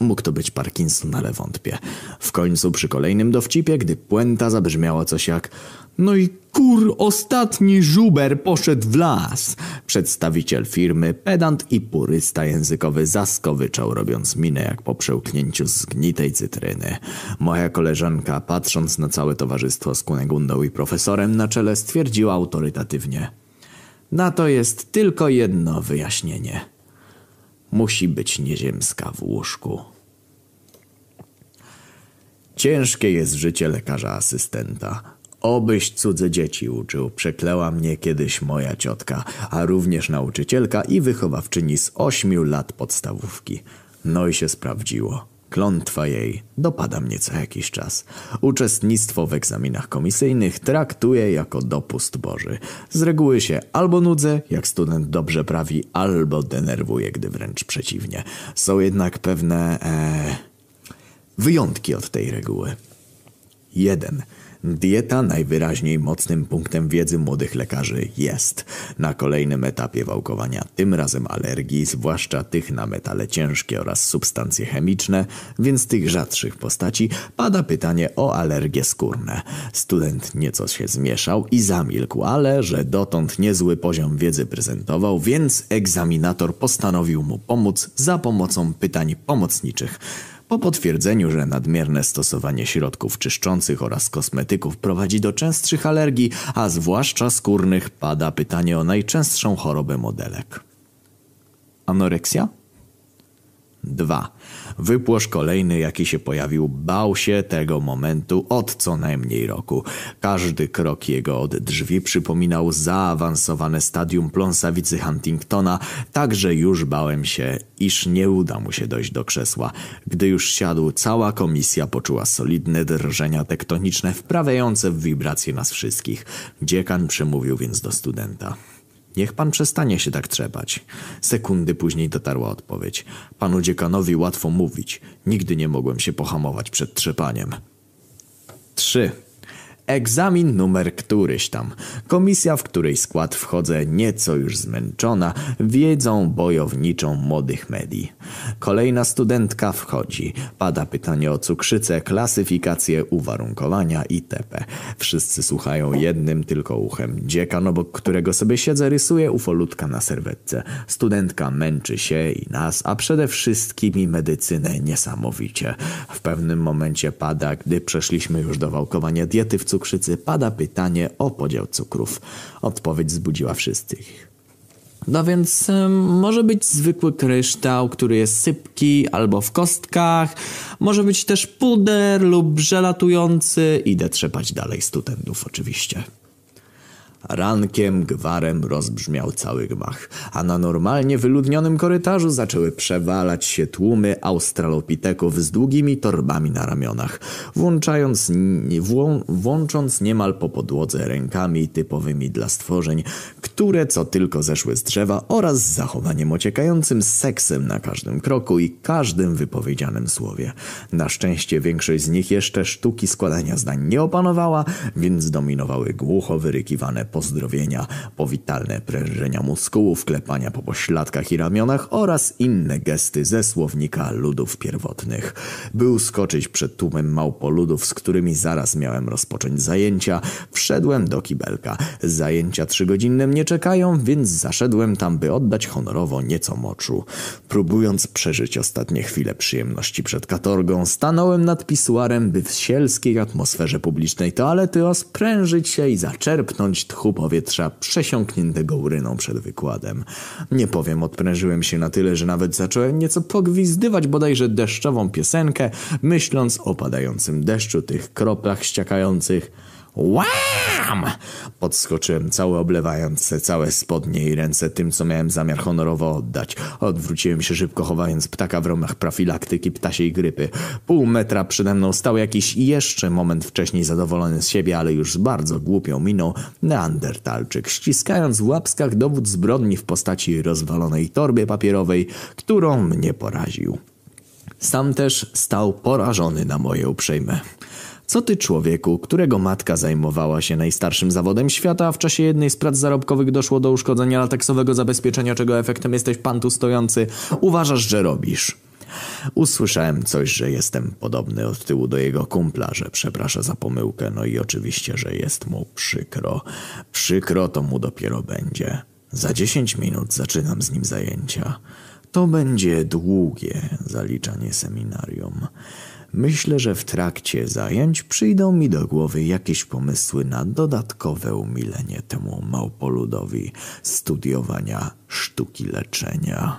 Mógł to być Parkinson, ale wątpię. W końcu przy kolejnym dowcipie, gdy puenta zabrzmiała coś jak No i kur, ostatni żuber poszedł w las. Przedstawiciel firmy, pedant i purysta językowy zaskowyczał, robiąc minę jak po przełknięciu zgnitej cytryny. Moja koleżanka, patrząc na całe towarzystwo z Kunegundą i profesorem na czele, stwierdziła autorytatywnie. Na to jest tylko jedno wyjaśnienie. Musi być nieziemska w łóżku. Ciężkie jest życie lekarza asystenta. Obyś cudze dzieci uczył, przekleła mnie kiedyś moja ciotka, a również nauczycielka i wychowawczyni z ośmiu lat podstawówki. No i się sprawdziło. Klątwa jej dopada mnie co jakiś czas. Uczestnictwo w egzaminach komisyjnych traktuję jako dopust Boży. Z reguły się albo nudzę, jak student dobrze prawi, albo denerwuję, gdy wręcz przeciwnie. Są jednak pewne e, wyjątki od tej reguły. 1. Dieta najwyraźniej mocnym punktem wiedzy młodych lekarzy jest. Na kolejnym etapie wałkowania, tym razem alergii, zwłaszcza tych na metale ciężkie oraz substancje chemiczne, więc tych rzadszych postaci, pada pytanie o alergie skórne. Student nieco się zmieszał i zamilkł, ale że dotąd niezły poziom wiedzy prezentował, więc egzaminator postanowił mu pomóc za pomocą pytań pomocniczych. Po potwierdzeniu, że nadmierne stosowanie środków czyszczących oraz kosmetyków prowadzi do częstszych alergii, a zwłaszcza skórnych, pada pytanie o najczęstszą chorobę modelek. Anoreksja? 2. Wypłosz kolejny, jaki się pojawił, bał się tego momentu od co najmniej roku. Każdy krok jego od drzwi przypominał zaawansowane stadium pląsawicy Huntingtona, także już bałem się, iż nie uda mu się dojść do krzesła. Gdy już siadł, cała komisja poczuła solidne drżenia tektoniczne wprawiające w wibracje nas wszystkich. Dziekan przemówił więc do studenta. Niech pan przestanie się tak trzepać. Sekundy później dotarła odpowiedź. Panu dziekanowi łatwo mówić. Nigdy nie mogłem się pohamować przed trzepaniem. 3. Egzamin numer któryś tam. Komisja, w której skład wchodzę nieco już zmęczona, wiedzą bojowniczą młodych medii. Kolejna studentka wchodzi. Pada pytanie o cukrzycę, klasyfikację, uwarunkowania itp. Wszyscy słuchają jednym tylko uchem. Dziekan, obok którego sobie siedzę, rysuje ufolutka na serwetce. Studentka męczy się i nas, a przede wszystkim medycynę niesamowicie. W pewnym momencie pada, gdy przeszliśmy już do wałkowania diety w cukrzycy, cukrzycy pada pytanie o podział cukrów. Odpowiedź zbudziła wszystkich. No więc ym, może być zwykły kryształ, który jest sypki albo w kostkach. Może być też puder lub żelatujący. Idę trzepać dalej studentów oczywiście. Rankiem gwarem rozbrzmiał cały gmach, a na normalnie wyludnionym korytarzu zaczęły przewalać się tłumy australopiteków z długimi torbami na ramionach, włączając, włą, włącząc niemal po podłodze rękami typowymi dla stworzeń, które co tylko zeszły z drzewa oraz z zachowaniem ociekającym seksem na każdym kroku i każdym wypowiedzianym słowie. Na szczęście większość z nich jeszcze sztuki składania zdań nie opanowała, więc dominowały głucho wyrykiwane pozdrowienia, powitalne prężenia muskułów, klepania po pośladkach i ramionach oraz inne gesty ze słownika ludów pierwotnych. Był skoczyć przed tłumem małpoludów, z którymi zaraz miałem rozpocząć zajęcia. Wszedłem do kibelka. Zajęcia trzygodzinne mnie czekają, więc zaszedłem tam, by oddać honorowo nieco moczu. Próbując przeżyć ostatnie chwile przyjemności przed katorgą, stanąłem nad pisuarem, by w sielskiej atmosferze publicznej toalety osprężyć się i zaczerpnąć tchu powietrza przesiąkniętego uryną przed wykładem. Nie powiem, odprężyłem się na tyle, że nawet zacząłem nieco pogwizdywać bodajże deszczową piosenkę, myśląc o padającym deszczu, tych kroplach ściakających. Łam! Podskoczyłem cały oblewając całe spodnie i ręce tym, co miałem zamiar honorowo oddać. Odwróciłem się szybko, chowając ptaka w ramach profilaktyki ptasiej grypy. Pół metra przede mną stał jakiś jeszcze moment wcześniej zadowolony z siebie, ale już z bardzo głupią miną neandertalczyk, ściskając w łapskach dowód zbrodni w postaci rozwalonej torby papierowej, którą mnie poraził. Sam też stał porażony na moje uprzejme. Co ty człowieku, którego matka zajmowała się najstarszym zawodem świata, a w czasie jednej z prac zarobkowych doszło do uszkodzenia lateksowego zabezpieczenia, czego efektem jesteś pan tu stojący, uważasz, że robisz? Usłyszałem coś, że jestem podobny od tyłu do jego kumpla, że przeprasza za pomyłkę, no i oczywiście, że jest mu przykro. Przykro to mu dopiero będzie. Za dziesięć minut zaczynam z nim zajęcia. To będzie długie zaliczanie seminarium. Myślę, że w trakcie zajęć przyjdą mi do głowy jakieś pomysły na dodatkowe umilenie temu małpoludowi studiowania sztuki leczenia.